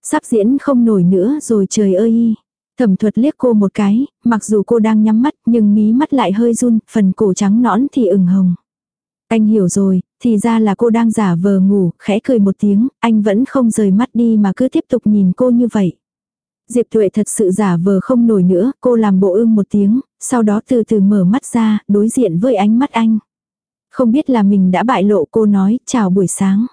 Sắp diễn không nổi nữa rồi trời ơi. Thẩm thuật liếc cô một cái, mặc dù cô đang nhắm mắt nhưng mí mắt lại hơi run, phần cổ trắng nõn thì ửng hồng. Anh hiểu rồi, thì ra là cô đang giả vờ ngủ, khẽ cười một tiếng, anh vẫn không rời mắt đi mà cứ tiếp tục nhìn cô như vậy. Diệp Thuệ thật sự giả vờ không nổi nữa, cô làm bộ ưng một tiếng, sau đó từ từ mở mắt ra, đối diện với ánh mắt anh. Không biết là mình đã bại lộ cô nói, chào buổi sáng.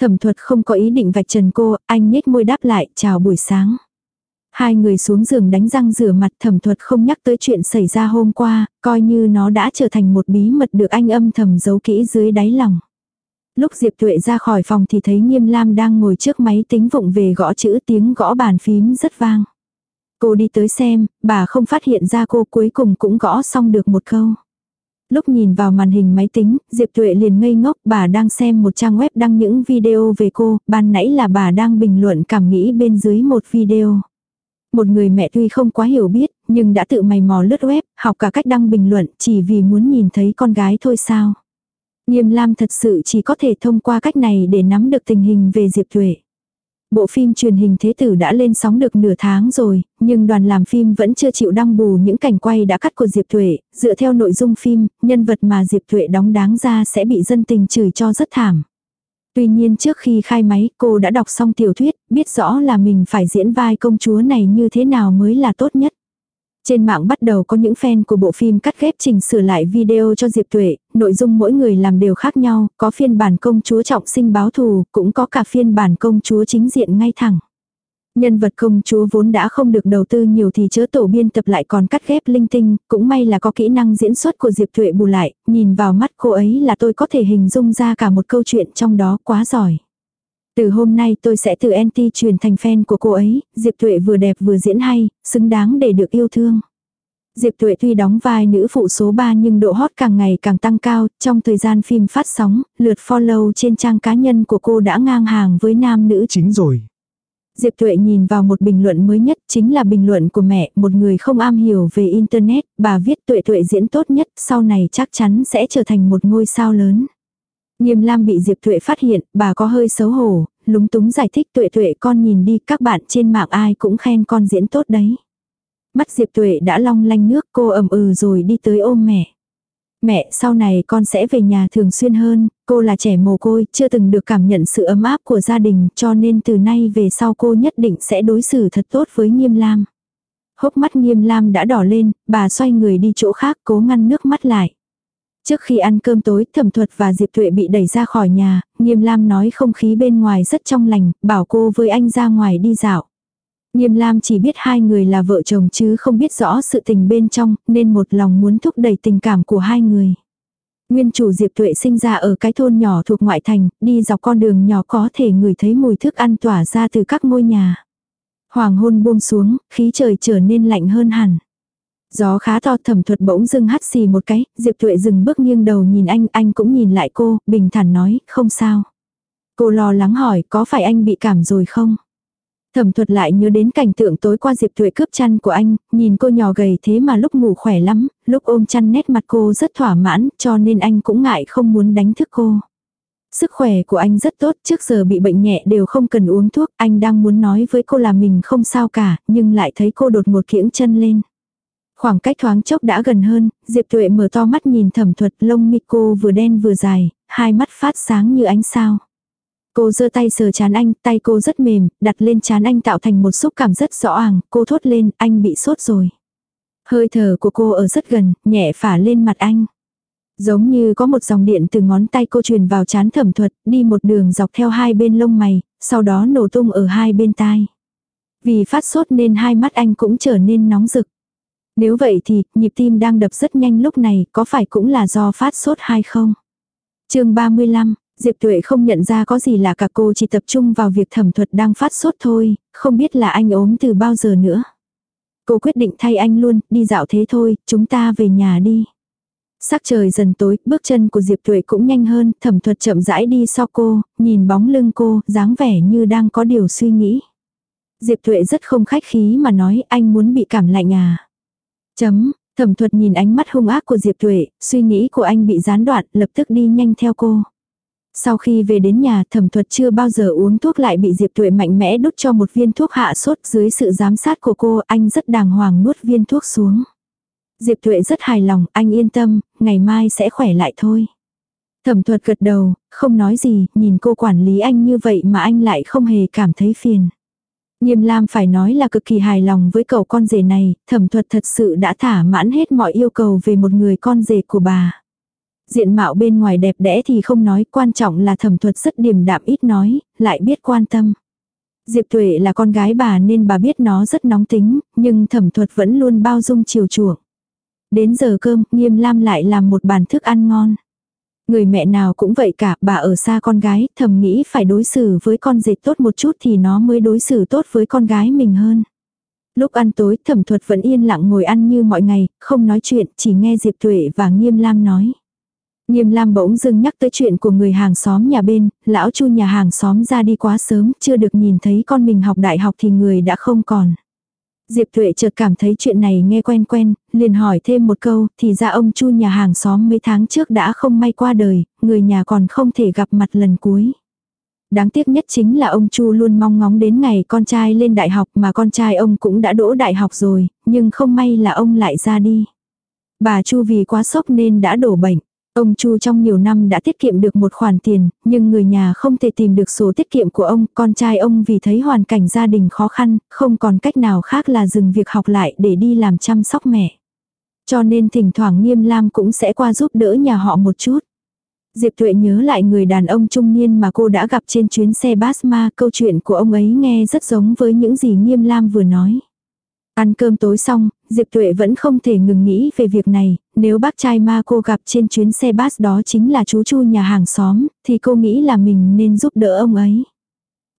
Thẩm thuật không có ý định vạch trần cô, anh nhếch môi đáp lại, chào buổi sáng. Hai người xuống giường đánh răng rửa mặt thẩm thuật không nhắc tới chuyện xảy ra hôm qua, coi như nó đã trở thành một bí mật được anh âm thầm giấu kỹ dưới đáy lòng. Lúc Diệp Tuệ ra khỏi phòng thì thấy Nghiêm Lam đang ngồi trước máy tính vụng về gõ chữ tiếng gõ bàn phím rất vang. Cô đi tới xem, bà không phát hiện ra cô cuối cùng cũng gõ xong được một câu. Lúc nhìn vào màn hình máy tính, Diệp Tuệ liền ngây ngốc, bà đang xem một trang web đăng những video về cô, ban nãy là bà đang bình luận cảm nghĩ bên dưới một video. Một người mẹ tuy không quá hiểu biết, nhưng đã tự mày mò lướt web, học cả cách đăng bình luận chỉ vì muốn nhìn thấy con gái thôi sao. Nghiêm Lam thật sự chỉ có thể thông qua cách này để nắm được tình hình về Diệp Thuệ. Bộ phim truyền hình Thế Tử đã lên sóng được nửa tháng rồi, nhưng đoàn làm phim vẫn chưa chịu đăng bù những cảnh quay đã cắt của Diệp Thuệ. dựa theo nội dung phim, nhân vật mà Diệp Thuệ đóng đáng ra sẽ bị dân tình chửi cho rất thảm. Tuy nhiên trước khi khai máy cô đã đọc xong tiểu thuyết, biết rõ là mình phải diễn vai công chúa này như thế nào mới là tốt nhất. Trên mạng bắt đầu có những fan của bộ phim cắt ghép chỉnh sửa lại video cho Diệp Tuệ, nội dung mỗi người làm đều khác nhau, có phiên bản công chúa trọng sinh báo thù, cũng có cả phiên bản công chúa chính diện ngay thẳng. Nhân vật công chúa vốn đã không được đầu tư nhiều thì chớ tổ biên tập lại còn cắt ghép linh tinh, cũng may là có kỹ năng diễn xuất của Diệp Tuệ bù lại, nhìn vào mắt cô ấy là tôi có thể hình dung ra cả một câu chuyện trong đó quá giỏi. Từ hôm nay tôi sẽ từ anti truyền thành fan của cô ấy, Diệp Tuệ vừa đẹp vừa diễn hay, xứng đáng để được yêu thương. Diệp Tuệ tuy đóng vai nữ phụ số 3 nhưng độ hot càng ngày càng tăng cao, trong thời gian phim phát sóng, lượt follow trên trang cá nhân của cô đã ngang hàng với nam nữ. Chính rồi. Diệp Tuệ nhìn vào một bình luận mới nhất, chính là bình luận của mẹ, một người không am hiểu về Internet, bà viết Tuệ Tuệ diễn tốt nhất, sau này chắc chắn sẽ trở thành một ngôi sao lớn. Nghiêm Lam bị Diệp Tuệ phát hiện, bà có hơi xấu hổ, lúng túng giải thích Tuệ Tuệ con nhìn đi, các bạn trên mạng ai cũng khen con diễn tốt đấy. Mắt Diệp Tuệ đã long lanh nước cô ầm ừ rồi đi tới ôm mẹ. Mẹ, sau này con sẽ về nhà thường xuyên hơn, cô là trẻ mồ côi, chưa từng được cảm nhận sự ấm áp của gia đình, cho nên từ nay về sau cô nhất định sẽ đối xử thật tốt với Nghiêm Lam. Hốc mắt Nghiêm Lam đã đỏ lên, bà xoay người đi chỗ khác cố ngăn nước mắt lại. Trước khi ăn cơm tối, Thẩm Thuật và Diệp Tuệ bị đẩy ra khỏi nhà, Nghiêm Lam nói không khí bên ngoài rất trong lành, bảo cô với anh ra ngoài đi dạo. Nghiêm Lam chỉ biết hai người là vợ chồng chứ không biết rõ sự tình bên trong, nên một lòng muốn thúc đẩy tình cảm của hai người. Nguyên chủ Diệp Tuệ sinh ra ở cái thôn nhỏ thuộc ngoại thành, đi dọc con đường nhỏ có thể ngửi thấy mùi thức ăn tỏa ra từ các ngôi nhà. Hoàng hôn buông xuống, khí trời trở nên lạnh hơn hẳn. Gió khá to thẩm thuật bỗng dưng hắt xì một cái, Diệp Thuệ dừng bước nghiêng đầu nhìn anh, anh cũng nhìn lại cô, bình thản nói, không sao. Cô lo lắng hỏi, có phải anh bị cảm rồi không? Thẩm thuật lại nhớ đến cảnh tượng tối qua Diệp Thuệ cướp chăn của anh, nhìn cô nhỏ gầy thế mà lúc ngủ khỏe lắm, lúc ôm chăn nét mặt cô rất thỏa mãn, cho nên anh cũng ngại không muốn đánh thức cô. Sức khỏe của anh rất tốt, trước giờ bị bệnh nhẹ đều không cần uống thuốc, anh đang muốn nói với cô là mình không sao cả, nhưng lại thấy cô đột một kiễng chân lên. Khoảng cách thoáng chốc đã gần hơn, Diệp Tuệ mở to mắt nhìn thẩm thuật lông mi cô vừa đen vừa dài, hai mắt phát sáng như ánh sao. Cô giơ tay sờ chán anh, tay cô rất mềm, đặt lên chán anh tạo thành một xúc cảm rất rõ ràng, cô thốt lên, anh bị sốt rồi. Hơi thở của cô ở rất gần, nhẹ phả lên mặt anh. Giống như có một dòng điện từ ngón tay cô truyền vào chán thẩm thuật, đi một đường dọc theo hai bên lông mày, sau đó nổ tung ở hai bên tai. Vì phát sốt nên hai mắt anh cũng trở nên nóng rực. Nếu vậy thì, nhịp tim đang đập rất nhanh lúc này, có phải cũng là do phát sốt hay không? chương 35, Diệp Tuệ không nhận ra có gì là cả cô chỉ tập trung vào việc thẩm thuật đang phát sốt thôi, không biết là anh ốm từ bao giờ nữa. Cô quyết định thay anh luôn, đi dạo thế thôi, chúng ta về nhà đi. Sắc trời dần tối, bước chân của Diệp Tuệ cũng nhanh hơn, thẩm thuật chậm rãi đi sau cô, nhìn bóng lưng cô, dáng vẻ như đang có điều suy nghĩ. Diệp Tuệ rất không khách khí mà nói anh muốn bị cảm lạnh à. Chấm, thẩm thuật nhìn ánh mắt hung ác của Diệp Tuệ, suy nghĩ của anh bị gián đoạn, lập tức đi nhanh theo cô. Sau khi về đến nhà thẩm thuật chưa bao giờ uống thuốc lại bị Diệp Tuệ mạnh mẽ đút cho một viên thuốc hạ sốt dưới sự giám sát của cô anh rất đàng hoàng nuốt viên thuốc xuống. Diệp Tuệ rất hài lòng, anh yên tâm, ngày mai sẽ khỏe lại thôi. Thẩm thuật gật đầu, không nói gì, nhìn cô quản lý anh như vậy mà anh lại không hề cảm thấy phiền. Nghiêm Lam phải nói là cực kỳ hài lòng với cậu con rể này, thẩm thuật thật sự đã thả mãn hết mọi yêu cầu về một người con rể của bà. Diện mạo bên ngoài đẹp đẽ thì không nói, quan trọng là thẩm thuật rất điềm đạm ít nói, lại biết quan tâm. Diệp Tuệ là con gái bà nên bà biết nó rất nóng tính, nhưng thẩm thuật vẫn luôn bao dung chiều chuộng. Đến giờ cơm, Nghiêm Lam lại làm một bàn thức ăn ngon. Người mẹ nào cũng vậy cả, bà ở xa con gái, thầm nghĩ phải đối xử với con dệt tốt một chút thì nó mới đối xử tốt với con gái mình hơn. Lúc ăn tối thẩm thuật vẫn yên lặng ngồi ăn như mọi ngày, không nói chuyện, chỉ nghe Diệp Tuệ và Nghiêm Lam nói. Nghiêm Lam bỗng dưng nhắc tới chuyện của người hàng xóm nhà bên, lão chu nhà hàng xóm ra đi quá sớm, chưa được nhìn thấy con mình học đại học thì người đã không còn. Diệp Thuệ chợt cảm thấy chuyện này nghe quen quen, liền hỏi thêm một câu, thì ra ông chu nhà hàng xóm mấy tháng trước đã không may qua đời, người nhà còn không thể gặp mặt lần cuối. Đáng tiếc nhất chính là ông Chu luôn mong ngóng đến ngày con trai lên đại học mà con trai ông cũng đã đỗ đại học rồi, nhưng không may là ông lại ra đi. Bà Chu vì quá sốc nên đã đổ bệnh. Ông Chu trong nhiều năm đã tiết kiệm được một khoản tiền, nhưng người nhà không thể tìm được số tiết kiệm của ông, con trai ông vì thấy hoàn cảnh gia đình khó khăn, không còn cách nào khác là dừng việc học lại để đi làm chăm sóc mẹ. Cho nên thỉnh thoảng Nghiêm Lam cũng sẽ qua giúp đỡ nhà họ một chút. Diệp Tuệ nhớ lại người đàn ông trung niên mà cô đã gặp trên chuyến xe Basma, câu chuyện của ông ấy nghe rất giống với những gì Nghiêm Lam vừa nói. Ăn cơm tối xong, Diệp Tuệ vẫn không thể ngừng nghĩ về việc này, nếu bác trai ma cô gặp trên chuyến xe bus đó chính là chú Chu nhà hàng xóm, thì cô nghĩ là mình nên giúp đỡ ông ấy.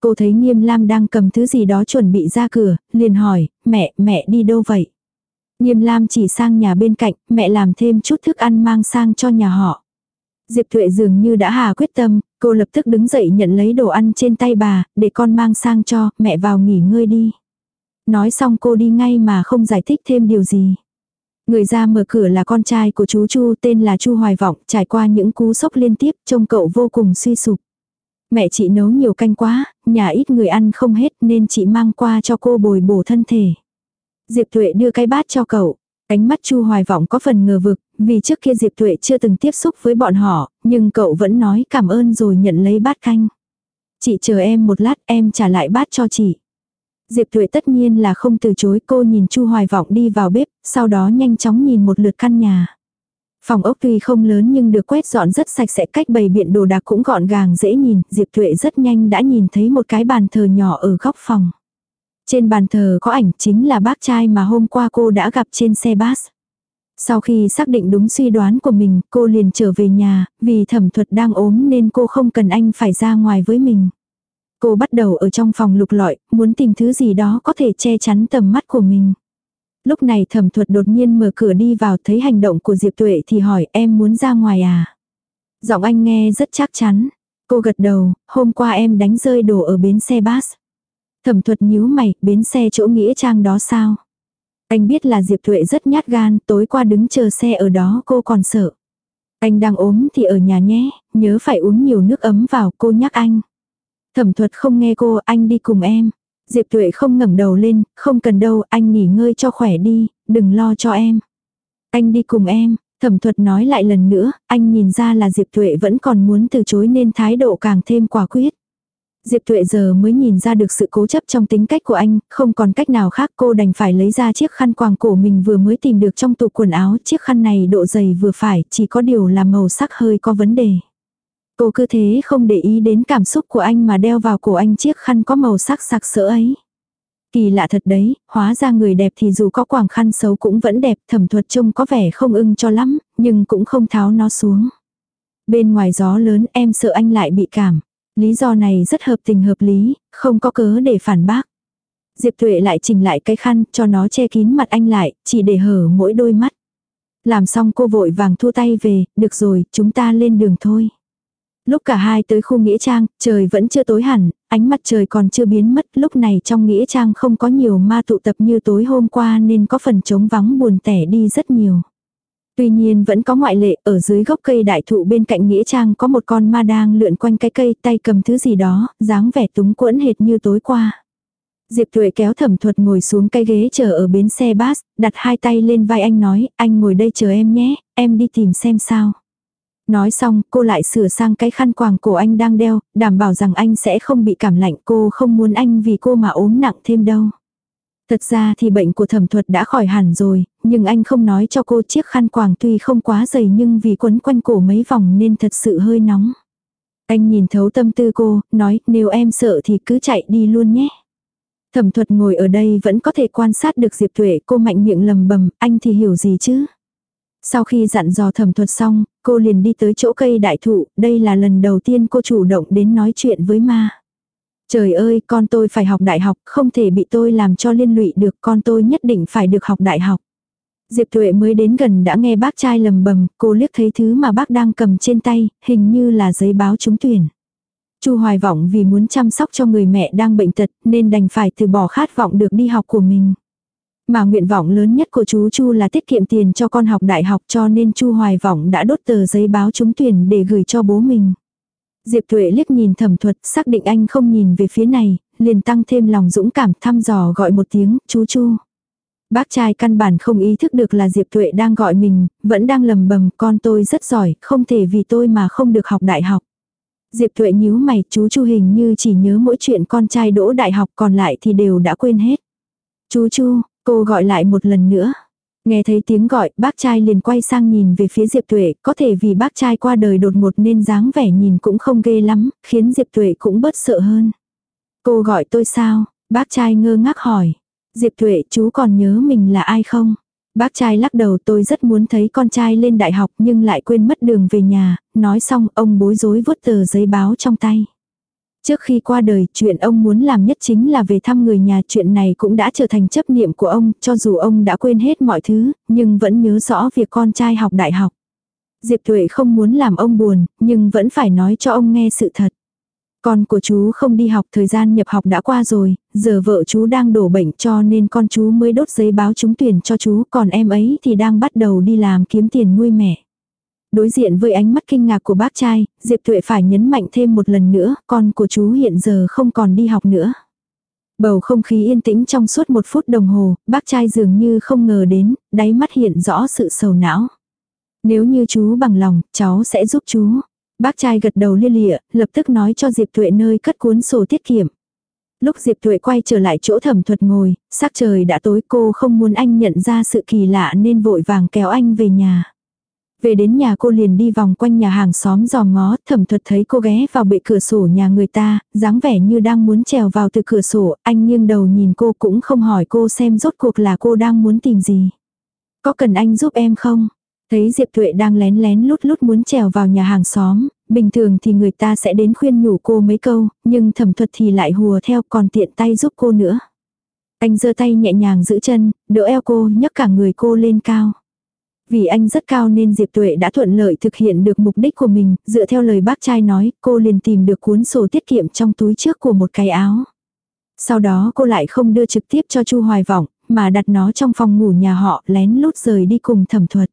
Cô thấy Nghiêm Lam đang cầm thứ gì đó chuẩn bị ra cửa, liền hỏi, mẹ, mẹ đi đâu vậy? Nghiêm Lam chỉ sang nhà bên cạnh, mẹ làm thêm chút thức ăn mang sang cho nhà họ. Diệp Thuệ dường như đã hà quyết tâm, cô lập tức đứng dậy nhận lấy đồ ăn trên tay bà, để con mang sang cho, mẹ vào nghỉ ngơi đi. Nói xong cô đi ngay mà không giải thích thêm điều gì. Người ra mở cửa là con trai của chú Chu tên là Chu Hoài Vọng, trải qua những cú sốc liên tiếp, trông cậu vô cùng suy sụp. Mẹ chị nấu nhiều canh quá, nhà ít người ăn không hết nên chị mang qua cho cô bồi bổ thân thể. Diệp Tuệ đưa cái bát cho cậu. Ánh mắt Chu Hoài Vọng có phần ngờ vực, vì trước kia Diệp Tuệ chưa từng tiếp xúc với bọn họ, nhưng cậu vẫn nói cảm ơn rồi nhận lấy bát canh. Chị chờ em một lát em trả lại bát cho chị. Diệp Thuệ tất nhiên là không từ chối cô nhìn Chu Hoài Vọng đi vào bếp, sau đó nhanh chóng nhìn một lượt căn nhà. Phòng ốc tuy không lớn nhưng được quét dọn rất sạch sẽ cách bày biện đồ đạc cũng gọn gàng dễ nhìn, Diệp Thuệ rất nhanh đã nhìn thấy một cái bàn thờ nhỏ ở góc phòng. Trên bàn thờ có ảnh chính là bác trai mà hôm qua cô đã gặp trên xe bus. Sau khi xác định đúng suy đoán của mình, cô liền trở về nhà, vì thẩm thuật đang ốm nên cô không cần anh phải ra ngoài với mình. Cô bắt đầu ở trong phòng lục lọi, muốn tìm thứ gì đó có thể che chắn tầm mắt của mình. Lúc này thẩm thuật đột nhiên mở cửa đi vào thấy hành động của Diệp Tuệ thì hỏi em muốn ra ngoài à? Giọng anh nghe rất chắc chắn. Cô gật đầu, hôm qua em đánh rơi đồ ở bến xe bus. Thẩm thuật nhíu mày, bến xe chỗ nghĩa trang đó sao? Anh biết là Diệp Thuệ rất nhát gan, tối qua đứng chờ xe ở đó cô còn sợ. Anh đang ốm thì ở nhà nhé, nhớ phải uống nhiều nước ấm vào, cô nhắc anh. Thẩm thuật không nghe cô, anh đi cùng em. Diệp Tuệ không ngẩng đầu lên, không cần đâu, anh nghỉ ngơi cho khỏe đi, đừng lo cho em. Anh đi cùng em, thẩm thuật nói lại lần nữa, anh nhìn ra là Diệp Tuệ vẫn còn muốn từ chối nên thái độ càng thêm quả quyết. Diệp Tuệ giờ mới nhìn ra được sự cố chấp trong tính cách của anh, không còn cách nào khác cô đành phải lấy ra chiếc khăn quàng cổ mình vừa mới tìm được trong tủ quần áo. Chiếc khăn này độ dày vừa phải, chỉ có điều là màu sắc hơi có vấn đề. Cô cứ thế không để ý đến cảm xúc của anh mà đeo vào cổ anh chiếc khăn có màu sắc sặc sỡ ấy. Kỳ lạ thật đấy, hóa ra người đẹp thì dù có quàng khăn xấu cũng vẫn đẹp, thẩm thuật trông có vẻ không ưng cho lắm, nhưng cũng không tháo nó xuống. Bên ngoài gió lớn em sợ anh lại bị cảm. Lý do này rất hợp tình hợp lý, không có cớ để phản bác. Diệp Tuệ lại chỉnh lại cái khăn cho nó che kín mặt anh lại, chỉ để hở mỗi đôi mắt. Làm xong cô vội vàng thua tay về, được rồi, chúng ta lên đường thôi. Lúc cả hai tới khu Nghĩa Trang, trời vẫn chưa tối hẳn, ánh mặt trời còn chưa biến mất. Lúc này trong Nghĩa Trang không có nhiều ma tụ tập như tối hôm qua nên có phần trống vắng buồn tẻ đi rất nhiều. Tuy nhiên vẫn có ngoại lệ, ở dưới gốc cây đại thụ bên cạnh Nghĩa Trang có một con ma đang lượn quanh cái cây tay cầm thứ gì đó, dáng vẻ túng quẫn hệt như tối qua. Diệp Tuệ kéo thẩm thuật ngồi xuống cái ghế chờ ở bến xe bus, đặt hai tay lên vai anh nói, anh ngồi đây chờ em nhé, em đi tìm xem sao. Nói xong, cô lại sửa sang cái khăn quàng cổ anh đang đeo, đảm bảo rằng anh sẽ không bị cảm lạnh cô không muốn anh vì cô mà ốm nặng thêm đâu. Thật ra thì bệnh của thẩm thuật đã khỏi hẳn rồi, nhưng anh không nói cho cô chiếc khăn quàng tuy không quá dày nhưng vì quấn quanh cổ mấy vòng nên thật sự hơi nóng. Anh nhìn thấu tâm tư cô, nói nếu em sợ thì cứ chạy đi luôn nhé. Thẩm thuật ngồi ở đây vẫn có thể quan sát được Diệp Tuệ cô mạnh miệng lầm bầm, anh thì hiểu gì chứ. Sau khi dặn dò thẩm thuật xong, cô liền đi tới chỗ cây đại thụ, đây là lần đầu tiên cô chủ động đến nói chuyện với ma. Trời ơi, con tôi phải học đại học, không thể bị tôi làm cho liên lụy được, con tôi nhất định phải được học đại học. Diệp Thuệ mới đến gần đã nghe bác trai lầm bầm, cô liếc thấy thứ mà bác đang cầm trên tay, hình như là giấy báo trúng tuyển. Chu Hoài vọng vì muốn chăm sóc cho người mẹ đang bệnh tật nên đành phải từ bỏ khát vọng được đi học của mình. Mà nguyện vọng lớn nhất của chú Chu là tiết kiệm tiền cho con học đại học cho nên Chu Hoài vọng đã đốt tờ giấy báo trúng tuyển để gửi cho bố mình. Diệp Tuệ liếc nhìn thẩm thuật xác định anh không nhìn về phía này, liền tăng thêm lòng dũng cảm thăm dò gọi một tiếng, chú Chu. Bác trai căn bản không ý thức được là Diệp Tuệ đang gọi mình, vẫn đang lầm bầm con tôi rất giỏi, không thể vì tôi mà không được học đại học. Diệp Tuệ nhíu mày, chú Chu hình như chỉ nhớ mỗi chuyện con trai đỗ đại học còn lại thì đều đã quên hết. Chú Chu, cô gọi lại một lần nữa. Nghe thấy tiếng gọi, bác trai liền quay sang nhìn về phía Diệp Tuệ, có thể vì bác trai qua đời đột ngột nên dáng vẻ nhìn cũng không ghê lắm, khiến Diệp Tuệ cũng bớt sợ hơn. Cô gọi tôi sao? Bác trai ngơ ngác hỏi. Diệp Tuệ chú còn nhớ mình là ai không? Bác trai lắc đầu tôi rất muốn thấy con trai lên đại học nhưng lại quên mất đường về nhà, nói xong ông bối rối vuốt tờ giấy báo trong tay. Trước khi qua đời, chuyện ông muốn làm nhất chính là về thăm người nhà. Chuyện này cũng đã trở thành chấp niệm của ông, cho dù ông đã quên hết mọi thứ, nhưng vẫn nhớ rõ việc con trai học đại học. Diệp Thuệ không muốn làm ông buồn, nhưng vẫn phải nói cho ông nghe sự thật. Con của chú không đi học thời gian nhập học đã qua rồi, giờ vợ chú đang đổ bệnh cho nên con chú mới đốt giấy báo trúng tuyển cho chú, còn em ấy thì đang bắt đầu đi làm kiếm tiền nuôi mẹ. Đối diện với ánh mắt kinh ngạc của bác trai, Diệp Tuệ phải nhấn mạnh thêm một lần nữa, con của chú hiện giờ không còn đi học nữa. Bầu không khí yên tĩnh trong suốt một phút đồng hồ, bác trai dường như không ngờ đến, đáy mắt hiện rõ sự sầu não. Nếu như chú bằng lòng, cháu sẽ giúp chú. Bác trai gật đầu lia lịa, lập tức nói cho Diệp Tuệ nơi cất cuốn sổ tiết kiệm. Lúc Diệp Tuệ quay trở lại chỗ thẩm thuật ngồi, sắc trời đã tối cô không muốn anh nhận ra sự kỳ lạ nên vội vàng kéo anh về nhà. Về đến nhà cô liền đi vòng quanh nhà hàng xóm dò ngó, thẩm thuật thấy cô ghé vào bệ cửa sổ nhà người ta, dáng vẻ như đang muốn trèo vào từ cửa sổ, anh nghiêng đầu nhìn cô cũng không hỏi cô xem rốt cuộc là cô đang muốn tìm gì. Có cần anh giúp em không? Thấy Diệp Thuệ đang lén lén lút lút muốn trèo vào nhà hàng xóm, bình thường thì người ta sẽ đến khuyên nhủ cô mấy câu, nhưng thẩm thuật thì lại hùa theo còn tiện tay giúp cô nữa. Anh giơ tay nhẹ nhàng giữ chân, đỡ eo cô, nhấc cả người cô lên cao. Vì anh rất cao nên Diệp Tuệ đã thuận lợi thực hiện được mục đích của mình, dựa theo lời bác trai nói, cô liền tìm được cuốn sổ tiết kiệm trong túi trước của một cái áo. Sau đó cô lại không đưa trực tiếp cho Chu Hoài Vọng, mà đặt nó trong phòng ngủ nhà họ lén lút rời đi cùng thẩm thuật.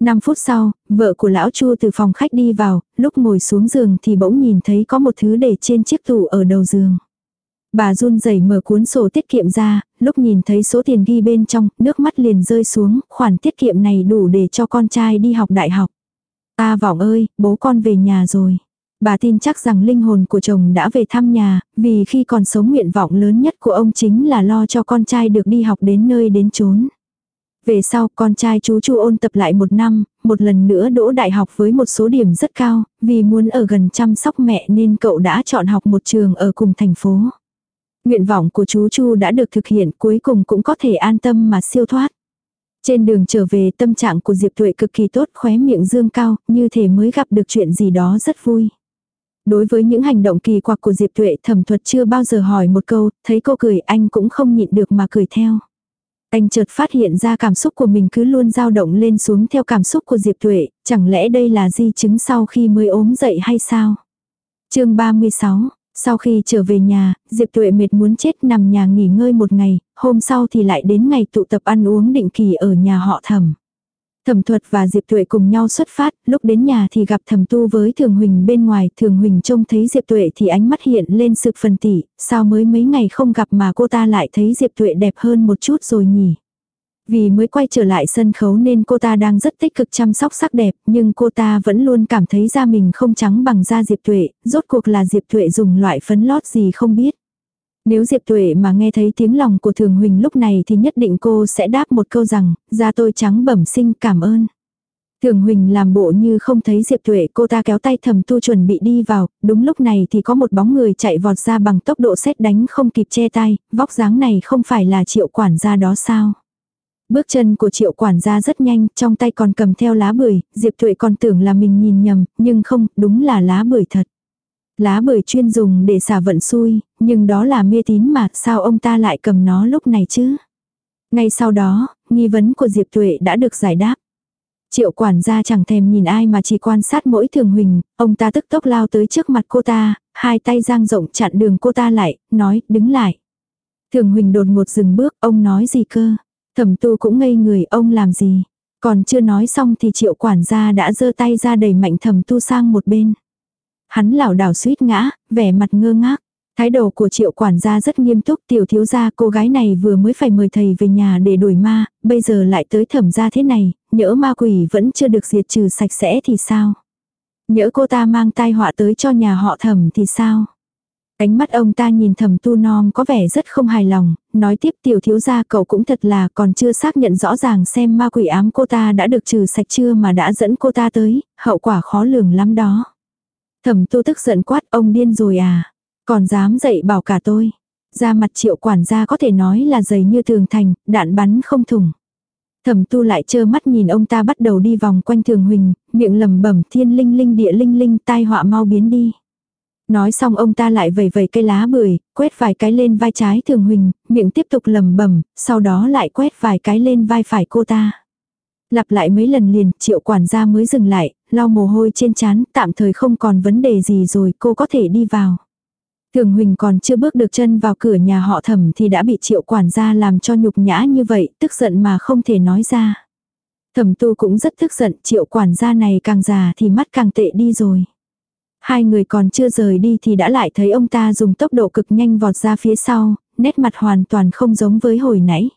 5 phút sau, vợ của lão Chu từ phòng khách đi vào, lúc ngồi xuống giường thì bỗng nhìn thấy có một thứ để trên chiếc tủ ở đầu giường. Bà run rẩy mở cuốn sổ tiết kiệm ra, lúc nhìn thấy số tiền ghi bên trong, nước mắt liền rơi xuống, khoản tiết kiệm này đủ để cho con trai đi học đại học. Ta vọng ơi, bố con về nhà rồi. Bà tin chắc rằng linh hồn của chồng đã về thăm nhà, vì khi còn sống nguyện vọng lớn nhất của ông chính là lo cho con trai được đi học đến nơi đến chốn. Về sau, con trai chú chu ôn tập lại một năm, một lần nữa đỗ đại học với một số điểm rất cao, vì muốn ở gần chăm sóc mẹ nên cậu đã chọn học một trường ở cùng thành phố. Nguyện vọng của chú Chu đã được thực hiện cuối cùng cũng có thể an tâm mà siêu thoát. Trên đường trở về tâm trạng của Diệp Tuệ cực kỳ tốt khóe miệng dương cao, như thể mới gặp được chuyện gì đó rất vui. Đối với những hành động kỳ quặc của Diệp Tuệ thẩm thuật chưa bao giờ hỏi một câu, thấy cô cười anh cũng không nhịn được mà cười theo. Anh chợt phát hiện ra cảm xúc của mình cứ luôn dao động lên xuống theo cảm xúc của Diệp Tuệ, chẳng lẽ đây là di chứng sau khi mới ốm dậy hay sao? chương 36, sau khi trở về nhà, Diệp Tuệ mệt muốn chết nằm nhà nghỉ ngơi một ngày, hôm sau thì lại đến ngày tụ tập ăn uống định kỳ ở nhà họ thẩm. Thẩm thuật và Diệp Tuệ cùng nhau xuất phát, lúc đến nhà thì gặp thẩm tu với Thường Huỳnh bên ngoài, Thường Huỳnh trông thấy Diệp Tuệ thì ánh mắt hiện lên sự phần tỉ, sao mới mấy ngày không gặp mà cô ta lại thấy Diệp Tuệ đẹp hơn một chút rồi nhỉ. Vì mới quay trở lại sân khấu nên cô ta đang rất tích cực chăm sóc sắc đẹp, nhưng cô ta vẫn luôn cảm thấy da mình không trắng bằng da Diệp Tuệ, rốt cuộc là Diệp Tuệ dùng loại phấn lót gì không biết. Nếu Diệp Tuệ mà nghe thấy tiếng lòng của Thường Huỳnh lúc này thì nhất định cô sẽ đáp một câu rằng, da tôi trắng bẩm sinh cảm ơn. Thường Huỳnh làm bộ như không thấy Diệp Tuệ cô ta kéo tay thầm tu chuẩn bị đi vào, đúng lúc này thì có một bóng người chạy vọt ra bằng tốc độ xét đánh không kịp che tay, vóc dáng này không phải là triệu quản gia đó sao. Bước chân của triệu quản gia rất nhanh, trong tay còn cầm theo lá bưởi, Diệp Tuệ còn tưởng là mình nhìn nhầm, nhưng không, đúng là lá bưởi thật. Lá bưởi chuyên dùng để xả vận xui, nhưng đó là mê tín mà sao ông ta lại cầm nó lúc này chứ? Ngay sau đó, nghi vấn của Diệp Tuệ đã được giải đáp. Triệu quản gia chẳng thèm nhìn ai mà chỉ quan sát mỗi thường huỳnh, ông ta tức tốc lao tới trước mặt cô ta, hai tay giang rộng chặn đường cô ta lại, nói, đứng lại. Thường huỳnh đột ngột dừng bước, ông nói gì cơ? Thẩm tu cũng ngây người, ông làm gì? Còn chưa nói xong thì triệu quản gia đã giơ tay ra đẩy mạnh thẩm tu sang một bên. Hắn lảo đảo suýt ngã, vẻ mặt ngơ ngác. Thái độ của triệu quản gia rất nghiêm túc tiểu thiếu gia cô gái này vừa mới phải mời thầy về nhà để đuổi ma, bây giờ lại tới thẩm gia thế này, nhỡ ma quỷ vẫn chưa được diệt trừ sạch sẽ thì sao? Nhỡ cô ta mang tai họa tới cho nhà họ thẩm thì sao? Ánh mắt ông ta nhìn thẩm tu non có vẻ rất không hài lòng, nói tiếp tiểu thiếu gia cậu cũng thật là còn chưa xác nhận rõ ràng xem ma quỷ ám cô ta đã được trừ sạch chưa mà đã dẫn cô ta tới, hậu quả khó lường lắm đó. Thẩm tu tức giận quát ông điên rồi à, còn dám dạy bảo cả tôi. Ra mặt triệu quản gia có thể nói là dày như thường thành, đạn bắn không thủng. Thẩm tu lại trơ mắt nhìn ông ta bắt đầu đi vòng quanh thường huỳnh, miệng lầm bẩm thiên linh linh địa linh linh tai họa mau biến đi. Nói xong ông ta lại vẩy vẩy cây lá bưởi, quét vài cái lên vai trái thường huỳnh, miệng tiếp tục lầm bẩm sau đó lại quét vài cái lên vai phải cô ta. Lặp lại mấy lần liền, triệu quản gia mới dừng lại, lau mồ hôi trên trán, tạm thời không còn vấn đề gì rồi, cô có thể đi vào. Thường Huỳnh còn chưa bước được chân vào cửa nhà họ thẩm thì đã bị triệu quản gia làm cho nhục nhã như vậy, tức giận mà không thể nói ra. Thẩm tu cũng rất tức giận, triệu quản gia này càng già thì mắt càng tệ đi rồi. Hai người còn chưa rời đi thì đã lại thấy ông ta dùng tốc độ cực nhanh vọt ra phía sau, nét mặt hoàn toàn không giống với hồi nãy.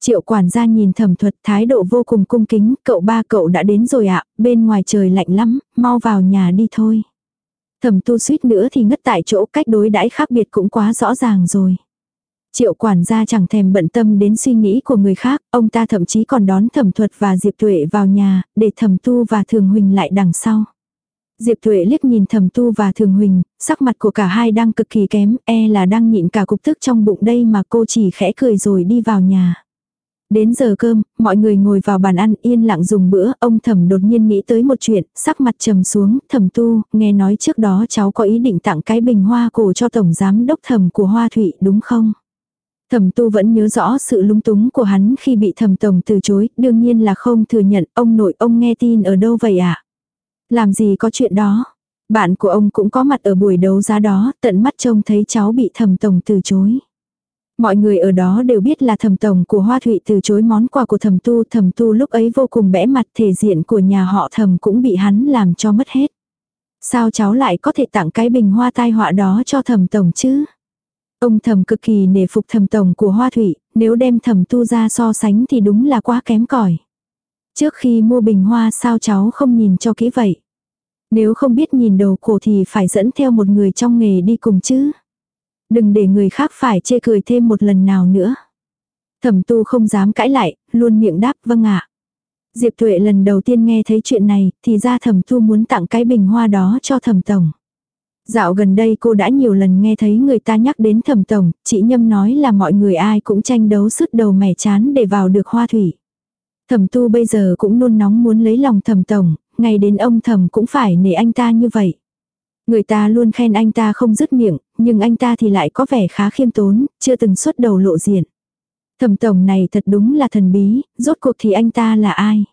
Triệu quản gia nhìn thẩm thuật thái độ vô cùng cung kính, cậu ba cậu đã đến rồi ạ, bên ngoài trời lạnh lắm, mau vào nhà đi thôi. Thẩm tu suýt nữa thì ngất tại chỗ cách đối đãi khác biệt cũng quá rõ ràng rồi. Triệu quản gia chẳng thèm bận tâm đến suy nghĩ của người khác, ông ta thậm chí còn đón thẩm thuật và Diệp Tuệ vào nhà, để thẩm tu và thường huỳnh lại đằng sau. Diệp Thuệ liếc nhìn thẩm tu và thường huỳnh, sắc mặt của cả hai đang cực kỳ kém, e là đang nhịn cả cục tức trong bụng đây mà cô chỉ khẽ cười rồi đi vào nhà. Đến giờ cơm, mọi người ngồi vào bàn ăn yên lặng dùng bữa, ông thẩm đột nhiên nghĩ tới một chuyện, sắc mặt trầm xuống, thẩm tu, nghe nói trước đó cháu có ý định tặng cái bình hoa cổ cho tổng giám đốc thẩm của Hoa Thụy đúng không? Thẩm tu vẫn nhớ rõ sự lung túng của hắn khi bị thẩm tổng từ chối, đương nhiên là không thừa nhận, ông nội ông nghe tin ở đâu vậy ạ? À? Làm gì có chuyện đó? Bạn của ông cũng có mặt ở buổi đấu giá đó, tận mắt trông thấy cháu bị thẩm tổng từ chối. Mọi người ở đó đều biết là thẩm tổng của Hoa Thụy từ chối món quà của thẩm tu. Thẩm tu lúc ấy vô cùng bẽ mặt thể diện của nhà họ thẩm cũng bị hắn làm cho mất hết. Sao cháu lại có thể tặng cái bình hoa tai họa đó cho thẩm tổng chứ? Ông thẩm cực kỳ nể phục thẩm tổng của Hoa Thụy, nếu đem thẩm tu ra so sánh thì đúng là quá kém cỏi. Trước khi mua bình hoa sao cháu không nhìn cho kỹ vậy? Nếu không biết nhìn đầu cổ thì phải dẫn theo một người trong nghề đi cùng chứ. Đừng để người khác phải chê cười thêm một lần nào nữa. Thẩm tu không dám cãi lại, luôn miệng đáp vâng ạ. Diệp Tuệ lần đầu tiên nghe thấy chuyện này, thì ra thẩm tu muốn tặng cái bình hoa đó cho thẩm tổng. Dạo gần đây cô đã nhiều lần nghe thấy người ta nhắc đến thẩm tổng, chị Nhâm nói là mọi người ai cũng tranh đấu sứt đầu mẻ chán để vào được hoa thủy. Thẩm tu bây giờ cũng nôn nóng muốn lấy lòng thẩm tổng, ngày đến ông thẩm cũng phải nể anh ta như vậy. Người ta luôn khen anh ta không dứt miệng, nhưng anh ta thì lại có vẻ khá khiêm tốn, chưa từng xuất đầu lộ diện. Thẩm tổng này thật đúng là thần bí, rốt cuộc thì anh ta là ai?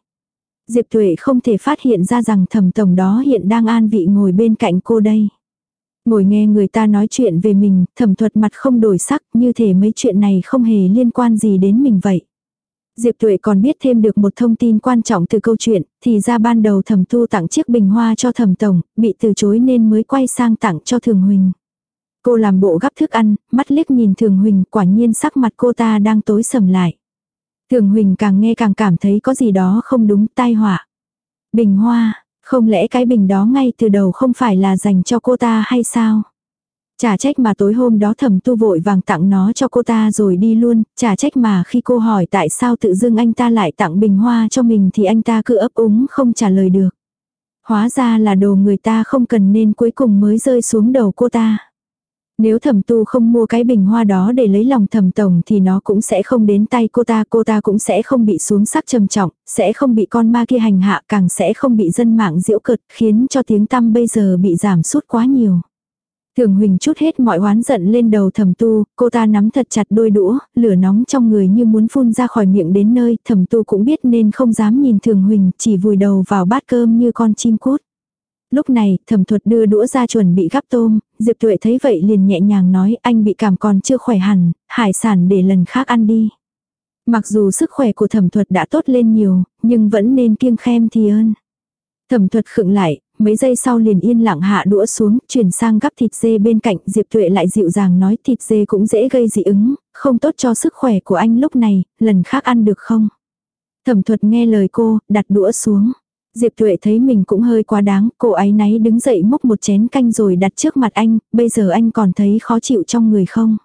Diệp Tuệ không thể phát hiện ra rằng thẩm tổng đó hiện đang an vị ngồi bên cạnh cô đây. Ngồi nghe người ta nói chuyện về mình, thẩm thuật mặt không đổi sắc như thể mấy chuyện này không hề liên quan gì đến mình vậy. Diệp Tuệ còn biết thêm được một thông tin quan trọng từ câu chuyện, thì ra ban đầu thẩm tu tặng chiếc bình hoa cho thẩm tổng, bị từ chối nên mới quay sang tặng cho thường huỳnh. Cô làm bộ gắp thức ăn, mắt liếc nhìn thường huỳnh, quả nhiên sắc mặt cô ta đang tối sầm lại. Thường huỳnh càng nghe càng cảm thấy có gì đó không đúng, tai họa. Bình hoa, không lẽ cái bình đó ngay từ đầu không phải là dành cho cô ta hay sao? Chả trách mà tối hôm đó thầm tu vội vàng tặng nó cho cô ta rồi đi luôn, chả trách mà khi cô hỏi tại sao tự dưng anh ta lại tặng bình hoa cho mình thì anh ta cứ ấp úng không trả lời được. Hóa ra là đồ người ta không cần nên cuối cùng mới rơi xuống đầu cô ta. Nếu thẩm tu không mua cái bình hoa đó để lấy lòng thẩm tổng thì nó cũng sẽ không đến tay cô ta, cô ta cũng sẽ không bị xuống sắc trầm trọng, sẽ không bị con ma kia hành hạ, càng sẽ không bị dân mạng diễu cợt, khiến cho tiếng tăm bây giờ bị giảm sút quá nhiều. Thường Huỳnh chút hết mọi oán giận lên đầu thẩm tu, cô ta nắm thật chặt đôi đũa, lửa nóng trong người như muốn phun ra khỏi miệng đến nơi, thẩm tu cũng biết nên không dám nhìn Thường Huỳnh, chỉ vùi đầu vào bát cơm như con chim cút. Lúc này, thẩm thuật đưa đũa ra chuẩn bị gắp tôm, Diệp Tuệ thấy vậy liền nhẹ nhàng nói anh bị cảm còn chưa khỏe hẳn, hải sản để lần khác ăn đi. Mặc dù sức khỏe của thẩm thuật đã tốt lên nhiều, nhưng vẫn nên kiêng khem thì ơn. Thẩm thuật khựng lại, mấy giây sau liền yên lặng hạ đũa xuống, chuyển sang gắp thịt dê bên cạnh, Diệp Tuệ lại dịu dàng nói thịt dê cũng dễ gây dị ứng, không tốt cho sức khỏe của anh lúc này, lần khác ăn được không? Thẩm thuật nghe lời cô, đặt đũa xuống. Diệp Tuệ thấy mình cũng hơi quá đáng, cô ấy náy đứng dậy múc một chén canh rồi đặt trước mặt anh, bây giờ anh còn thấy khó chịu trong người không?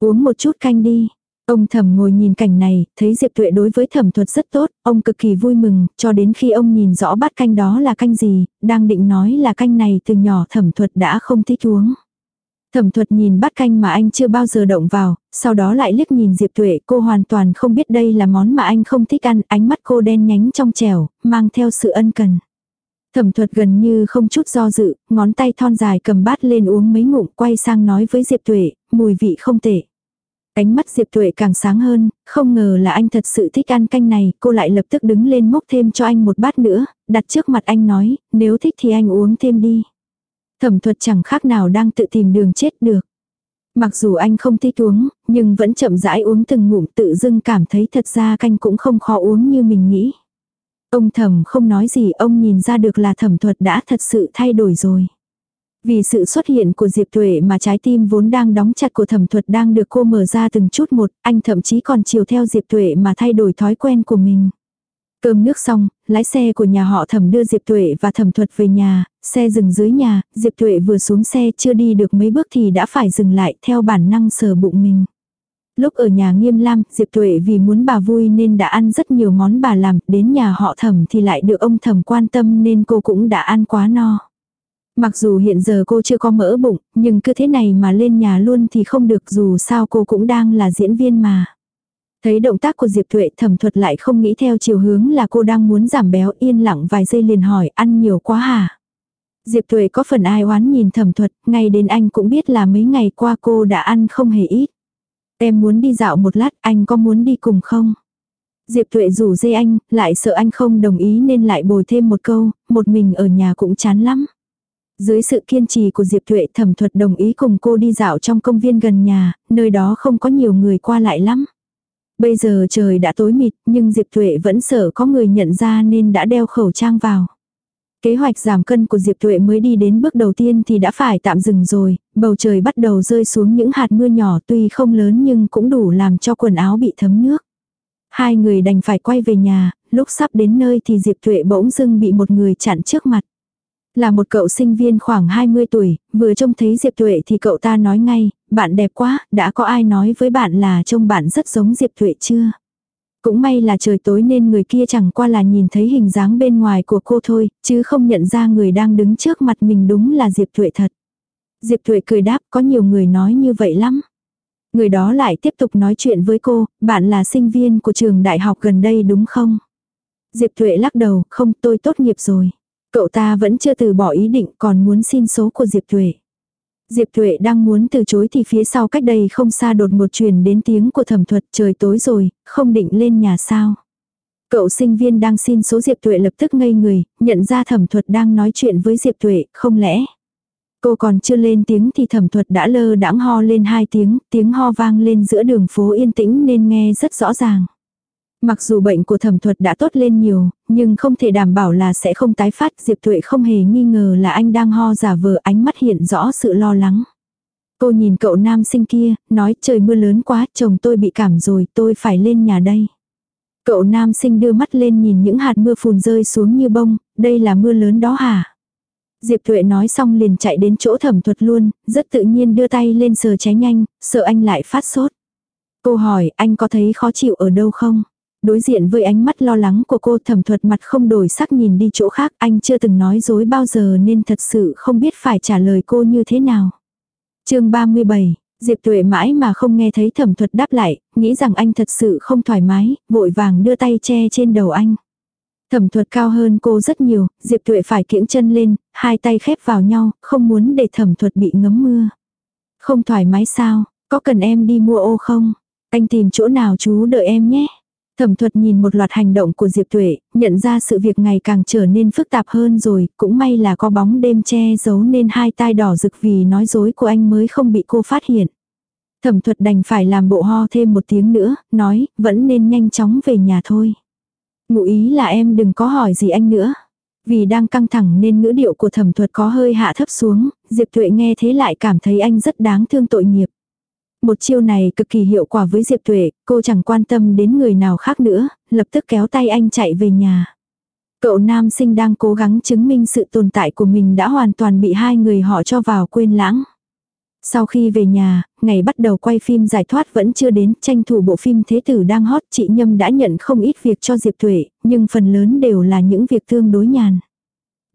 Uống một chút canh đi. Ông thẩm ngồi nhìn cảnh này, thấy Diệp Tuệ đối với thẩm thuật rất tốt, ông cực kỳ vui mừng, cho đến khi ông nhìn rõ bát canh đó là canh gì, đang định nói là canh này từ nhỏ thẩm thuật đã không thích uống. Thẩm thuật nhìn bát canh mà anh chưa bao giờ động vào, sau đó lại liếc nhìn Diệp Tuệ, cô hoàn toàn không biết đây là món mà anh không thích ăn, ánh mắt cô đen nhánh trong trẻo, mang theo sự ân cần. Thẩm thuật gần như không chút do dự, ngón tay thon dài cầm bát lên uống mấy ngụm quay sang nói với Diệp Tuệ, mùi vị không tệ. Ánh mắt Diệp Tuệ càng sáng hơn, không ngờ là anh thật sự thích ăn canh này, cô lại lập tức đứng lên múc thêm cho anh một bát nữa, đặt trước mặt anh nói, nếu thích thì anh uống thêm đi. Thẩm thuật chẳng khác nào đang tự tìm đường chết được. Mặc dù anh không thích uống, nhưng vẫn chậm rãi uống từng ngụm tự dưng cảm thấy thật ra canh cũng không khó uống như mình nghĩ. Ông thẩm không nói gì, ông nhìn ra được là thẩm thuật đã thật sự thay đổi rồi. Vì sự xuất hiện của Diệp Tuệ mà trái tim vốn đang đóng chặt của thẩm thuật đang được cô mở ra từng chút một, anh thậm chí còn chiều theo Diệp Tuệ mà thay đổi thói quen của mình. Cơm nước xong, lái xe của nhà họ thẩm đưa Diệp Tuệ và thẩm thuật về nhà, xe dừng dưới nhà, Diệp Tuệ vừa xuống xe chưa đi được mấy bước thì đã phải dừng lại theo bản năng sờ bụng mình. Lúc ở nhà nghiêm lam, Diệp Tuệ vì muốn bà vui nên đã ăn rất nhiều món bà làm, đến nhà họ thẩm thì lại được ông thẩm quan tâm nên cô cũng đã ăn quá no. Mặc dù hiện giờ cô chưa có mỡ bụng, nhưng cứ thế này mà lên nhà luôn thì không được dù sao cô cũng đang là diễn viên mà. Thấy động tác của Diệp Thuệ thẩm thuật lại không nghĩ theo chiều hướng là cô đang muốn giảm béo yên lặng vài giây liền hỏi ăn nhiều quá hả? Diệp Thuệ có phần ai oán nhìn thẩm thuật, ngay đến anh cũng biết là mấy ngày qua cô đã ăn không hề ít. Em muốn đi dạo một lát, anh có muốn đi cùng không? Diệp Thuệ rủ dê anh, lại sợ anh không đồng ý nên lại bồi thêm một câu, một mình ở nhà cũng chán lắm. Dưới sự kiên trì của Diệp Thuệ thẩm thuật đồng ý cùng cô đi dạo trong công viên gần nhà, nơi đó không có nhiều người qua lại lắm. Bây giờ trời đã tối mịt nhưng Diệp Thuệ vẫn sợ có người nhận ra nên đã đeo khẩu trang vào. Kế hoạch giảm cân của Diệp Thuệ mới đi đến bước đầu tiên thì đã phải tạm dừng rồi, bầu trời bắt đầu rơi xuống những hạt mưa nhỏ tuy không lớn nhưng cũng đủ làm cho quần áo bị thấm nước. Hai người đành phải quay về nhà, lúc sắp đến nơi thì Diệp Thuệ bỗng dưng bị một người chặn trước mặt. Là một cậu sinh viên khoảng 20 tuổi, vừa trông thấy Diệp Tuệ thì cậu ta nói ngay, bạn đẹp quá, đã có ai nói với bạn là trông bạn rất giống Diệp Tuệ chưa? Cũng may là trời tối nên người kia chẳng qua là nhìn thấy hình dáng bên ngoài của cô thôi, chứ không nhận ra người đang đứng trước mặt mình đúng là Diệp Tuệ thật. Diệp Tuệ cười đáp có nhiều người nói như vậy lắm. Người đó lại tiếp tục nói chuyện với cô, bạn là sinh viên của trường đại học gần đây đúng không? Diệp Tuệ lắc đầu, không tôi tốt nghiệp rồi. Cậu ta vẫn chưa từ bỏ ý định còn muốn xin số của Diệp Thuệ. Diệp Thuệ đang muốn từ chối thì phía sau cách đây không xa đột một truyền đến tiếng của thẩm thuật trời tối rồi, không định lên nhà sao. Cậu sinh viên đang xin số Diệp Thuệ lập tức ngây người, nhận ra thẩm thuật đang nói chuyện với Diệp Thuệ, không lẽ. Cô còn chưa lên tiếng thì thẩm thuật đã lơ đãng ho lên hai tiếng, tiếng ho vang lên giữa đường phố yên tĩnh nên nghe rất rõ ràng. Mặc dù bệnh của thẩm thuật đã tốt lên nhiều, nhưng không thể đảm bảo là sẽ không tái phát. Diệp Thuệ không hề nghi ngờ là anh đang ho giả vờ ánh mắt hiện rõ sự lo lắng. Cô nhìn cậu nam sinh kia, nói trời mưa lớn quá, chồng tôi bị cảm rồi, tôi phải lên nhà đây. Cậu nam sinh đưa mắt lên nhìn những hạt mưa phùn rơi xuống như bông, đây là mưa lớn đó hả? Diệp Thuệ nói xong liền chạy đến chỗ thẩm thuật luôn, rất tự nhiên đưa tay lên sờ trái nhanh, sợ anh lại phát sốt. Cô hỏi anh có thấy khó chịu ở đâu không? Đối diện với ánh mắt lo lắng của cô thẩm thuật mặt không đổi sắc nhìn đi chỗ khác anh chưa từng nói dối bao giờ nên thật sự không biết phải trả lời cô như thế nào. chương 37, Diệp Tuệ mãi mà không nghe thấy thẩm thuật đáp lại, nghĩ rằng anh thật sự không thoải mái, vội vàng đưa tay che trên đầu anh. Thẩm thuật cao hơn cô rất nhiều, Diệp Tuệ phải kiễng chân lên, hai tay khép vào nhau, không muốn để thẩm thuật bị ngấm mưa. Không thoải mái sao, có cần em đi mua ô không? Anh tìm chỗ nào chú đợi em nhé. Thẩm thuật nhìn một loạt hành động của Diệp Tuệ, nhận ra sự việc ngày càng trở nên phức tạp hơn rồi, cũng may là có bóng đêm che giấu nên hai tai đỏ rực vì nói dối của anh mới không bị cô phát hiện. Thẩm thuật đành phải làm bộ ho thêm một tiếng nữa, nói, vẫn nên nhanh chóng về nhà thôi. Ngụ ý là em đừng có hỏi gì anh nữa. Vì đang căng thẳng nên ngữ điệu của thẩm thuật có hơi hạ thấp xuống, Diệp Tuệ nghe thế lại cảm thấy anh rất đáng thương tội nghiệp. Một chiêu này cực kỳ hiệu quả với Diệp Tuệ, cô chẳng quan tâm đến người nào khác nữa, lập tức kéo tay anh chạy về nhà. Cậu nam sinh đang cố gắng chứng minh sự tồn tại của mình đã hoàn toàn bị hai người họ cho vào quên lãng. Sau khi về nhà, ngày bắt đầu quay phim giải thoát vẫn chưa đến, tranh thủ bộ phim Thế tử đang hot, chị Nhâm đã nhận không ít việc cho Diệp Tuệ, nhưng phần lớn đều là những việc tương đối nhàn.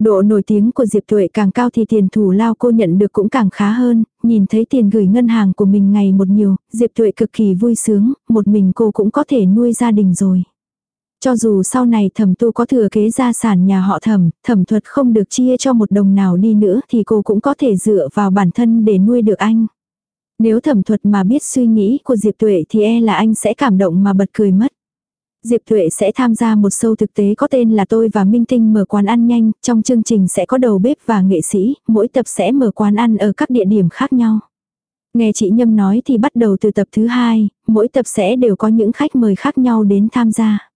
Độ nổi tiếng của Diệp Tuệ càng cao thì tiền thủ lao cô nhận được cũng càng khá hơn, nhìn thấy tiền gửi ngân hàng của mình ngày một nhiều, Diệp Tuệ cực kỳ vui sướng, một mình cô cũng có thể nuôi gia đình rồi. Cho dù sau này thẩm tu có thừa kế gia sản nhà họ thẩm, thẩm thuật không được chia cho một đồng nào đi nữa thì cô cũng có thể dựa vào bản thân để nuôi được anh. Nếu thẩm thuật mà biết suy nghĩ của Diệp Tuệ thì e là anh sẽ cảm động mà bật cười mất. Diệp Thuệ sẽ tham gia một show thực tế có tên là Tôi và Minh Tinh mở quán ăn nhanh, trong chương trình sẽ có đầu bếp và nghệ sĩ, mỗi tập sẽ mở quán ăn ở các địa điểm khác nhau. Nghe chị Nhâm nói thì bắt đầu từ tập thứ hai, mỗi tập sẽ đều có những khách mời khác nhau đến tham gia.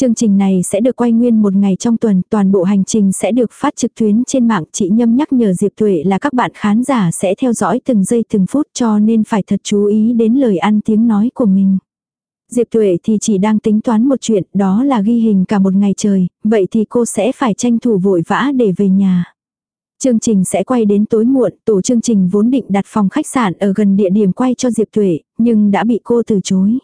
Chương trình này sẽ được quay nguyên một ngày trong tuần, toàn bộ hành trình sẽ được phát trực tuyến trên mạng. Chị Nhâm nhắc nhở Diệp Thuệ là các bạn khán giả sẽ theo dõi từng giây từng phút cho nên phải thật chú ý đến lời ăn tiếng nói của mình. Diệp Tuệ thì chỉ đang tính toán một chuyện, đó là ghi hình cả một ngày trời, vậy thì cô sẽ phải tranh thủ vội vã để về nhà. Chương trình sẽ quay đến tối muộn, tổ chương trình vốn định đặt phòng khách sạn ở gần địa điểm quay cho Diệp Tuệ, nhưng đã bị cô từ chối.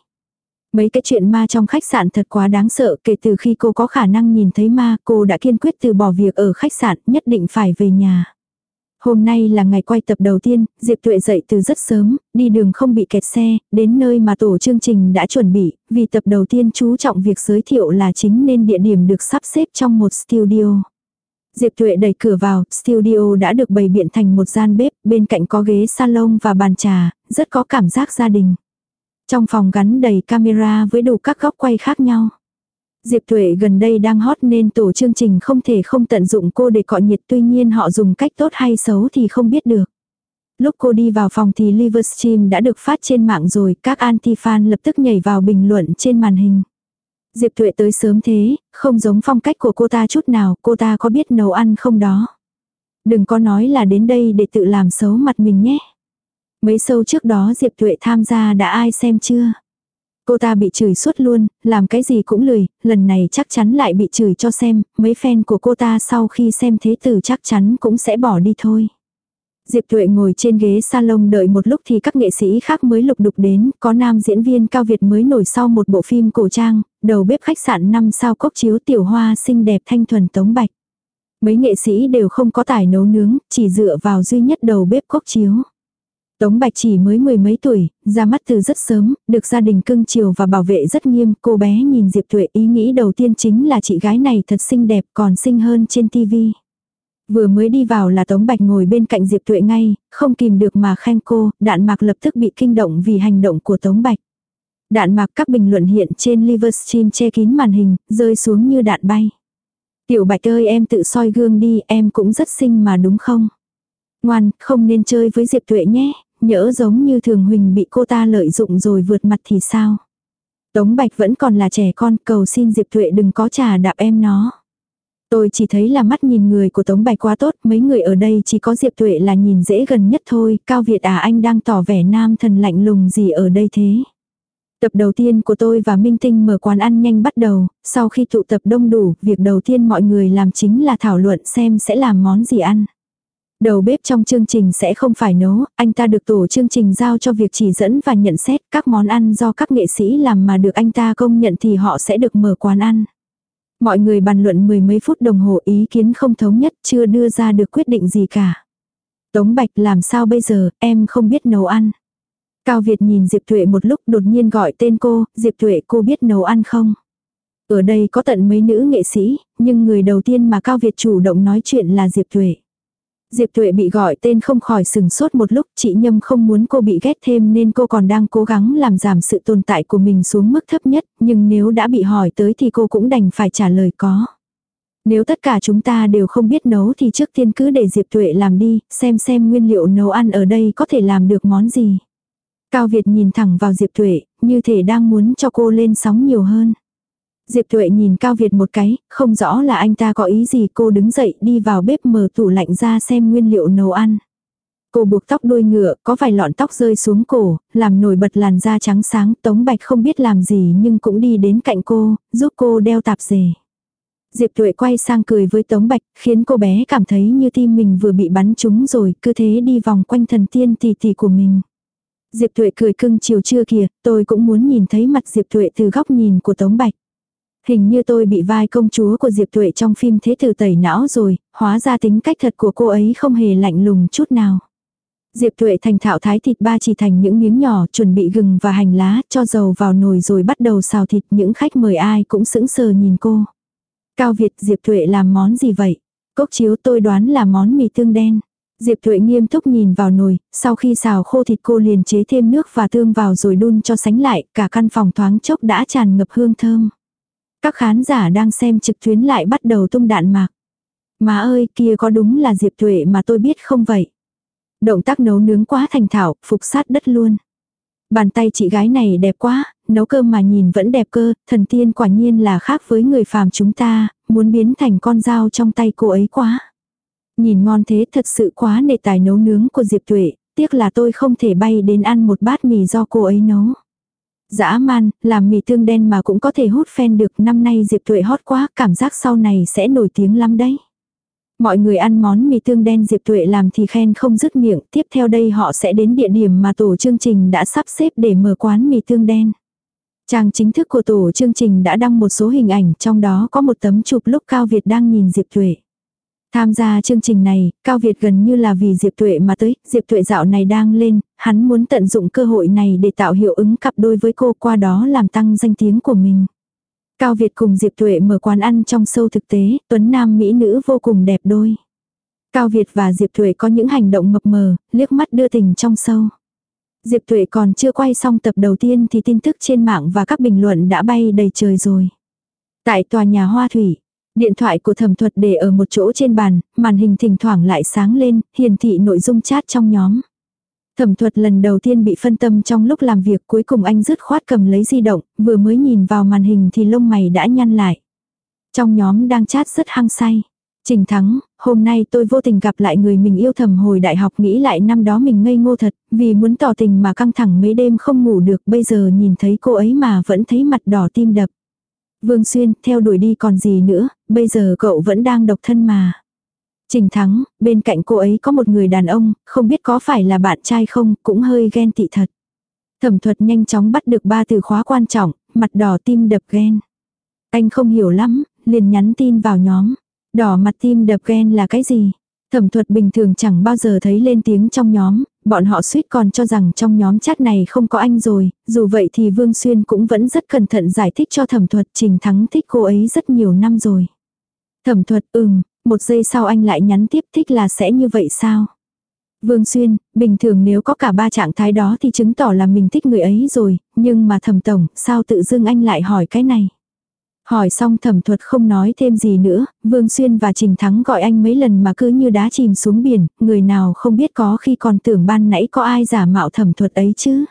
Mấy cái chuyện ma trong khách sạn thật quá đáng sợ, kể từ khi cô có khả năng nhìn thấy ma, cô đã kiên quyết từ bỏ việc ở khách sạn, nhất định phải về nhà. Hôm nay là ngày quay tập đầu tiên, Diệp Tuệ dậy từ rất sớm, đi đường không bị kẹt xe, đến nơi mà tổ chương trình đã chuẩn bị, vì tập đầu tiên chú trọng việc giới thiệu là chính nên địa điểm được sắp xếp trong một studio. Diệp Tuệ đẩy cửa vào, studio đã được bày biện thành một gian bếp, bên cạnh có ghế salon và bàn trà, rất có cảm giác gia đình. Trong phòng gắn đầy camera với đủ các góc quay khác nhau. Diệp Tuệ gần đây đang hot nên tổ chương trình không thể không tận dụng cô để cọ nhiệt tuy nhiên họ dùng cách tốt hay xấu thì không biết được. Lúc cô đi vào phòng thì Livestream đã được phát trên mạng rồi, các anti-fan lập tức nhảy vào bình luận trên màn hình. Diệp Tuệ tới sớm thế, không giống phong cách của cô ta chút nào, cô ta có biết nấu ăn không đó. Đừng có nói là đến đây để tự làm xấu mặt mình nhé. Mấy sâu trước đó Diệp Tuệ tham gia đã ai xem chưa? Cô ta bị chửi suốt luôn, làm cái gì cũng lười, lần này chắc chắn lại bị chửi cho xem, mấy fan của cô ta sau khi xem thế tử chắc chắn cũng sẽ bỏ đi thôi. Diệp Tuệ ngồi trên ghế salon đợi một lúc thì các nghệ sĩ khác mới lục đục đến, có nam diễn viên Cao Việt mới nổi sau một bộ phim cổ trang, đầu bếp khách sạn 5 sao cốc chiếu tiểu hoa xinh đẹp thanh thuần tống bạch. Mấy nghệ sĩ đều không có tài nấu nướng, chỉ dựa vào duy nhất đầu bếp cốc chiếu. Tống Bạch chỉ mới mười mấy tuổi, ra mắt từ rất sớm, được gia đình cưng chiều và bảo vệ rất nghiêm. Cô bé nhìn Diệp Tuệ ý nghĩ đầu tiên chính là chị gái này thật xinh đẹp còn xinh hơn trên tivi. Vừa mới đi vào là Tống Bạch ngồi bên cạnh Diệp Tuệ ngay, không kìm được mà khen cô, đạn mạc lập tức bị kinh động vì hành động của Tống Bạch. Đạn mạc các bình luận hiện trên Livestream che kín màn hình, rơi xuống như đạn bay. Tiểu Bạch ơi em tự soi gương đi, em cũng rất xinh mà đúng không? Ngoan, không nên chơi với Diệp Tuệ nhé, nhỡ giống như thường Huỳnh bị cô ta lợi dụng rồi vượt mặt thì sao? Tống Bạch vẫn còn là trẻ con, cầu xin Diệp Tuệ đừng có trà đạp em nó. Tôi chỉ thấy là mắt nhìn người của Tống Bạch quá tốt, mấy người ở đây chỉ có Diệp Tuệ là nhìn dễ gần nhất thôi, Cao Việt à anh đang tỏ vẻ nam thần lạnh lùng gì ở đây thế. Tập đầu tiên của tôi và Minh Tinh mở quán ăn nhanh bắt đầu, sau khi tụ tập đông đủ, việc đầu tiên mọi người làm chính là thảo luận xem sẽ làm món gì ăn. Đầu bếp trong chương trình sẽ không phải nấu, anh ta được tổ chương trình giao cho việc chỉ dẫn và nhận xét các món ăn do các nghệ sĩ làm mà được anh ta công nhận thì họ sẽ được mở quán ăn. Mọi người bàn luận mười mấy phút đồng hồ ý kiến không thống nhất chưa đưa ra được quyết định gì cả. Tống Bạch làm sao bây giờ, em không biết nấu ăn. Cao Việt nhìn Diệp Thuệ một lúc đột nhiên gọi tên cô, Diệp Thuệ, cô biết nấu ăn không? Ở đây có tận mấy nữ nghệ sĩ, nhưng người đầu tiên mà Cao Việt chủ động nói chuyện là Diệp Thuệ. Diệp Tuệ bị gọi tên không khỏi sừng sốt một lúc, chị Nhâm không muốn cô bị ghét thêm nên cô còn đang cố gắng làm giảm sự tồn tại của mình xuống mức thấp nhất, nhưng nếu đã bị hỏi tới thì cô cũng đành phải trả lời có. Nếu tất cả chúng ta đều không biết nấu thì trước tiên cứ để Diệp Tuệ làm đi, xem xem nguyên liệu nấu ăn ở đây có thể làm được món gì. Cao Việt nhìn thẳng vào Diệp Tuệ, như thể đang muốn cho cô lên sóng nhiều hơn. Diệp Tuệ nhìn Cao Việt một cái, không rõ là anh ta có ý gì cô đứng dậy đi vào bếp mở tủ lạnh ra xem nguyên liệu nấu ăn. Cô buộc tóc đuôi ngựa, có vài lọn tóc rơi xuống cổ, làm nổi bật làn da trắng sáng, Tống Bạch không biết làm gì nhưng cũng đi đến cạnh cô, giúp cô đeo tạp dề. Diệp Tuệ quay sang cười với Tống Bạch, khiến cô bé cảm thấy như tim mình vừa bị bắn trúng rồi, cứ thế đi vòng quanh thần tiên tỷ tỷ của mình. Diệp Tuệ cười cưng chiều trưa kìa, tôi cũng muốn nhìn thấy mặt Diệp Tuệ từ góc nhìn của Tống Bạch. Hình như tôi bị vai công chúa của Diệp Tuệ trong phim Thế tử tẩy não rồi, hóa ra tính cách thật của cô ấy không hề lạnh lùng chút nào. Diệp Tuệ thành thạo thái thịt ba chỉ thành những miếng nhỏ, chuẩn bị gừng và hành lá, cho dầu vào nồi rồi bắt đầu xào thịt, những khách mời ai cũng sững sờ nhìn cô. Cao Việt Diệp Tuệ làm món gì vậy? Cốc chiếu tôi đoán là món mì tương đen. Diệp Thuệ nghiêm túc nhìn vào nồi, sau khi xào khô thịt cô liền chế thêm nước và tương vào rồi đun cho sánh lại, cả căn phòng thoáng chốc đã tràn ngập hương thơm. Các khán giả đang xem trực tuyến lại bắt đầu tung đạn mạc. Má ơi kia có đúng là Diệp Thuệ mà tôi biết không vậy? Động tác nấu nướng quá thành thạo, phục sát đất luôn. Bàn tay chị gái này đẹp quá, nấu cơm mà nhìn vẫn đẹp cơ, thần tiên quả nhiên là khác với người phàm chúng ta, muốn biến thành con dao trong tay cô ấy quá. Nhìn ngon thế thật sự quá nề tài nấu nướng của Diệp Tuệ, tiếc là tôi không thể bay đến ăn một bát mì do cô ấy nấu. Dã man, làm mì tương đen mà cũng có thể hút fan được, năm nay Diệp Tuệ hot quá, cảm giác sau này sẽ nổi tiếng lắm đấy. Mọi người ăn món mì tương đen Diệp Tuệ làm thì khen không dứt miệng, tiếp theo đây họ sẽ đến địa điểm mà tổ chương trình đã sắp xếp để mở quán mì tương đen. Trang chính thức của tổ chương trình đã đăng một số hình ảnh, trong đó có một tấm chụp lúc Cao Việt đang nhìn Diệp Tuệ. Tham gia chương trình này, Cao Việt gần như là vì Diệp Tuệ mà tới, Diệp Tuệ dạo này đang lên, hắn muốn tận dụng cơ hội này để tạo hiệu ứng cặp đôi với cô qua đó làm tăng danh tiếng của mình. Cao Việt cùng Diệp Tuệ mở quán ăn trong sâu thực tế, tuấn nam mỹ nữ vô cùng đẹp đôi. Cao Việt và Diệp Tuệ có những hành động mập mờ, liếc mắt đưa tình trong sâu. Diệp Tuệ còn chưa quay xong tập đầu tiên thì tin tức trên mạng và các bình luận đã bay đầy trời rồi. Tại tòa nhà Hoa Thủy, điện thoại của thẩm thuật để ở một chỗ trên bàn, màn hình thỉnh thoảng lại sáng lên, hiển thị nội dung chat trong nhóm. Thẩm thuật lần đầu tiên bị phân tâm trong lúc làm việc cuối cùng anh dứt khoát cầm lấy di động, vừa mới nhìn vào màn hình thì lông mày đã nhăn lại. Trong nhóm đang chat rất hăng say. Trình Thắng, hôm nay tôi vô tình gặp lại người mình yêu thầm hồi đại học nghĩ lại năm đó mình ngây ngô thật, vì muốn tỏ tình mà căng thẳng mấy đêm không ngủ được bây giờ nhìn thấy cô ấy mà vẫn thấy mặt đỏ tim đập. Vương Xuyên, theo đuổi đi còn gì nữa, bây giờ cậu vẫn đang độc thân mà. Trình Thắng, bên cạnh cô ấy có một người đàn ông, không biết có phải là bạn trai không, cũng hơi ghen tị thật. Thẩm thuật nhanh chóng bắt được ba từ khóa quan trọng, mặt đỏ tim đập ghen. Anh không hiểu lắm, liền nhắn tin vào nhóm. Đỏ mặt tim đập ghen là cái gì? Thẩm thuật bình thường chẳng bao giờ thấy lên tiếng trong nhóm, bọn họ suýt còn cho rằng trong nhóm chat này không có anh rồi, dù vậy thì Vương Xuyên cũng vẫn rất cẩn thận giải thích cho thẩm thuật Trình Thắng thích cô ấy rất nhiều năm rồi. Thẩm thuật ừm, một giây sau anh lại nhắn tiếp thích là sẽ như vậy sao? Vương Xuyên, bình thường nếu có cả ba trạng thái đó thì chứng tỏ là mình thích người ấy rồi, nhưng mà thẩm tổng, sao tự dưng anh lại hỏi cái này? Hỏi xong thẩm thuật không nói thêm gì nữa, Vương Xuyên và Trình Thắng gọi anh mấy lần mà cứ như đá chìm xuống biển, người nào không biết có khi còn tưởng ban nãy có ai giả mạo thẩm thuật ấy chứ.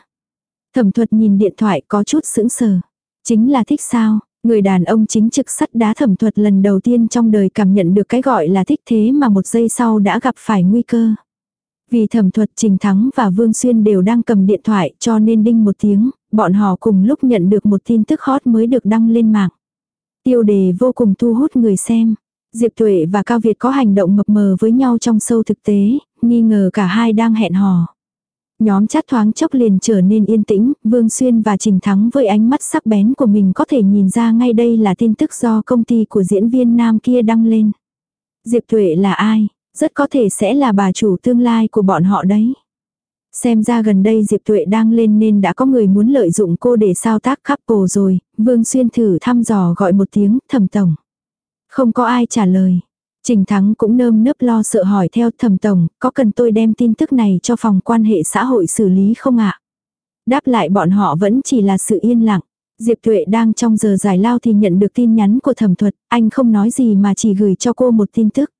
Thẩm thuật nhìn điện thoại có chút sững sờ. Chính là thích sao, người đàn ông chính trực sắt đá thẩm thuật lần đầu tiên trong đời cảm nhận được cái gọi là thích thế mà một giây sau đã gặp phải nguy cơ. Vì thẩm thuật Trình Thắng và Vương Xuyên đều đang cầm điện thoại cho nên đinh một tiếng, bọn họ cùng lúc nhận được một tin tức hot mới được đăng lên mạng. Tiêu đề vô cùng thu hút người xem. Diệp Tuệ và Cao Việt có hành động mập mờ với nhau trong sâu thực tế, nghi ngờ cả hai đang hẹn hò. Nhóm chat thoáng chốc liền trở nên yên tĩnh, Vương Xuyên và Trình Thắng với ánh mắt sắc bén của mình có thể nhìn ra ngay đây là tin tức do công ty của diễn viên nam kia đăng lên. Diệp Tuệ là ai? Rất có thể sẽ là bà chủ tương lai của bọn họ đấy. Xem ra gần đây Diệp Tuệ đang lên nên đã có người muốn lợi dụng cô để sao tác khắp cổ rồi, Vương Xuyên thử thăm dò gọi một tiếng, thẩm tổng. Không có ai trả lời. Trình Thắng cũng nơm nớp lo sợ hỏi theo thẩm tổng, có cần tôi đem tin tức này cho phòng quan hệ xã hội xử lý không ạ? Đáp lại bọn họ vẫn chỉ là sự yên lặng. Diệp Tuệ đang trong giờ giải lao thì nhận được tin nhắn của thẩm thuật, anh không nói gì mà chỉ gửi cho cô một tin tức.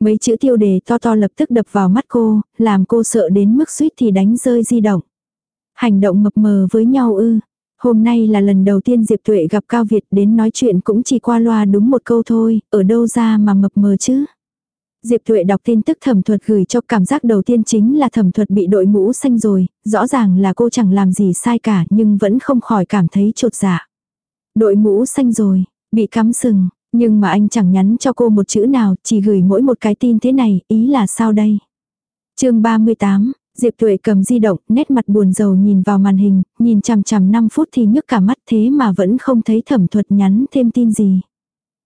Mấy chữ tiêu đề to to lập tức đập vào mắt cô, làm cô sợ đến mức suýt thì đánh rơi di động. Hành động mập mờ với nhau ư. Hôm nay là lần đầu tiên Diệp Tuệ gặp Cao Việt đến nói chuyện cũng chỉ qua loa đúng một câu thôi, ở đâu ra mà mập mờ chứ. Diệp Thuệ đọc tin tức thẩm thuật gửi cho cảm giác đầu tiên chính là thẩm thuật bị đội mũ xanh rồi, rõ ràng là cô chẳng làm gì sai cả nhưng vẫn không khỏi cảm thấy trột dạ. Đội mũ xanh rồi, bị cắm sừng, nhưng mà anh chẳng nhắn cho cô một chữ nào, chỉ gửi mỗi một cái tin thế này, ý là sao đây? chương 38, Diệp Tuệ cầm di động, nét mặt buồn rầu nhìn vào màn hình, nhìn chằm chằm 5 phút thì nhức cả mắt thế mà vẫn không thấy thẩm thuật nhắn thêm tin gì.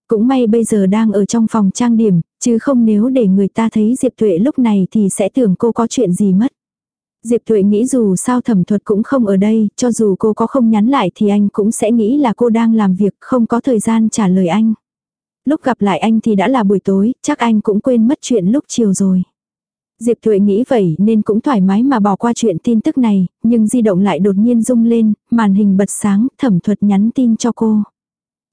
Cũng may bây giờ đang ở trong phòng trang điểm, chứ không nếu để người ta thấy Diệp Tuệ lúc này thì sẽ tưởng cô có chuyện gì mất. Diệp Tuệ nghĩ dù sao thẩm thuật cũng không ở đây, cho dù cô có không nhắn lại thì anh cũng sẽ nghĩ là cô đang làm việc không có thời gian trả lời anh. Lúc gặp lại anh thì đã là buổi tối, chắc anh cũng quên mất chuyện lúc chiều rồi. Diệp Thuệ nghĩ vậy nên cũng thoải mái mà bỏ qua chuyện tin tức này, nhưng di động lại đột nhiên rung lên, màn hình bật sáng, thẩm thuật nhắn tin cho cô.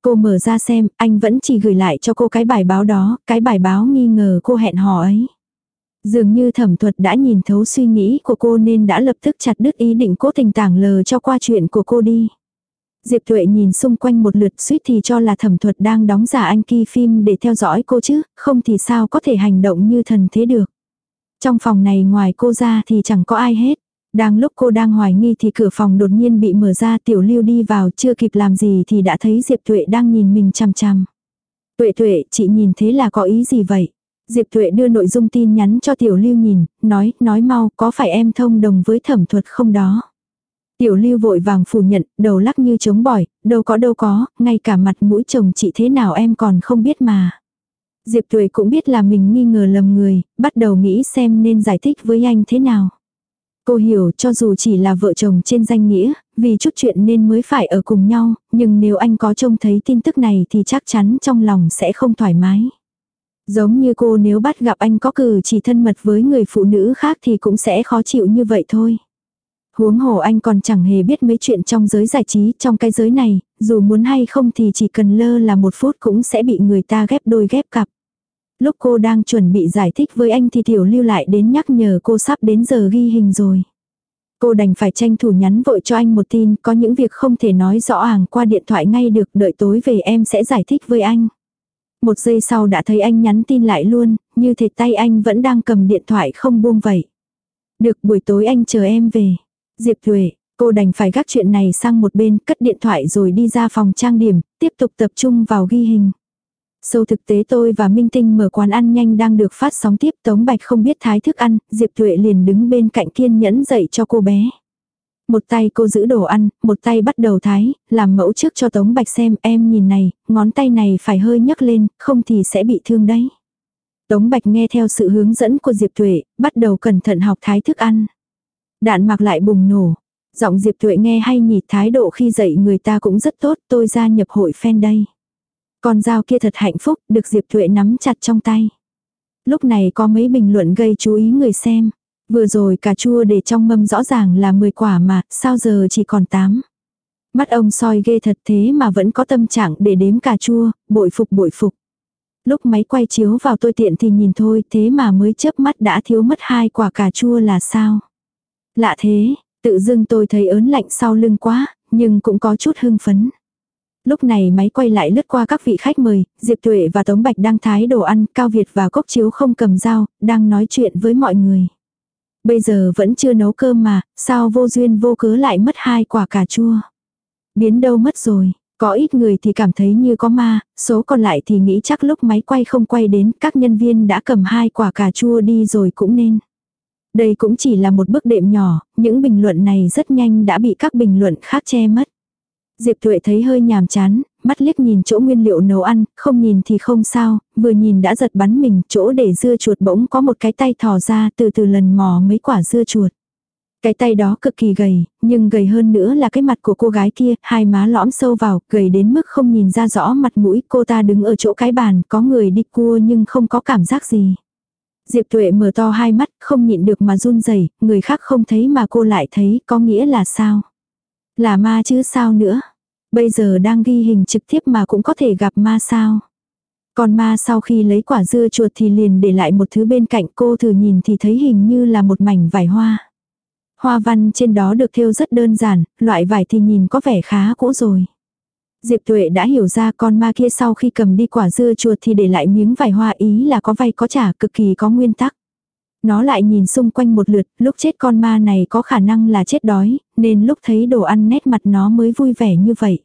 Cô mở ra xem, anh vẫn chỉ gửi lại cho cô cái bài báo đó, cái bài báo nghi ngờ cô hẹn hò ấy. Dường như thẩm thuật đã nhìn thấu suy nghĩ của cô nên đã lập tức chặt đứt ý định cố tình tảng lờ cho qua chuyện của cô đi. Diệp Thuệ nhìn xung quanh một lượt suýt thì cho là thẩm thuật đang đóng giả anh kỳ phim để theo dõi cô chứ, không thì sao có thể hành động như thần thế được. Trong phòng này ngoài cô ra thì chẳng có ai hết. Đang lúc cô đang hoài nghi thì cửa phòng đột nhiên bị mở ra tiểu lưu đi vào chưa kịp làm gì thì đã thấy Diệp Tuệ đang nhìn mình chằm chằm. Tuệ Tuệ, chị nhìn thế là có ý gì vậy? Diệp Tuệ đưa nội dung tin nhắn cho tiểu lưu nhìn, nói, nói mau, có phải em thông đồng với thẩm thuật không đó? Tiểu lưu vội vàng phủ nhận, đầu lắc như trống bỏi, đâu có đâu có, ngay cả mặt mũi chồng chị thế nào em còn không biết mà. Diệp Tuệ cũng biết là mình nghi ngờ lầm người, bắt đầu nghĩ xem nên giải thích với anh thế nào. Cô hiểu cho dù chỉ là vợ chồng trên danh nghĩa, vì chút chuyện nên mới phải ở cùng nhau, nhưng nếu anh có trông thấy tin tức này thì chắc chắn trong lòng sẽ không thoải mái. Giống như cô nếu bắt gặp anh có cử chỉ thân mật với người phụ nữ khác thì cũng sẽ khó chịu như vậy thôi. Huống hồ anh còn chẳng hề biết mấy chuyện trong giới giải trí, trong cái giới này, dù muốn hay không thì chỉ cần lơ là một phút cũng sẽ bị người ta ghép đôi ghép cặp. Lúc cô đang chuẩn bị giải thích với anh thì tiểu lưu lại đến nhắc nhở cô sắp đến giờ ghi hình rồi. Cô đành phải tranh thủ nhắn vội cho anh một tin, có những việc không thể nói rõ ràng qua điện thoại ngay được, đợi tối về em sẽ giải thích với anh. Một giây sau đã thấy anh nhắn tin lại luôn, như thể tay anh vẫn đang cầm điện thoại không buông vậy. Được buổi tối anh chờ em về. Diệp Thuệ, cô đành phải gác chuyện này sang một bên, cất điện thoại rồi đi ra phòng trang điểm, tiếp tục tập trung vào ghi hình. Sâu thực tế tôi và Minh Tinh mở quán ăn nhanh đang được phát sóng tiếp Tống Bạch không biết thái thức ăn, Diệp thuệ liền đứng bên cạnh kiên nhẫn dạy cho cô bé. Một tay cô giữ đồ ăn, một tay bắt đầu thái, làm mẫu trước cho Tống Bạch xem em nhìn này, ngón tay này phải hơi nhấc lên, không thì sẽ bị thương đấy. Tống Bạch nghe theo sự hướng dẫn của Diệp thuệ bắt đầu cẩn thận học thái thức ăn. Đạn mặc lại bùng nổ. Giọng Diệp Tuệ nghe hay nhỉ thái độ khi dạy người ta cũng rất tốt, tôi gia nhập hội fan đây. Con dao kia thật hạnh phúc, được Diệp Thuệ nắm chặt trong tay. Lúc này có mấy bình luận gây chú ý người xem. Vừa rồi cà chua để trong mâm rõ ràng là 10 quả mà, sao giờ chỉ còn 8. Mắt ông soi ghê thật thế mà vẫn có tâm trạng để đếm cà chua, bội phục bội phục. Lúc máy quay chiếu vào tôi tiện thì nhìn thôi, thế mà mới chớp mắt đã thiếu mất hai quả cà chua là sao. Lạ thế, tự dưng tôi thấy ớn lạnh sau lưng quá, nhưng cũng có chút hưng phấn. Lúc này máy quay lại lướt qua các vị khách mời, Diệp Tuệ và Tống Bạch đang thái đồ ăn, Cao Việt và Cốc Chiếu không cầm dao, đang nói chuyện với mọi người. Bây giờ vẫn chưa nấu cơm mà, sao vô duyên vô cớ lại mất hai quả cà chua. Biến đâu mất rồi, có ít người thì cảm thấy như có ma, số còn lại thì nghĩ chắc lúc máy quay không quay đến các nhân viên đã cầm hai quả cà chua đi rồi cũng nên. Đây cũng chỉ là một bước đệm nhỏ, những bình luận này rất nhanh đã bị các bình luận khác che mất. Diệp Thuệ thấy hơi nhàm chán, mắt liếc nhìn chỗ nguyên liệu nấu ăn, không nhìn thì không sao, vừa nhìn đã giật bắn mình, chỗ để dưa chuột bỗng có một cái tay thò ra từ từ lần mò mấy quả dưa chuột. Cái tay đó cực kỳ gầy, nhưng gầy hơn nữa là cái mặt của cô gái kia, hai má lõm sâu vào, gầy đến mức không nhìn ra rõ mặt mũi. Cô ta đứng ở chỗ cái bàn, có người đi cua nhưng không có cảm giác gì. Diệp Tuệ mở to hai mắt, không nhịn được mà run rẩy, người khác không thấy mà cô lại thấy, có nghĩa là sao? Là ma chứ sao nữa? Bây giờ đang ghi hình trực tiếp mà cũng có thể gặp ma sao? Còn ma sau khi lấy quả dưa chuột thì liền để lại một thứ bên cạnh cô thử nhìn thì thấy hình như là một mảnh vải hoa. Hoa văn trên đó được thêu rất đơn giản, loại vải thì nhìn có vẻ khá cũ rồi. Diệp Tuệ đã hiểu ra con ma kia sau khi cầm đi quả dưa chuột thì để lại miếng vải hoa ý là có vay có trả cực kỳ có nguyên tắc. Nó lại nhìn xung quanh một lượt, lúc chết con ma này có khả năng là chết đói, nên lúc thấy đồ ăn nét mặt nó mới vui vẻ như vậy.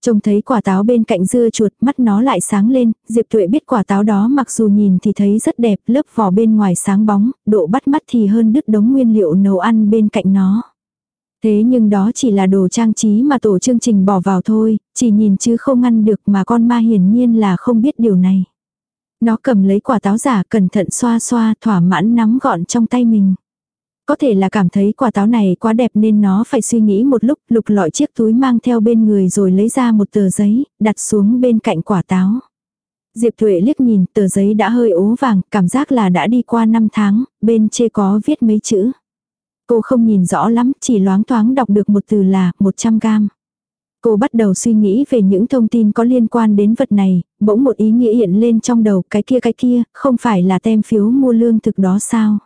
Trông thấy quả táo bên cạnh dưa chuột, mắt nó lại sáng lên, Diệp Tuệ biết quả táo đó mặc dù nhìn thì thấy rất đẹp, lớp vỏ bên ngoài sáng bóng, độ bắt mắt thì hơn đứt đống nguyên liệu nấu ăn bên cạnh nó. Thế nhưng đó chỉ là đồ trang trí mà tổ chương trình bỏ vào thôi, chỉ nhìn chứ không ngăn được mà con ma hiển nhiên là không biết điều này. Nó cầm lấy quả táo giả cẩn thận xoa xoa thỏa mãn nắm gọn trong tay mình. Có thể là cảm thấy quả táo này quá đẹp nên nó phải suy nghĩ một lúc lục lọi chiếc túi mang theo bên người rồi lấy ra một tờ giấy, đặt xuống bên cạnh quả táo. Diệp Thuệ liếc nhìn tờ giấy đã hơi ố vàng, cảm giác là đã đi qua 5 tháng, bên chê có viết mấy chữ. Cô không nhìn rõ lắm, chỉ loáng thoáng đọc được một từ là 100 gram. Cô bắt đầu suy nghĩ về những thông tin có liên quan đến vật này, bỗng một ý nghĩa hiện lên trong đầu cái kia cái kia, không phải là tem phiếu mua lương thực đó sao?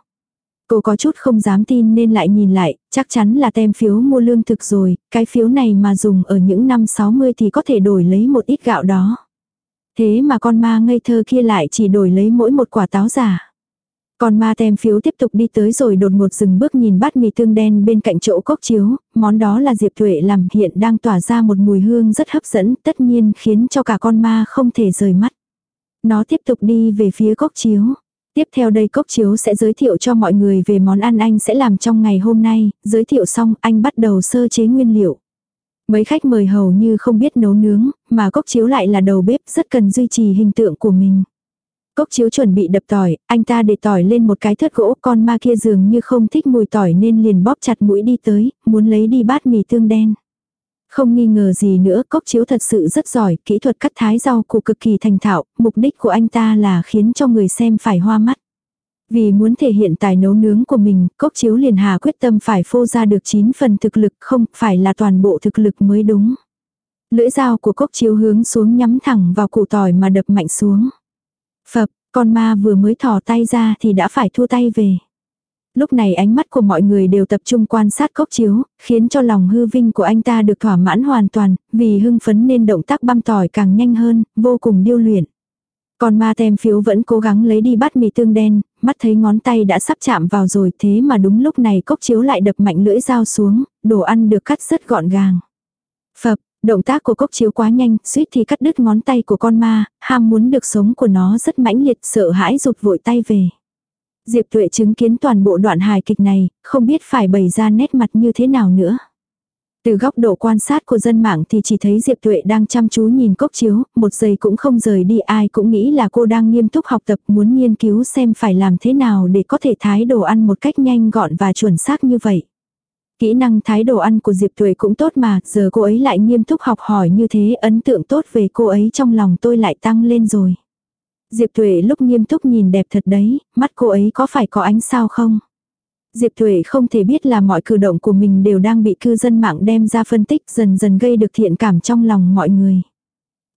Cô có chút không dám tin nên lại nhìn lại, chắc chắn là tem phiếu mua lương thực rồi, cái phiếu này mà dùng ở những năm 60 thì có thể đổi lấy một ít gạo đó. Thế mà con ma ngây thơ kia lại chỉ đổi lấy mỗi một quả táo giả. Còn ma tem phiếu tiếp tục đi tới rồi đột ngột dừng bước nhìn bát mì tương đen bên cạnh chỗ cốc chiếu, món đó là Diệp Thuệ làm hiện đang tỏa ra một mùi hương rất hấp dẫn tất nhiên khiến cho cả con ma không thể rời mắt. Nó tiếp tục đi về phía cốc chiếu. Tiếp theo đây cốc chiếu sẽ giới thiệu cho mọi người về món ăn anh sẽ làm trong ngày hôm nay, giới thiệu xong anh bắt đầu sơ chế nguyên liệu. Mấy khách mời hầu như không biết nấu nướng, mà cốc chiếu lại là đầu bếp rất cần duy trì hình tượng của mình. Cốc chiếu chuẩn bị đập tỏi, anh ta để tỏi lên một cái thớt gỗ, con ma kia dường như không thích mùi tỏi nên liền bóp chặt mũi đi tới, muốn lấy đi bát mì tương đen. Không nghi ngờ gì nữa, cốc chiếu thật sự rất giỏi, kỹ thuật cắt thái rau củ cực kỳ thành thạo, mục đích của anh ta là khiến cho người xem phải hoa mắt. Vì muốn thể hiện tài nấu nướng của mình, cốc chiếu liền hà quyết tâm phải phô ra được 9 phần thực lực không phải là toàn bộ thực lực mới đúng. Lưỡi dao của cốc chiếu hướng xuống nhắm thẳng vào củ tỏi mà đập mạnh xuống. Phập, con ma vừa mới thò tay ra thì đã phải thua tay về. Lúc này ánh mắt của mọi người đều tập trung quan sát cốc chiếu, khiến cho lòng hư vinh của anh ta được thỏa mãn hoàn toàn, vì hưng phấn nên động tác băm tỏi càng nhanh hơn, vô cùng điêu luyện. Còn ma tem phiếu vẫn cố gắng lấy đi bát mì tương đen, mắt thấy ngón tay đã sắp chạm vào rồi thế mà đúng lúc này cốc chiếu lại đập mạnh lưỡi dao xuống, đồ ăn được cắt rất gọn gàng. Phập, động tác của cốc chiếu quá nhanh, suýt thì cắt đứt ngón tay của con ma, ham muốn được sống của nó rất mãnh liệt sợ hãi rụt vội tay về. Diệp Tuệ chứng kiến toàn bộ đoạn hài kịch này, không biết phải bày ra nét mặt như thế nào nữa. Từ góc độ quan sát của dân mạng thì chỉ thấy Diệp Tuệ đang chăm chú nhìn cốc chiếu, một giây cũng không rời đi ai cũng nghĩ là cô đang nghiêm túc học tập muốn nghiên cứu xem phải làm thế nào để có thể thái đồ ăn một cách nhanh gọn và chuẩn xác như vậy. Kỹ năng thái đồ ăn của Diệp Tuệ cũng tốt mà, giờ cô ấy lại nghiêm túc học hỏi như thế ấn tượng tốt về cô ấy trong lòng tôi lại tăng lên rồi. Diệp Tuệ lúc nghiêm túc nhìn đẹp thật đấy, mắt cô ấy có phải có ánh sao không? Diệp Tuệ không thể biết là mọi cử động của mình đều đang bị cư dân mạng đem ra phân tích dần dần gây được thiện cảm trong lòng mọi người.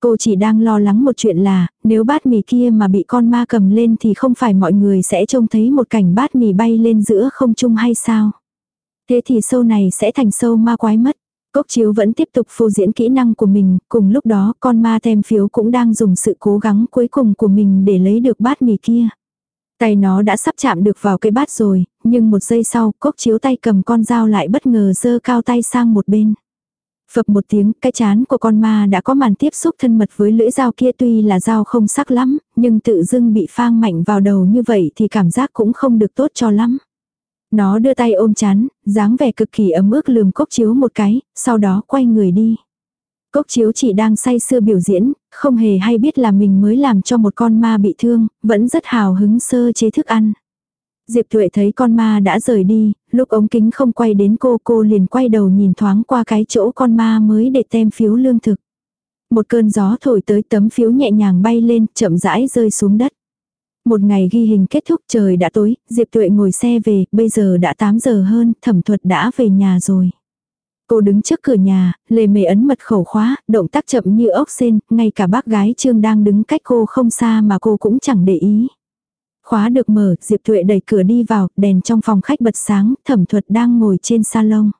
Cô chỉ đang lo lắng một chuyện là, nếu bát mì kia mà bị con ma cầm lên thì không phải mọi người sẽ trông thấy một cảnh bát mì bay lên giữa không trung hay sao? Thế thì sâu này sẽ thành sâu ma quái mất. Cốc chiếu vẫn tiếp tục phô diễn kỹ năng của mình, cùng lúc đó con ma tem phiếu cũng đang dùng sự cố gắng cuối cùng của mình để lấy được bát mì kia. Tay nó đã sắp chạm được vào cái bát rồi, nhưng một giây sau, cốc chiếu tay cầm con dao lại bất ngờ giơ cao tay sang một bên. Phập một tiếng, cái chán của con ma đã có màn tiếp xúc thân mật với lưỡi dao kia tuy là dao không sắc lắm, nhưng tự dưng bị phang mạnh vào đầu như vậy thì cảm giác cũng không được tốt cho lắm. Nó đưa tay ôm chán, dáng vẻ cực kỳ ấm ức lườm cốc chiếu một cái, sau đó quay người đi. Cốc chiếu chỉ đang say sưa biểu diễn, không hề hay biết là mình mới làm cho một con ma bị thương, vẫn rất hào hứng sơ chế thức ăn. Diệp Thuệ thấy con ma đã rời đi, lúc ống kính không quay đến cô cô liền quay đầu nhìn thoáng qua cái chỗ con ma mới để tem phiếu lương thực. Một cơn gió thổi tới tấm phiếu nhẹ nhàng bay lên, chậm rãi rơi xuống đất. Một ngày ghi hình kết thúc trời đã tối, Diệp Tuệ ngồi xe về, bây giờ đã 8 giờ hơn, thẩm thuật đã về nhà rồi. Cô đứng trước cửa nhà, lề mề ấn mật khẩu khóa, động tác chậm như ốc sen, ngay cả bác gái Trương đang đứng cách cô không xa mà cô cũng chẳng để ý. Khóa được mở, Diệp Tuệ đẩy cửa đi vào, đèn trong phòng khách bật sáng, thẩm thuật đang ngồi trên salon.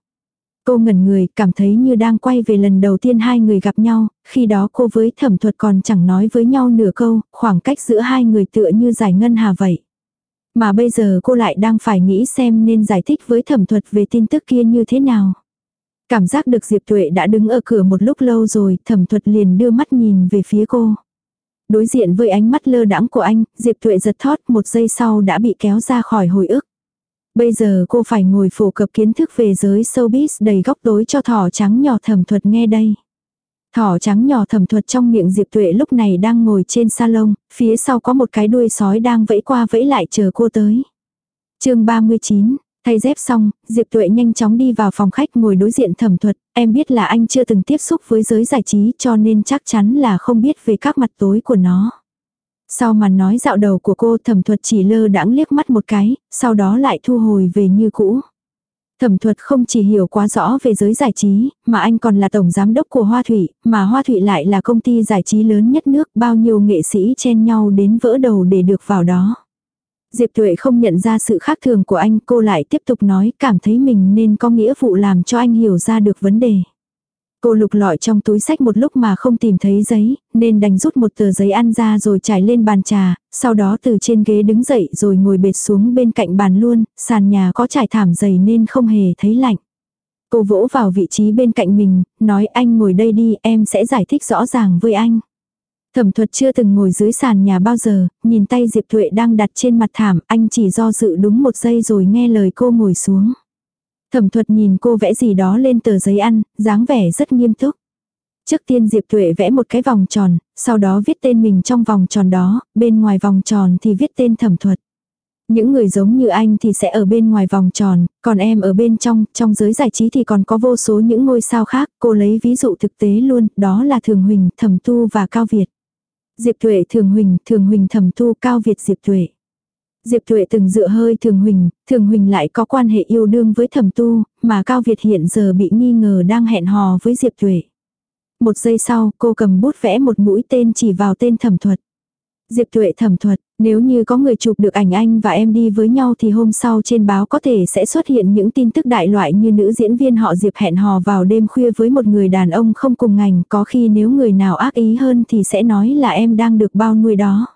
Cô ngẩn người, cảm thấy như đang quay về lần đầu tiên hai người gặp nhau, khi đó cô với thẩm thuật còn chẳng nói với nhau nửa câu, khoảng cách giữa hai người tựa như giải ngân hà vậy. Mà bây giờ cô lại đang phải nghĩ xem nên giải thích với thẩm thuật về tin tức kia như thế nào. Cảm giác được Diệp Tuệ đã đứng ở cửa một lúc lâu rồi, thẩm thuật liền đưa mắt nhìn về phía cô. Đối diện với ánh mắt lơ đãng của anh, Diệp Tuệ giật thót một giây sau đã bị kéo ra khỏi hồi ức. Bây giờ cô phải ngồi phổ cập kiến thức về giới showbiz đầy góc tối cho thỏ trắng nhỏ thẩm thuật nghe đây. Thỏ trắng nhỏ thẩm thuật trong miệng Diệp Tuệ lúc này đang ngồi trên salon, phía sau có một cái đuôi sói đang vẫy qua vẫy lại chờ cô tới. chương 39, Thay dép xong, Diệp Tuệ nhanh chóng đi vào phòng khách ngồi đối diện thẩm thuật, em biết là anh chưa từng tiếp xúc với giới giải trí cho nên chắc chắn là không biết về các mặt tối của nó. Sau màn nói dạo đầu của cô thẩm thuật chỉ lơ đãng liếc mắt một cái, sau đó lại thu hồi về như cũ. Thẩm thuật không chỉ hiểu quá rõ về giới giải trí, mà anh còn là tổng giám đốc của Hoa Thủy, mà Hoa Thủy lại là công ty giải trí lớn nhất nước, bao nhiêu nghệ sĩ chen nhau đến vỡ đầu để được vào đó. Diệp Tuệ không nhận ra sự khác thường của anh, cô lại tiếp tục nói cảm thấy mình nên có nghĩa vụ làm cho anh hiểu ra được vấn đề. Cô lục lọi trong túi sách một lúc mà không tìm thấy giấy, nên đành rút một tờ giấy ăn ra rồi trải lên bàn trà, sau đó từ trên ghế đứng dậy rồi ngồi bệt xuống bên cạnh bàn luôn, sàn nhà có trải thảm dày nên không hề thấy lạnh. Cô vỗ vào vị trí bên cạnh mình, nói anh ngồi đây đi, em sẽ giải thích rõ ràng với anh. Thẩm thuật chưa từng ngồi dưới sàn nhà bao giờ, nhìn tay Diệp Thuệ đang đặt trên mặt thảm, anh chỉ do dự đúng một giây rồi nghe lời cô ngồi xuống. Thẩm thuật nhìn cô vẽ gì đó lên tờ giấy ăn, dáng vẻ rất nghiêm túc. Trước tiên Diệp Thuệ vẽ một cái vòng tròn, sau đó viết tên mình trong vòng tròn đó, bên ngoài vòng tròn thì viết tên thẩm thuật. Những người giống như anh thì sẽ ở bên ngoài vòng tròn, còn em ở bên trong, trong giới giải trí thì còn có vô số những ngôi sao khác, cô lấy ví dụ thực tế luôn, đó là Thường Huỳnh, Thẩm Tu và Cao Việt. Diệp Tuệ Thường Huỳnh, Thường Huỳnh Thẩm Tu, Cao Việt Diệp Tuệ. Diệp Thuệ từng dựa hơi Thường Huỳnh, Thường Huỳnh lại có quan hệ yêu đương với Thẩm Tu, mà Cao Việt hiện giờ bị nghi ngờ đang hẹn hò với Diệp Thuệ. Một giây sau, cô cầm bút vẽ một mũi tên chỉ vào tên thẩm thuật. Diệp Thuệ thẩm thuật, nếu như có người chụp được ảnh anh và em đi với nhau thì hôm sau trên báo có thể sẽ xuất hiện những tin tức đại loại như nữ diễn viên họ Diệp hẹn hò vào đêm khuya với một người đàn ông không cùng ngành, có khi nếu người nào ác ý hơn thì sẽ nói là em đang được bao nuôi đó.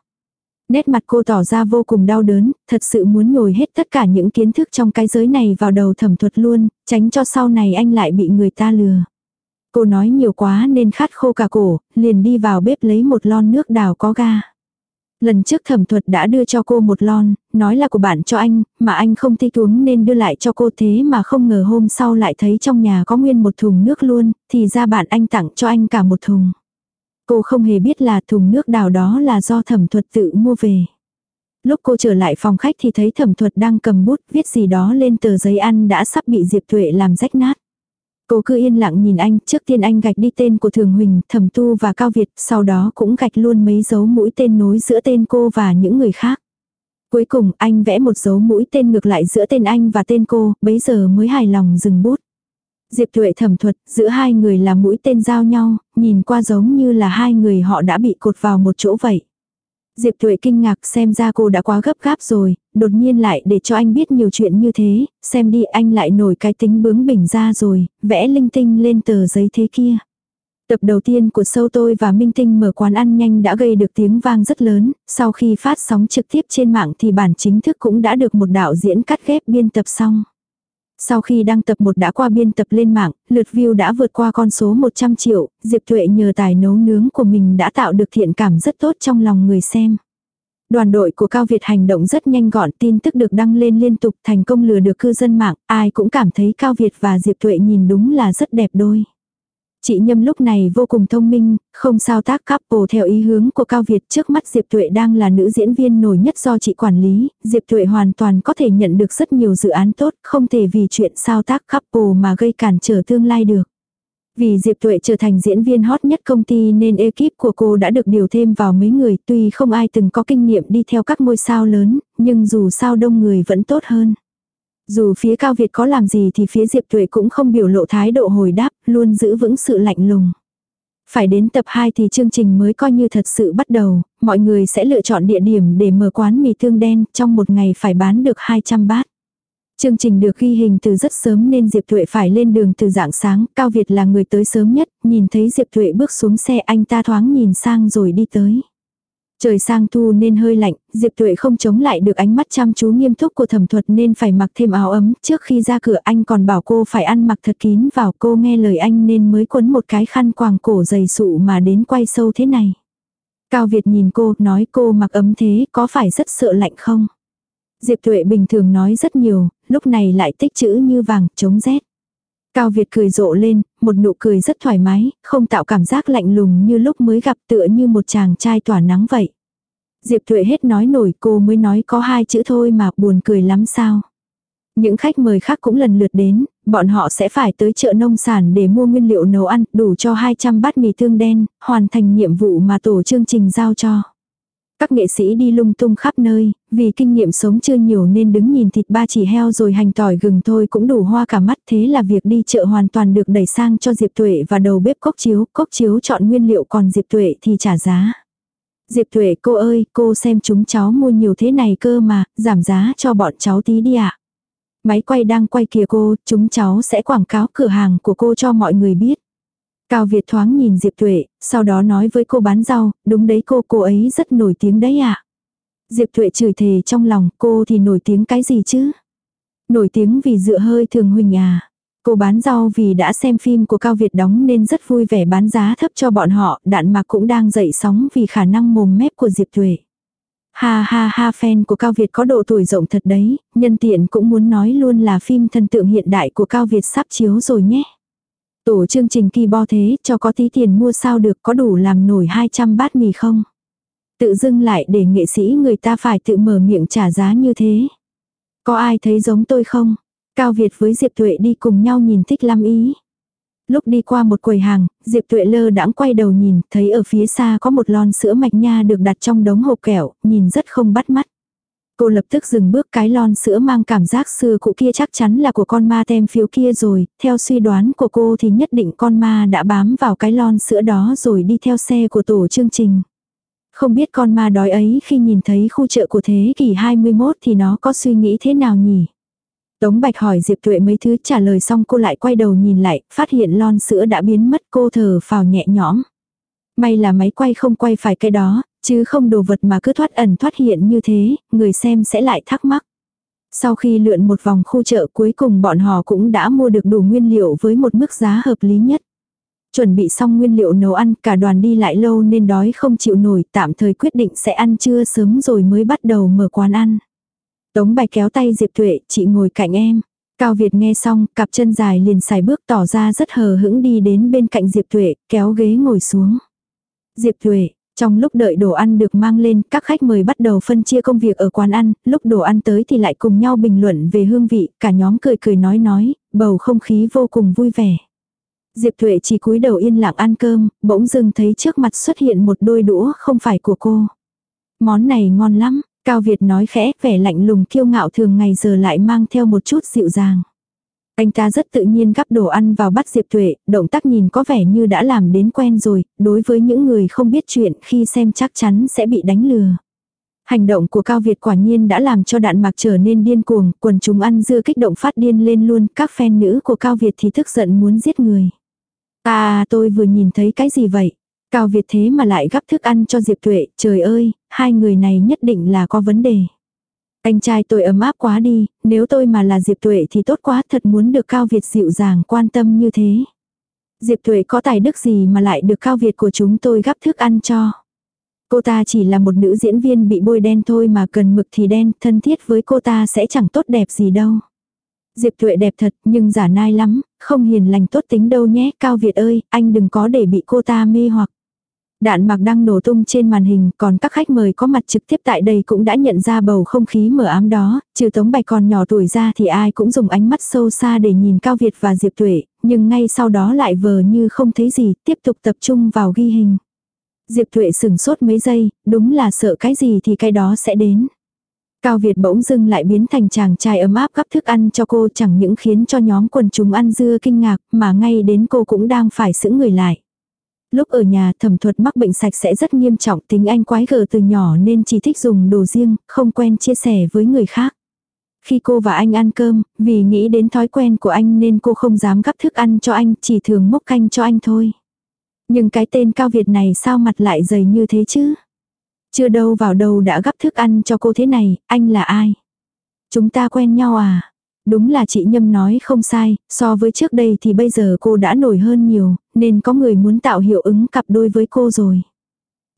Nét mặt cô tỏ ra vô cùng đau đớn, thật sự muốn nhồi hết tất cả những kiến thức trong cái giới này vào đầu thẩm thuật luôn, tránh cho sau này anh lại bị người ta lừa. Cô nói nhiều quá nên khát khô cả cổ, liền đi vào bếp lấy một lon nước đào có ga. Lần trước thẩm thuật đã đưa cho cô một lon, nói là của bạn cho anh, mà anh không thích uống nên đưa lại cho cô thế mà không ngờ hôm sau lại thấy trong nhà có nguyên một thùng nước luôn, thì ra bạn anh tặng cho anh cả một thùng. Cô không hề biết là thùng nước đào đó là do thẩm thuật tự mua về. Lúc cô trở lại phòng khách thì thấy thẩm thuật đang cầm bút viết gì đó lên tờ giấy ăn đã sắp bị Diệp Tuệ làm rách nát. Cô cứ yên lặng nhìn anh, trước tiên anh gạch đi tên của Thường Huỳnh, Thẩm Tu và Cao Việt, sau đó cũng gạch luôn mấy dấu mũi tên nối giữa tên cô và những người khác. Cuối cùng anh vẽ một dấu mũi tên ngược lại giữa tên anh và tên cô, bấy giờ mới hài lòng dừng bút. Diệp Thuệ thẩm thuật, giữa hai người là mũi tên giao nhau, nhìn qua giống như là hai người họ đã bị cột vào một chỗ vậy. Diệp Thuệ kinh ngạc xem ra cô đã quá gấp gáp rồi, đột nhiên lại để cho anh biết nhiều chuyện như thế, xem đi anh lại nổi cái tính bướng bỉnh ra rồi, vẽ linh tinh lên tờ giấy thế kia. Tập đầu tiên của sâu tôi và Minh Tinh mở quán ăn nhanh đã gây được tiếng vang rất lớn, sau khi phát sóng trực tiếp trên mạng thì bản chính thức cũng đã được một đạo diễn cắt ghép biên tập xong. Sau khi đăng tập một đã qua biên tập lên mạng, lượt view đã vượt qua con số 100 triệu, Diệp Thuệ nhờ tài nấu nướng của mình đã tạo được thiện cảm rất tốt trong lòng người xem. Đoàn đội của Cao Việt hành động rất nhanh gọn tin tức được đăng lên liên tục thành công lừa được cư dân mạng, ai cũng cảm thấy Cao Việt và Diệp Thuệ nhìn đúng là rất đẹp đôi. Chị Nhâm lúc này vô cùng thông minh, không sao tác couple theo ý hướng của Cao Việt trước mắt Diệp Tuệ đang là nữ diễn viên nổi nhất do chị quản lý, Diệp Tuệ hoàn toàn có thể nhận được rất nhiều dự án tốt, không thể vì chuyện sao tác couple mà gây cản trở tương lai được. Vì Diệp Tuệ trở thành diễn viên hot nhất công ty nên ekip của cô đã được điều thêm vào mấy người tuy không ai từng có kinh nghiệm đi theo các ngôi sao lớn, nhưng dù sao đông người vẫn tốt hơn. Dù phía Cao Việt có làm gì thì phía Diệp Tuệ cũng không biểu lộ thái độ hồi đáp, luôn giữ vững sự lạnh lùng. Phải đến tập 2 thì chương trình mới coi như thật sự bắt đầu, mọi người sẽ lựa chọn địa điểm để mở quán mì tương đen, trong một ngày phải bán được 200 bát. Chương trình được ghi hình từ rất sớm nên Diệp Tuệ phải lên đường từ dạng sáng, Cao Việt là người tới sớm nhất, nhìn thấy Diệp Tuệ bước xuống xe anh ta thoáng nhìn sang rồi đi tới. Trời sang thu nên hơi lạnh, Diệp Tuệ không chống lại được ánh mắt chăm chú nghiêm túc của thẩm thuật nên phải mặc thêm áo ấm. Trước khi ra cửa anh còn bảo cô phải ăn mặc thật kín vào cô nghe lời anh nên mới quấn một cái khăn quàng cổ dày sụ mà đến quay sâu thế này. Cao Việt nhìn cô, nói cô mặc ấm thế có phải rất sợ lạnh không? Diệp Tuệ bình thường nói rất nhiều, lúc này lại tích chữ như vàng, chống rét. Cao Việt cười rộ lên, một nụ cười rất thoải mái, không tạo cảm giác lạnh lùng như lúc mới gặp tựa như một chàng trai tỏa nắng vậy. Diệp Thuệ hết nói nổi cô mới nói có hai chữ thôi mà buồn cười lắm sao. Những khách mời khác cũng lần lượt đến, bọn họ sẽ phải tới chợ nông sản để mua nguyên liệu nấu ăn đủ cho 200 bát mì tương đen, hoàn thành nhiệm vụ mà tổ chương trình giao cho. Các nghệ sĩ đi lung tung khắp nơi, vì kinh nghiệm sống chưa nhiều nên đứng nhìn thịt ba chỉ heo rồi hành tỏi gừng thôi cũng đủ hoa cả mắt thế là việc đi chợ hoàn toàn được đẩy sang cho Diệp Tuệ và đầu bếp cốc chiếu, cốc chiếu chọn nguyên liệu còn Diệp Tuệ thì trả giá. Diệp Tuệ cô ơi, cô xem chúng cháu mua nhiều thế này cơ mà, giảm giá cho bọn cháu tí đi ạ. Máy quay đang quay kìa cô, chúng cháu sẽ quảng cáo cửa hàng của cô cho mọi người biết. Cao Việt thoáng nhìn Diệp Tuệ, sau đó nói với cô bán rau, đúng đấy cô, cô ấy rất nổi tiếng đấy ạ. À. Diệp Tuệ chửi thề trong lòng, cô thì nổi tiếng cái gì chứ? Nổi tiếng vì dựa hơi thường huỳnh à. Cô bán rau vì đã xem phim của Cao Việt đóng nên rất vui vẻ bán giá thấp cho bọn họ, đạn mạc cũng đang dậy sóng vì khả năng mồm mép của Diệp Tuệ. Ha ha ha fan của Cao Việt có độ tuổi rộng thật đấy, nhân tiện cũng muốn nói luôn là phim thần tượng hiện đại của Cao Việt sắp chiếu rồi nhé. Tổ chương trình kỳ bo thế, cho có tí tiền mua sao được có đủ làm nổi 200 bát mì không? Tự dưng lại để nghệ sĩ người ta phải tự mở miệng trả giá như thế. Có ai thấy giống tôi không? Cao Việt với Diệp Tuệ đi cùng nhau nhìn thích lắm ý. Lúc đi qua một quầy hàng, Diệp Tuệ lơ đãng quay đầu nhìn, thấy ở phía xa có một lon sữa mạch nha được đặt trong đống hộp kẹo, nhìn rất không bắt mắt. Cô lập tức dừng bước cái lon sữa mang cảm giác xưa cũ kia chắc chắn là của con ma tem phiếu kia rồi, theo suy đoán của cô thì nhất định con ma đã bám vào cái lon sữa đó rồi đi theo xe của tổ chương trình. Không biết con ma đói ấy khi nhìn thấy khu chợ của thế kỷ 21 thì nó có suy nghĩ thế nào nhỉ? Tống Bạch hỏi Diệp Tuệ mấy thứ trả lời xong cô lại quay đầu nhìn lại, phát hiện lon sữa đã biến mất cô thở phào nhẹ nhõm. May là máy quay không quay phải cái đó, chứ không đồ vật mà cứ thoát ẩn thoát hiện như thế, người xem sẽ lại thắc mắc. Sau khi lượn một vòng khu chợ cuối cùng bọn họ cũng đã mua được đủ nguyên liệu với một mức giá hợp lý nhất. Chuẩn bị xong nguyên liệu nấu ăn cả đoàn đi lại lâu nên đói không chịu nổi tạm thời quyết định sẽ ăn trưa sớm rồi mới bắt đầu mở quán ăn. Tống bài kéo tay Diệp Tuệ, chị ngồi cạnh em. Cao Việt nghe xong, cặp chân dài liền xài bước tỏ ra rất hờ hững đi đến bên cạnh Diệp Tuệ, kéo ghế ngồi xuống. Diệp Tuệ, trong lúc đợi đồ ăn được mang lên, các khách mời bắt đầu phân chia công việc ở quán ăn, lúc đồ ăn tới thì lại cùng nhau bình luận về hương vị, cả nhóm cười cười nói nói, bầu không khí vô cùng vui vẻ. Diệp Thuệ chỉ cúi đầu yên lặng ăn cơm, bỗng dưng thấy trước mặt xuất hiện một đôi đũa không phải của cô. Món này ngon lắm, Cao Việt nói khẽ, vẻ lạnh lùng kiêu ngạo thường ngày giờ lại mang theo một chút dịu dàng. Anh ta rất tự nhiên gắp đồ ăn vào bắt Diệp Tuệ, động tác nhìn có vẻ như đã làm đến quen rồi, đối với những người không biết chuyện khi xem chắc chắn sẽ bị đánh lừa. Hành động của Cao Việt quả nhiên đã làm cho đạn mạc trở nên điên cuồng, quần chúng ăn dưa kích động phát điên lên luôn, các fan nữ của Cao Việt thì tức giận muốn giết người. À tôi vừa nhìn thấy cái gì vậy? Cao Việt thế mà lại gắp thức ăn cho Diệp Tuệ, trời ơi, hai người này nhất định là có vấn đề. Anh trai tôi ấm áp quá đi, nếu tôi mà là Diệp Tuệ thì tốt quá thật muốn được Cao Việt dịu dàng quan tâm như thế. Diệp Tuệ có tài đức gì mà lại được Cao Việt của chúng tôi gắp thức ăn cho. Cô ta chỉ là một nữ diễn viên bị bôi đen thôi mà cần mực thì đen, thân thiết với cô ta sẽ chẳng tốt đẹp gì đâu. Diệp Tuệ đẹp thật nhưng giả nai lắm, không hiền lành tốt tính đâu nhé. Cao Việt ơi, anh đừng có để bị cô ta mê hoặc. Đạn mạc đang nổ tung trên màn hình, còn các khách mời có mặt trực tiếp tại đây cũng đã nhận ra bầu không khí mờ ám đó, trừ Tống Bạch còn nhỏ tuổi ra thì ai cũng dùng ánh mắt sâu xa để nhìn Cao Việt và Diệp Tuệ, nhưng ngay sau đó lại vờ như không thấy gì, tiếp tục tập trung vào ghi hình. Diệp Tuệ sừng sốt mấy giây, đúng là sợ cái gì thì cái đó sẽ đến. Cao Việt bỗng dưng lại biến thành chàng trai ấm áp gắp thức ăn cho cô chẳng những khiến cho nhóm quần chúng ăn dưa kinh ngạc mà ngay đến cô cũng đang phải giữ người lại. Lúc ở nhà thẩm thuật mắc bệnh sạch sẽ rất nghiêm trọng tính anh quái gở từ nhỏ nên chỉ thích dùng đồ riêng, không quen chia sẻ với người khác. Khi cô và anh ăn cơm, vì nghĩ đến thói quen của anh nên cô không dám gắp thức ăn cho anh, chỉ thường mốc canh cho anh thôi. Nhưng cái tên Cao Việt này sao mặt lại dày như thế chứ? Chưa đâu vào đâu đã gắp thức ăn cho cô thế này, anh là ai? Chúng ta quen nhau à? Đúng là chị Nhâm nói không sai, so với trước đây thì bây giờ cô đã nổi hơn nhiều, nên có người muốn tạo hiệu ứng cặp đôi với cô rồi.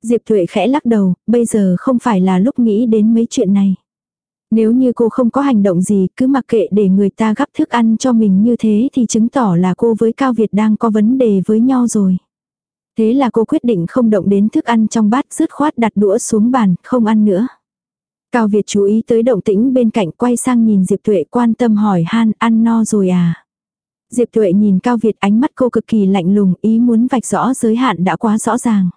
Diệp Thuệ khẽ lắc đầu, bây giờ không phải là lúc nghĩ đến mấy chuyện này. Nếu như cô không có hành động gì cứ mặc kệ để người ta gắp thức ăn cho mình như thế thì chứng tỏ là cô với Cao Việt đang có vấn đề với nhau rồi. Thế là cô quyết định không động đến thức ăn trong bát dứt khoát đặt đũa xuống bàn, không ăn nữa. Cao Việt chú ý tới động tĩnh bên cạnh quay sang nhìn Diệp Tuệ quan tâm hỏi han ăn no rồi à. Diệp Tuệ nhìn Cao Việt ánh mắt cô cực kỳ lạnh lùng ý muốn vạch rõ giới hạn đã quá rõ ràng.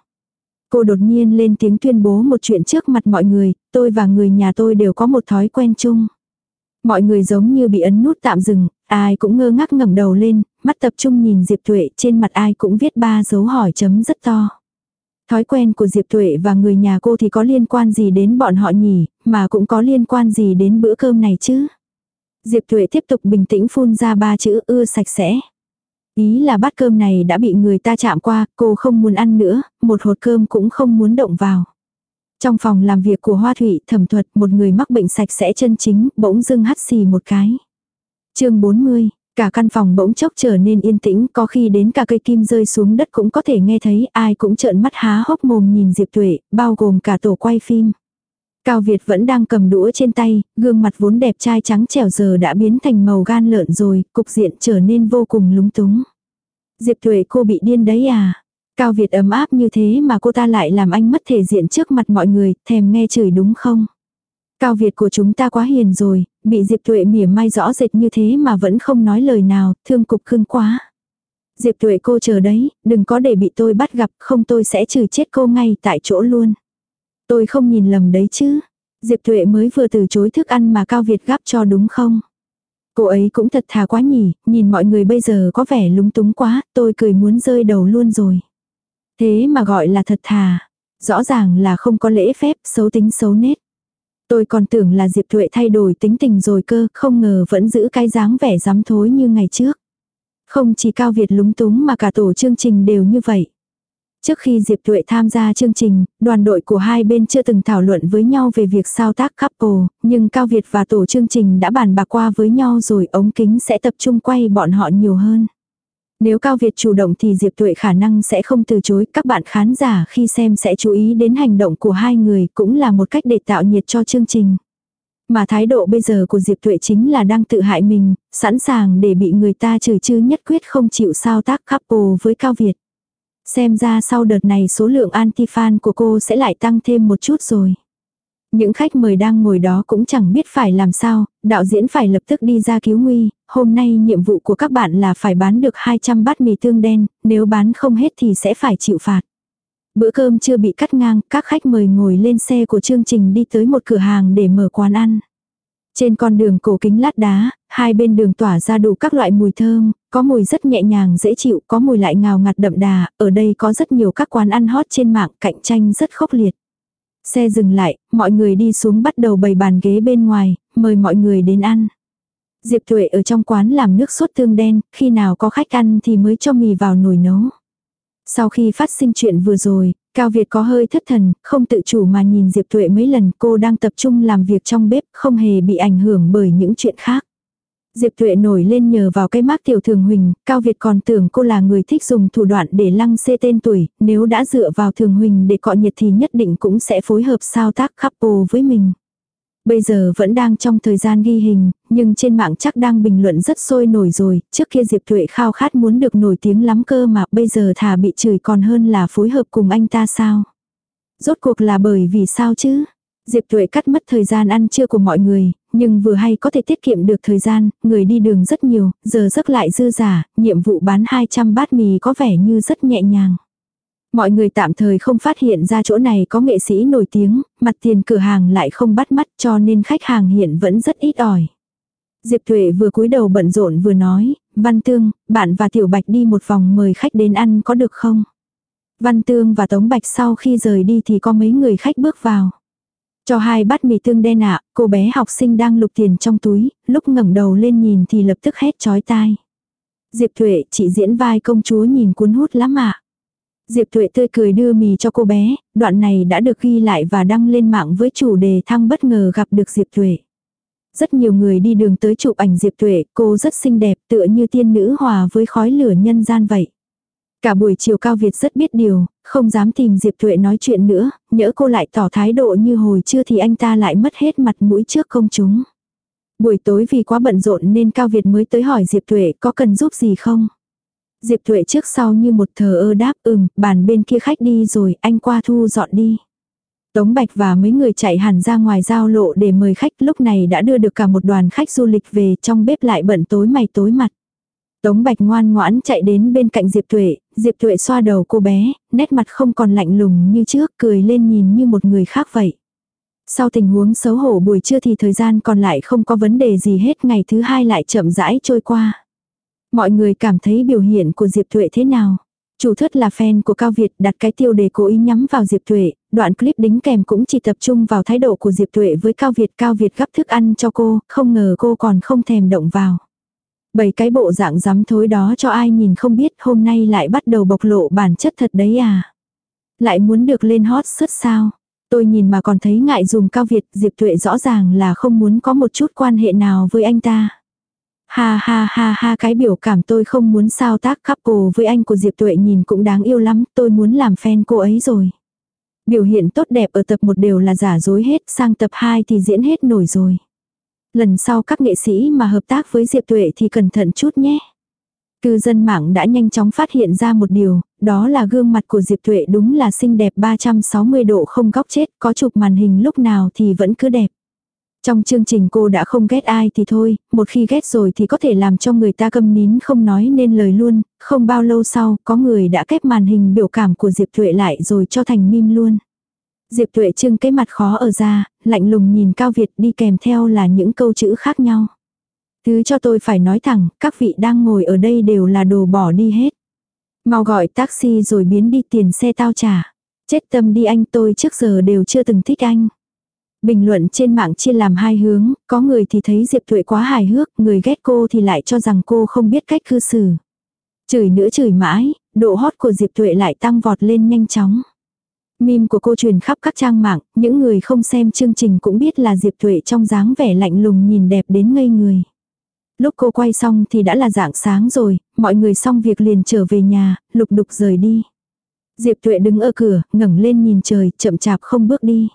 Cô đột nhiên lên tiếng tuyên bố một chuyện trước mặt mọi người, tôi và người nhà tôi đều có một thói quen chung. Mọi người giống như bị ấn nút tạm dừng, ai cũng ngơ ngác ngẩng đầu lên, mắt tập trung nhìn Diệp Tuệ trên mặt ai cũng viết ba dấu hỏi chấm rất to. Thói quen của Diệp Tuệ và người nhà cô thì có liên quan gì đến bọn họ nhỉ, mà cũng có liên quan gì đến bữa cơm này chứ. Diệp Tuệ tiếp tục bình tĩnh phun ra ba chữ ưa sạch sẽ. Ý là bát cơm này đã bị người ta chạm qua, cô không muốn ăn nữa, một hột cơm cũng không muốn động vào. Trong phòng làm việc của Hoa Thụy thẩm thuật một người mắc bệnh sạch sẽ chân chính, bỗng dưng hắt xì một cái. chương 40, cả căn phòng bỗng chốc trở nên yên tĩnh, có khi đến cả cây kim rơi xuống đất cũng có thể nghe thấy, ai cũng trợn mắt há hốc mồm nhìn Diệp Tuệ, bao gồm cả tổ quay phim. Cao Việt vẫn đang cầm đũa trên tay, gương mặt vốn đẹp trai trắng trẻo giờ đã biến thành màu gan lợn rồi, cục diện trở nên vô cùng lúng túng. Diệp Tuệ cô bị điên đấy à? Cao Việt ấm áp như thế mà cô ta lại làm anh mất thể diện trước mặt mọi người, thèm nghe chửi đúng không? Cao Việt của chúng ta quá hiền rồi, bị Diệp Tuệ mỉa mai rõ rệt như thế mà vẫn không nói lời nào, thương cục khưng quá. Diệp Tuệ cô chờ đấy, đừng có để bị tôi bắt gặp, không tôi sẽ trừ chết cô ngay tại chỗ luôn. Tôi không nhìn lầm đấy chứ. Diệp Tuệ mới vừa từ chối thức ăn mà Cao Việt gắp cho đúng không? Cô ấy cũng thật thà quá nhỉ, nhìn mọi người bây giờ có vẻ lúng túng quá, tôi cười muốn rơi đầu luôn rồi. Thế mà gọi là thật thà. Rõ ràng là không có lễ phép, xấu tính xấu nết. Tôi còn tưởng là Diệp Thuệ thay đổi tính tình rồi cơ, không ngờ vẫn giữ cái dáng vẻ dám thối như ngày trước. Không chỉ Cao Việt lúng túng mà cả tổ chương trình đều như vậy. Trước khi Diệp Tuệ tham gia chương trình, đoàn đội của hai bên chưa từng thảo luận với nhau về việc sao tác couple, nhưng Cao Việt và tổ chương trình đã bàn bạc qua với nhau rồi ống kính sẽ tập trung quay bọn họ nhiều hơn. Nếu Cao Việt chủ động thì Diệp Tuệ khả năng sẽ không từ chối, các bạn khán giả khi xem sẽ chú ý đến hành động của hai người cũng là một cách để tạo nhiệt cho chương trình. Mà thái độ bây giờ của Diệp Tuệ chính là đang tự hại mình, sẵn sàng để bị người ta chửi chứ nhất quyết không chịu sao tác couple với Cao Việt. Xem ra sau đợt này số lượng anti-fan của cô sẽ lại tăng thêm một chút rồi. Những khách mời đang ngồi đó cũng chẳng biết phải làm sao, đạo diễn phải lập tức đi ra cứu nguy, hôm nay nhiệm vụ của các bạn là phải bán được 200 bát mì tương đen, nếu bán không hết thì sẽ phải chịu phạt. Bữa cơm chưa bị cắt ngang, các khách mời ngồi lên xe của chương trình đi tới một cửa hàng để mở quán ăn. Trên con đường cổ kính lát đá, hai bên đường tỏa ra đủ các loại mùi thơm, có mùi rất nhẹ nhàng dễ chịu, có mùi lại ngào ngạt đậm đà, ở đây có rất nhiều các quán ăn hot trên mạng cạnh tranh rất khốc liệt. Xe dừng lại, mọi người đi xuống bắt đầu bày bàn ghế bên ngoài, mời mọi người đến ăn. Diệp Thuệ ở trong quán làm nước sốt tương đen, khi nào có khách ăn thì mới cho mì vào nồi nấu. Sau khi phát sinh chuyện vừa rồi, Cao Việt có hơi thất thần, không tự chủ mà nhìn Diệp Thuệ mấy lần cô đang tập trung làm việc trong bếp, không hề bị ảnh hưởng bởi những chuyện khác. Diệp Thuệ nổi lên nhờ vào cái mác tiểu thường huỳnh, Cao Việt còn tưởng cô là người thích dùng thủ đoạn để lăng xê tên tuổi, nếu đã dựa vào thường huỳnh để cọ nhiệt thì nhất định cũng sẽ phối hợp sao tác couple với mình. Bây giờ vẫn đang trong thời gian ghi hình, nhưng trên mạng chắc đang bình luận rất sôi nổi rồi, trước kia Diệp Thuệ khao khát muốn được nổi tiếng lắm cơ mà bây giờ thà bị chửi còn hơn là phối hợp cùng anh ta sao. Rốt cuộc là bởi vì sao chứ? Diệp Thuệ cắt mất thời gian ăn trưa của mọi người, nhưng vừa hay có thể tiết kiệm được thời gian, người đi đường rất nhiều, giờ giấc lại dư giả, nhiệm vụ bán 200 bát mì có vẻ như rất nhẹ nhàng. Mọi người tạm thời không phát hiện ra chỗ này có nghệ sĩ nổi tiếng, mặt tiền cửa hàng lại không bắt mắt cho nên khách hàng hiện vẫn rất ít ỏi. Diệp Thuệ vừa cúi đầu bận rộn vừa nói, Văn Tương, bạn và Tiểu Bạch đi một vòng mời khách đến ăn có được không? Văn Tương và Tống Bạch sau khi rời đi thì có mấy người khách bước vào. Cho hai bát mì tương đen ạ, cô bé học sinh đang lục tiền trong túi, lúc ngẩng đầu lên nhìn thì lập tức hét chói tai. Diệp Thuệ, chị diễn vai công chúa nhìn cuốn hút lắm ạ. Diệp Thuệ tươi cười đưa mì cho cô bé, đoạn này đã được ghi lại và đăng lên mạng với chủ đề thăng bất ngờ gặp được Diệp Thuệ. Rất nhiều người đi đường tới chụp ảnh Diệp Thuệ, cô rất xinh đẹp tựa như tiên nữ hòa với khói lửa nhân gian vậy. Cả buổi chiều Cao Việt rất biết điều, không dám tìm Diệp Tuệ nói chuyện nữa, nhỡ cô lại tỏ thái độ như hồi chưa thì anh ta lại mất hết mặt mũi trước công chúng. Buổi tối vì quá bận rộn nên Cao Việt mới tới hỏi Diệp Tuệ có cần giúp gì không. Diệp Tuệ trước sau như một thờ ơ đáp ừm, bàn bên kia khách đi rồi, anh qua thu dọn đi. Tống Bạch và mấy người chạy hẳn ra ngoài giao lộ để mời khách lúc này đã đưa được cả một đoàn khách du lịch về trong bếp lại bận tối mày tối mặt. Tống Bạch ngoan ngoãn chạy đến bên cạnh Diệp Tuệ, Diệp Tuệ xoa đầu cô bé, nét mặt không còn lạnh lùng như trước, cười lên nhìn như một người khác vậy. Sau tình huống xấu hổ buổi trưa thì thời gian còn lại không có vấn đề gì hết, ngày thứ hai lại chậm rãi trôi qua. Mọi người cảm thấy biểu hiện của Diệp Tuệ thế nào? Chủ thất là fan của Cao Việt đặt cái tiêu đề cố ý nhắm vào Diệp Tuệ, đoạn clip đính kèm cũng chỉ tập trung vào thái độ của Diệp Tuệ với Cao Việt. Cao Việt gắp thức ăn cho cô, không ngờ cô còn không thèm động vào. Bảy cái bộ dạng dám thối đó cho ai nhìn không biết hôm nay lại bắt đầu bộc lộ bản chất thật đấy à. Lại muốn được lên hot search sao. Tôi nhìn mà còn thấy ngại dùng Cao Việt, Diệp Tuệ rõ ràng là không muốn có một chút quan hệ nào với anh ta. Ha ha ha ha cái biểu cảm tôi không muốn sao tác couple với anh của Diệp Tuệ nhìn cũng đáng yêu lắm, tôi muốn làm fan cô ấy rồi. Biểu hiện tốt đẹp ở tập 1 đều là giả dối hết, sang tập 2 thì diễn hết nổi rồi. Lần sau các nghệ sĩ mà hợp tác với Diệp Tuệ thì cẩn thận chút nhé. Cư dân mạng đã nhanh chóng phát hiện ra một điều, đó là gương mặt của Diệp Tuệ đúng là xinh đẹp 360 độ không góc chết, có chụp màn hình lúc nào thì vẫn cứ đẹp. Trong chương trình cô đã không ghét ai thì thôi, một khi ghét rồi thì có thể làm cho người ta câm nín không nói nên lời luôn, không bao lâu sau có người đã kép màn hình biểu cảm của Diệp Thuệ lại rồi cho thành meme luôn. Diệp Tuệ trưng cái mặt khó ở ra, lạnh lùng nhìn Cao Việt đi kèm theo là những câu chữ khác nhau. Thứ cho tôi phải nói thẳng, các vị đang ngồi ở đây đều là đồ bỏ đi hết. Mau gọi taxi rồi biến đi tiền xe tao trả. Chết tâm đi anh tôi trước giờ đều chưa từng thích anh. Bình luận trên mạng chia làm hai hướng, có người thì thấy Diệp Tuệ quá hài hước, người ghét cô thì lại cho rằng cô không biết cách cư xử. Chửi nữa chửi mãi, độ hot của Diệp Tuệ lại tăng vọt lên nhanh chóng mim của cô truyền khắp các trang mạng, những người không xem chương trình cũng biết là Diệp Thuệ trong dáng vẻ lạnh lùng nhìn đẹp đến ngây người. Lúc cô quay xong thì đã là dạng sáng rồi, mọi người xong việc liền trở về nhà, lục đục rời đi. Diệp Thuệ đứng ở cửa, ngẩng lên nhìn trời, chậm chạp không bước đi.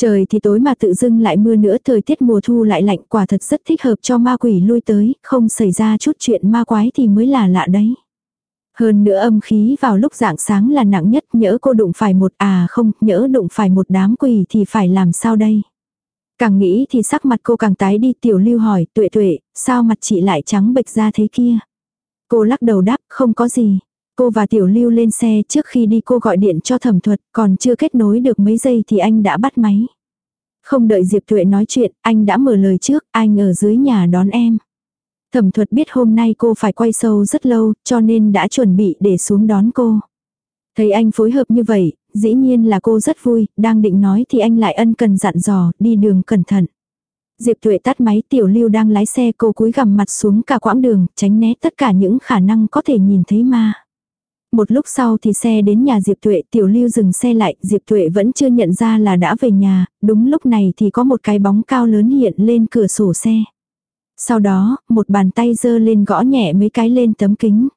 Trời thì tối mà tự dưng lại mưa nữa thời tiết mùa thu lại lạnh quả thật rất thích hợp cho ma quỷ lui tới, không xảy ra chút chuyện ma quái thì mới là lạ đấy. Hơn nữa âm khí vào lúc dạng sáng là nặng nhất nhỡ cô đụng phải một à không, nhỡ đụng phải một đám quỷ thì phải làm sao đây. Càng nghĩ thì sắc mặt cô càng tái đi tiểu lưu hỏi tuệ tuệ, sao mặt chị lại trắng bệch ra thế kia. Cô lắc đầu đáp không có gì. Cô và tiểu lưu lên xe trước khi đi cô gọi điện cho thẩm thuật còn chưa kết nối được mấy giây thì anh đã bắt máy. Không đợi Diệp Tuệ nói chuyện, anh đã mở lời trước, anh ở dưới nhà đón em. Thẩm thuật biết hôm nay cô phải quay sâu rất lâu, cho nên đã chuẩn bị để xuống đón cô. Thấy anh phối hợp như vậy, dĩ nhiên là cô rất vui, đang định nói thì anh lại ân cần dặn dò, đi đường cẩn thận. Diệp Tuệ tắt máy tiểu lưu đang lái xe cô cúi gằm mặt xuống cả quãng đường, tránh né tất cả những khả năng có thể nhìn thấy ma. Một lúc sau thì xe đến nhà Diệp Tuệ, tiểu lưu dừng xe lại, Diệp Tuệ vẫn chưa nhận ra là đã về nhà, đúng lúc này thì có một cái bóng cao lớn hiện lên cửa sổ xe. Sau đó, một bàn tay giơ lên gõ nhẹ mấy cái lên tấm kính.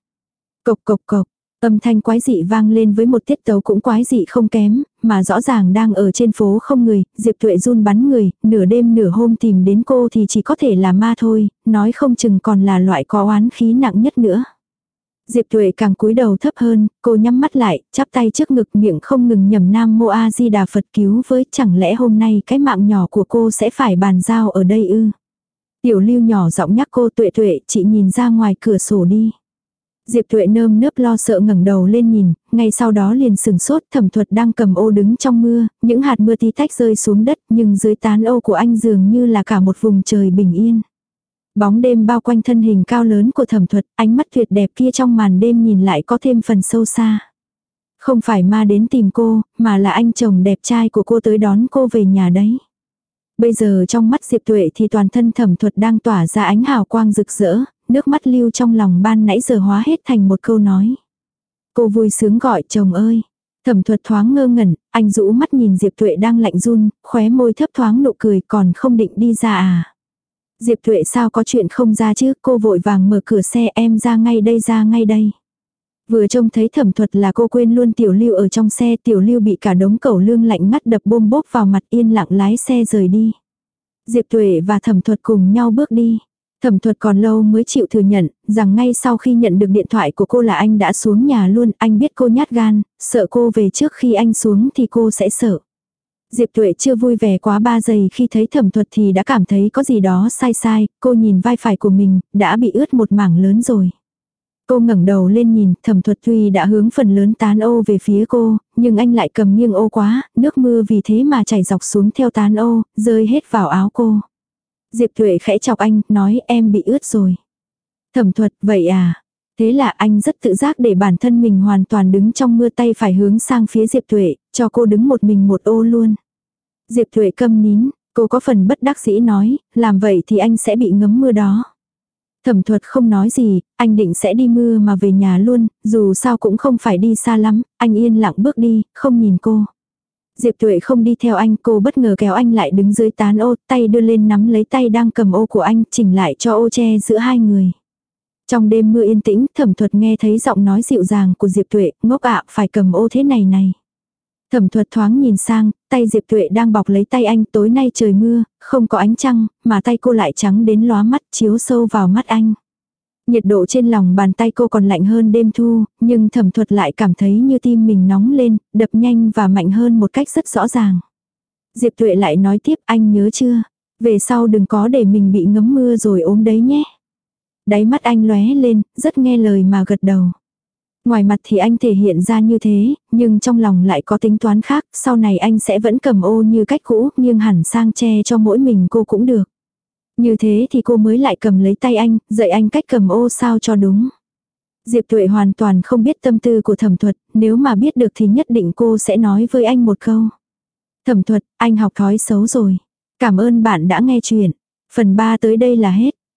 Cộc cộc cộc, Âm thanh quái dị vang lên với một tiết tấu cũng quái dị không kém, mà rõ ràng đang ở trên phố không người, Diệp Tuệ run bắn người, nửa đêm nửa hôm tìm đến cô thì chỉ có thể là ma thôi, nói không chừng còn là loại có oán khí nặng nhất nữa. Diệp Tuệ càng cúi đầu thấp hơn, cô nhắm mắt lại, chắp tay trước ngực miệng không ngừng nhầm nam mô a di đà Phật cứu với chẳng lẽ hôm nay cái mạng nhỏ của cô sẽ phải bàn giao ở đây ư. Tiểu lưu nhỏ giọng nhắc cô tuệ tuệ, chị nhìn ra ngoài cửa sổ đi. Diệp tuệ nơm nớp lo sợ ngẩng đầu lên nhìn, ngay sau đó liền sừng sốt thẩm thuật đang cầm ô đứng trong mưa, những hạt mưa tí tách rơi xuống đất nhưng dưới tán ô của anh dường như là cả một vùng trời bình yên. Bóng đêm bao quanh thân hình cao lớn của thẩm thuật, ánh mắt tuyệt đẹp kia trong màn đêm nhìn lại có thêm phần sâu xa. Không phải ma đến tìm cô, mà là anh chồng đẹp trai của cô tới đón cô về nhà đấy. Bây giờ trong mắt Diệp Tuệ thì toàn thân thẩm thuật đang tỏa ra ánh hào quang rực rỡ, nước mắt lưu trong lòng ban nãy giờ hóa hết thành một câu nói. Cô vui sướng gọi chồng ơi. Thẩm thuật thoáng ngơ ngẩn, anh rũ mắt nhìn Diệp Tuệ đang lạnh run, khóe môi thấp thoáng nụ cười còn không định đi ra à. Diệp Tuệ sao có chuyện không ra chứ, cô vội vàng mở cửa xe em ra ngay đây ra ngay đây. Vừa trông thấy thẩm thuật là cô quên luôn tiểu lưu ở trong xe, tiểu lưu bị cả đống cẩu lương lạnh ngắt đập bôm bốp vào mặt yên lặng lái xe rời đi. Diệp Tuệ và thẩm thuật cùng nhau bước đi. Thẩm thuật còn lâu mới chịu thừa nhận, rằng ngay sau khi nhận được điện thoại của cô là anh đã xuống nhà luôn, anh biết cô nhát gan, sợ cô về trước khi anh xuống thì cô sẽ sợ. Diệp Tuệ chưa vui vẻ quá ba giây khi thấy thẩm thuật thì đã cảm thấy có gì đó sai sai, cô nhìn vai phải của mình, đã bị ướt một mảng lớn rồi. Cô ngẩng đầu lên nhìn, thẩm thuật tuy đã hướng phần lớn tán ô về phía cô, nhưng anh lại cầm nghiêng ô quá, nước mưa vì thế mà chảy dọc xuống theo tán ô, rơi hết vào áo cô. Diệp Thuệ khẽ chọc anh, nói em bị ướt rồi. Thẩm thuật, vậy à? Thế là anh rất tự giác để bản thân mình hoàn toàn đứng trong mưa tay phải hướng sang phía Diệp Thuệ, cho cô đứng một mình một ô luôn. Diệp Thuệ câm nín, cô có phần bất đắc dĩ nói, làm vậy thì anh sẽ bị ngấm mưa đó. Thẩm thuật không nói gì, anh định sẽ đi mưa mà về nhà luôn, dù sao cũng không phải đi xa lắm, anh yên lặng bước đi, không nhìn cô. Diệp Tuệ không đi theo anh, cô bất ngờ kéo anh lại đứng dưới tán ô, tay đưa lên nắm lấy tay đang cầm ô của anh, chỉnh lại cho ô che giữa hai người. Trong đêm mưa yên tĩnh, thẩm thuật nghe thấy giọng nói dịu dàng của Diệp Tuệ, ngốc ạ, phải cầm ô thế này này. Thẩm thuật thoáng nhìn sang, tay Diệp Tuệ đang bọc lấy tay anh tối nay trời mưa, không có ánh trăng, mà tay cô lại trắng đến lóa mắt chiếu sâu vào mắt anh. Nhiệt độ trên lòng bàn tay cô còn lạnh hơn đêm thu, nhưng thẩm thuật lại cảm thấy như tim mình nóng lên, đập nhanh và mạnh hơn một cách rất rõ ràng. Diệp Tuệ lại nói tiếp anh nhớ chưa? Về sau đừng có để mình bị ngấm mưa rồi ốm đấy nhé. Đáy mắt anh lóe lên, rất nghe lời mà gật đầu. Ngoài mặt thì anh thể hiện ra như thế, nhưng trong lòng lại có tính toán khác, sau này anh sẽ vẫn cầm ô như cách cũ, nhưng hẳn sang che cho mỗi mình cô cũng được. Như thế thì cô mới lại cầm lấy tay anh, dạy anh cách cầm ô sao cho đúng. Diệp Tuệ hoàn toàn không biết tâm tư của thẩm thuật, nếu mà biết được thì nhất định cô sẽ nói với anh một câu. Thẩm thuật, anh học thói xấu rồi. Cảm ơn bạn đã nghe chuyện. Phần 3 tới đây là hết.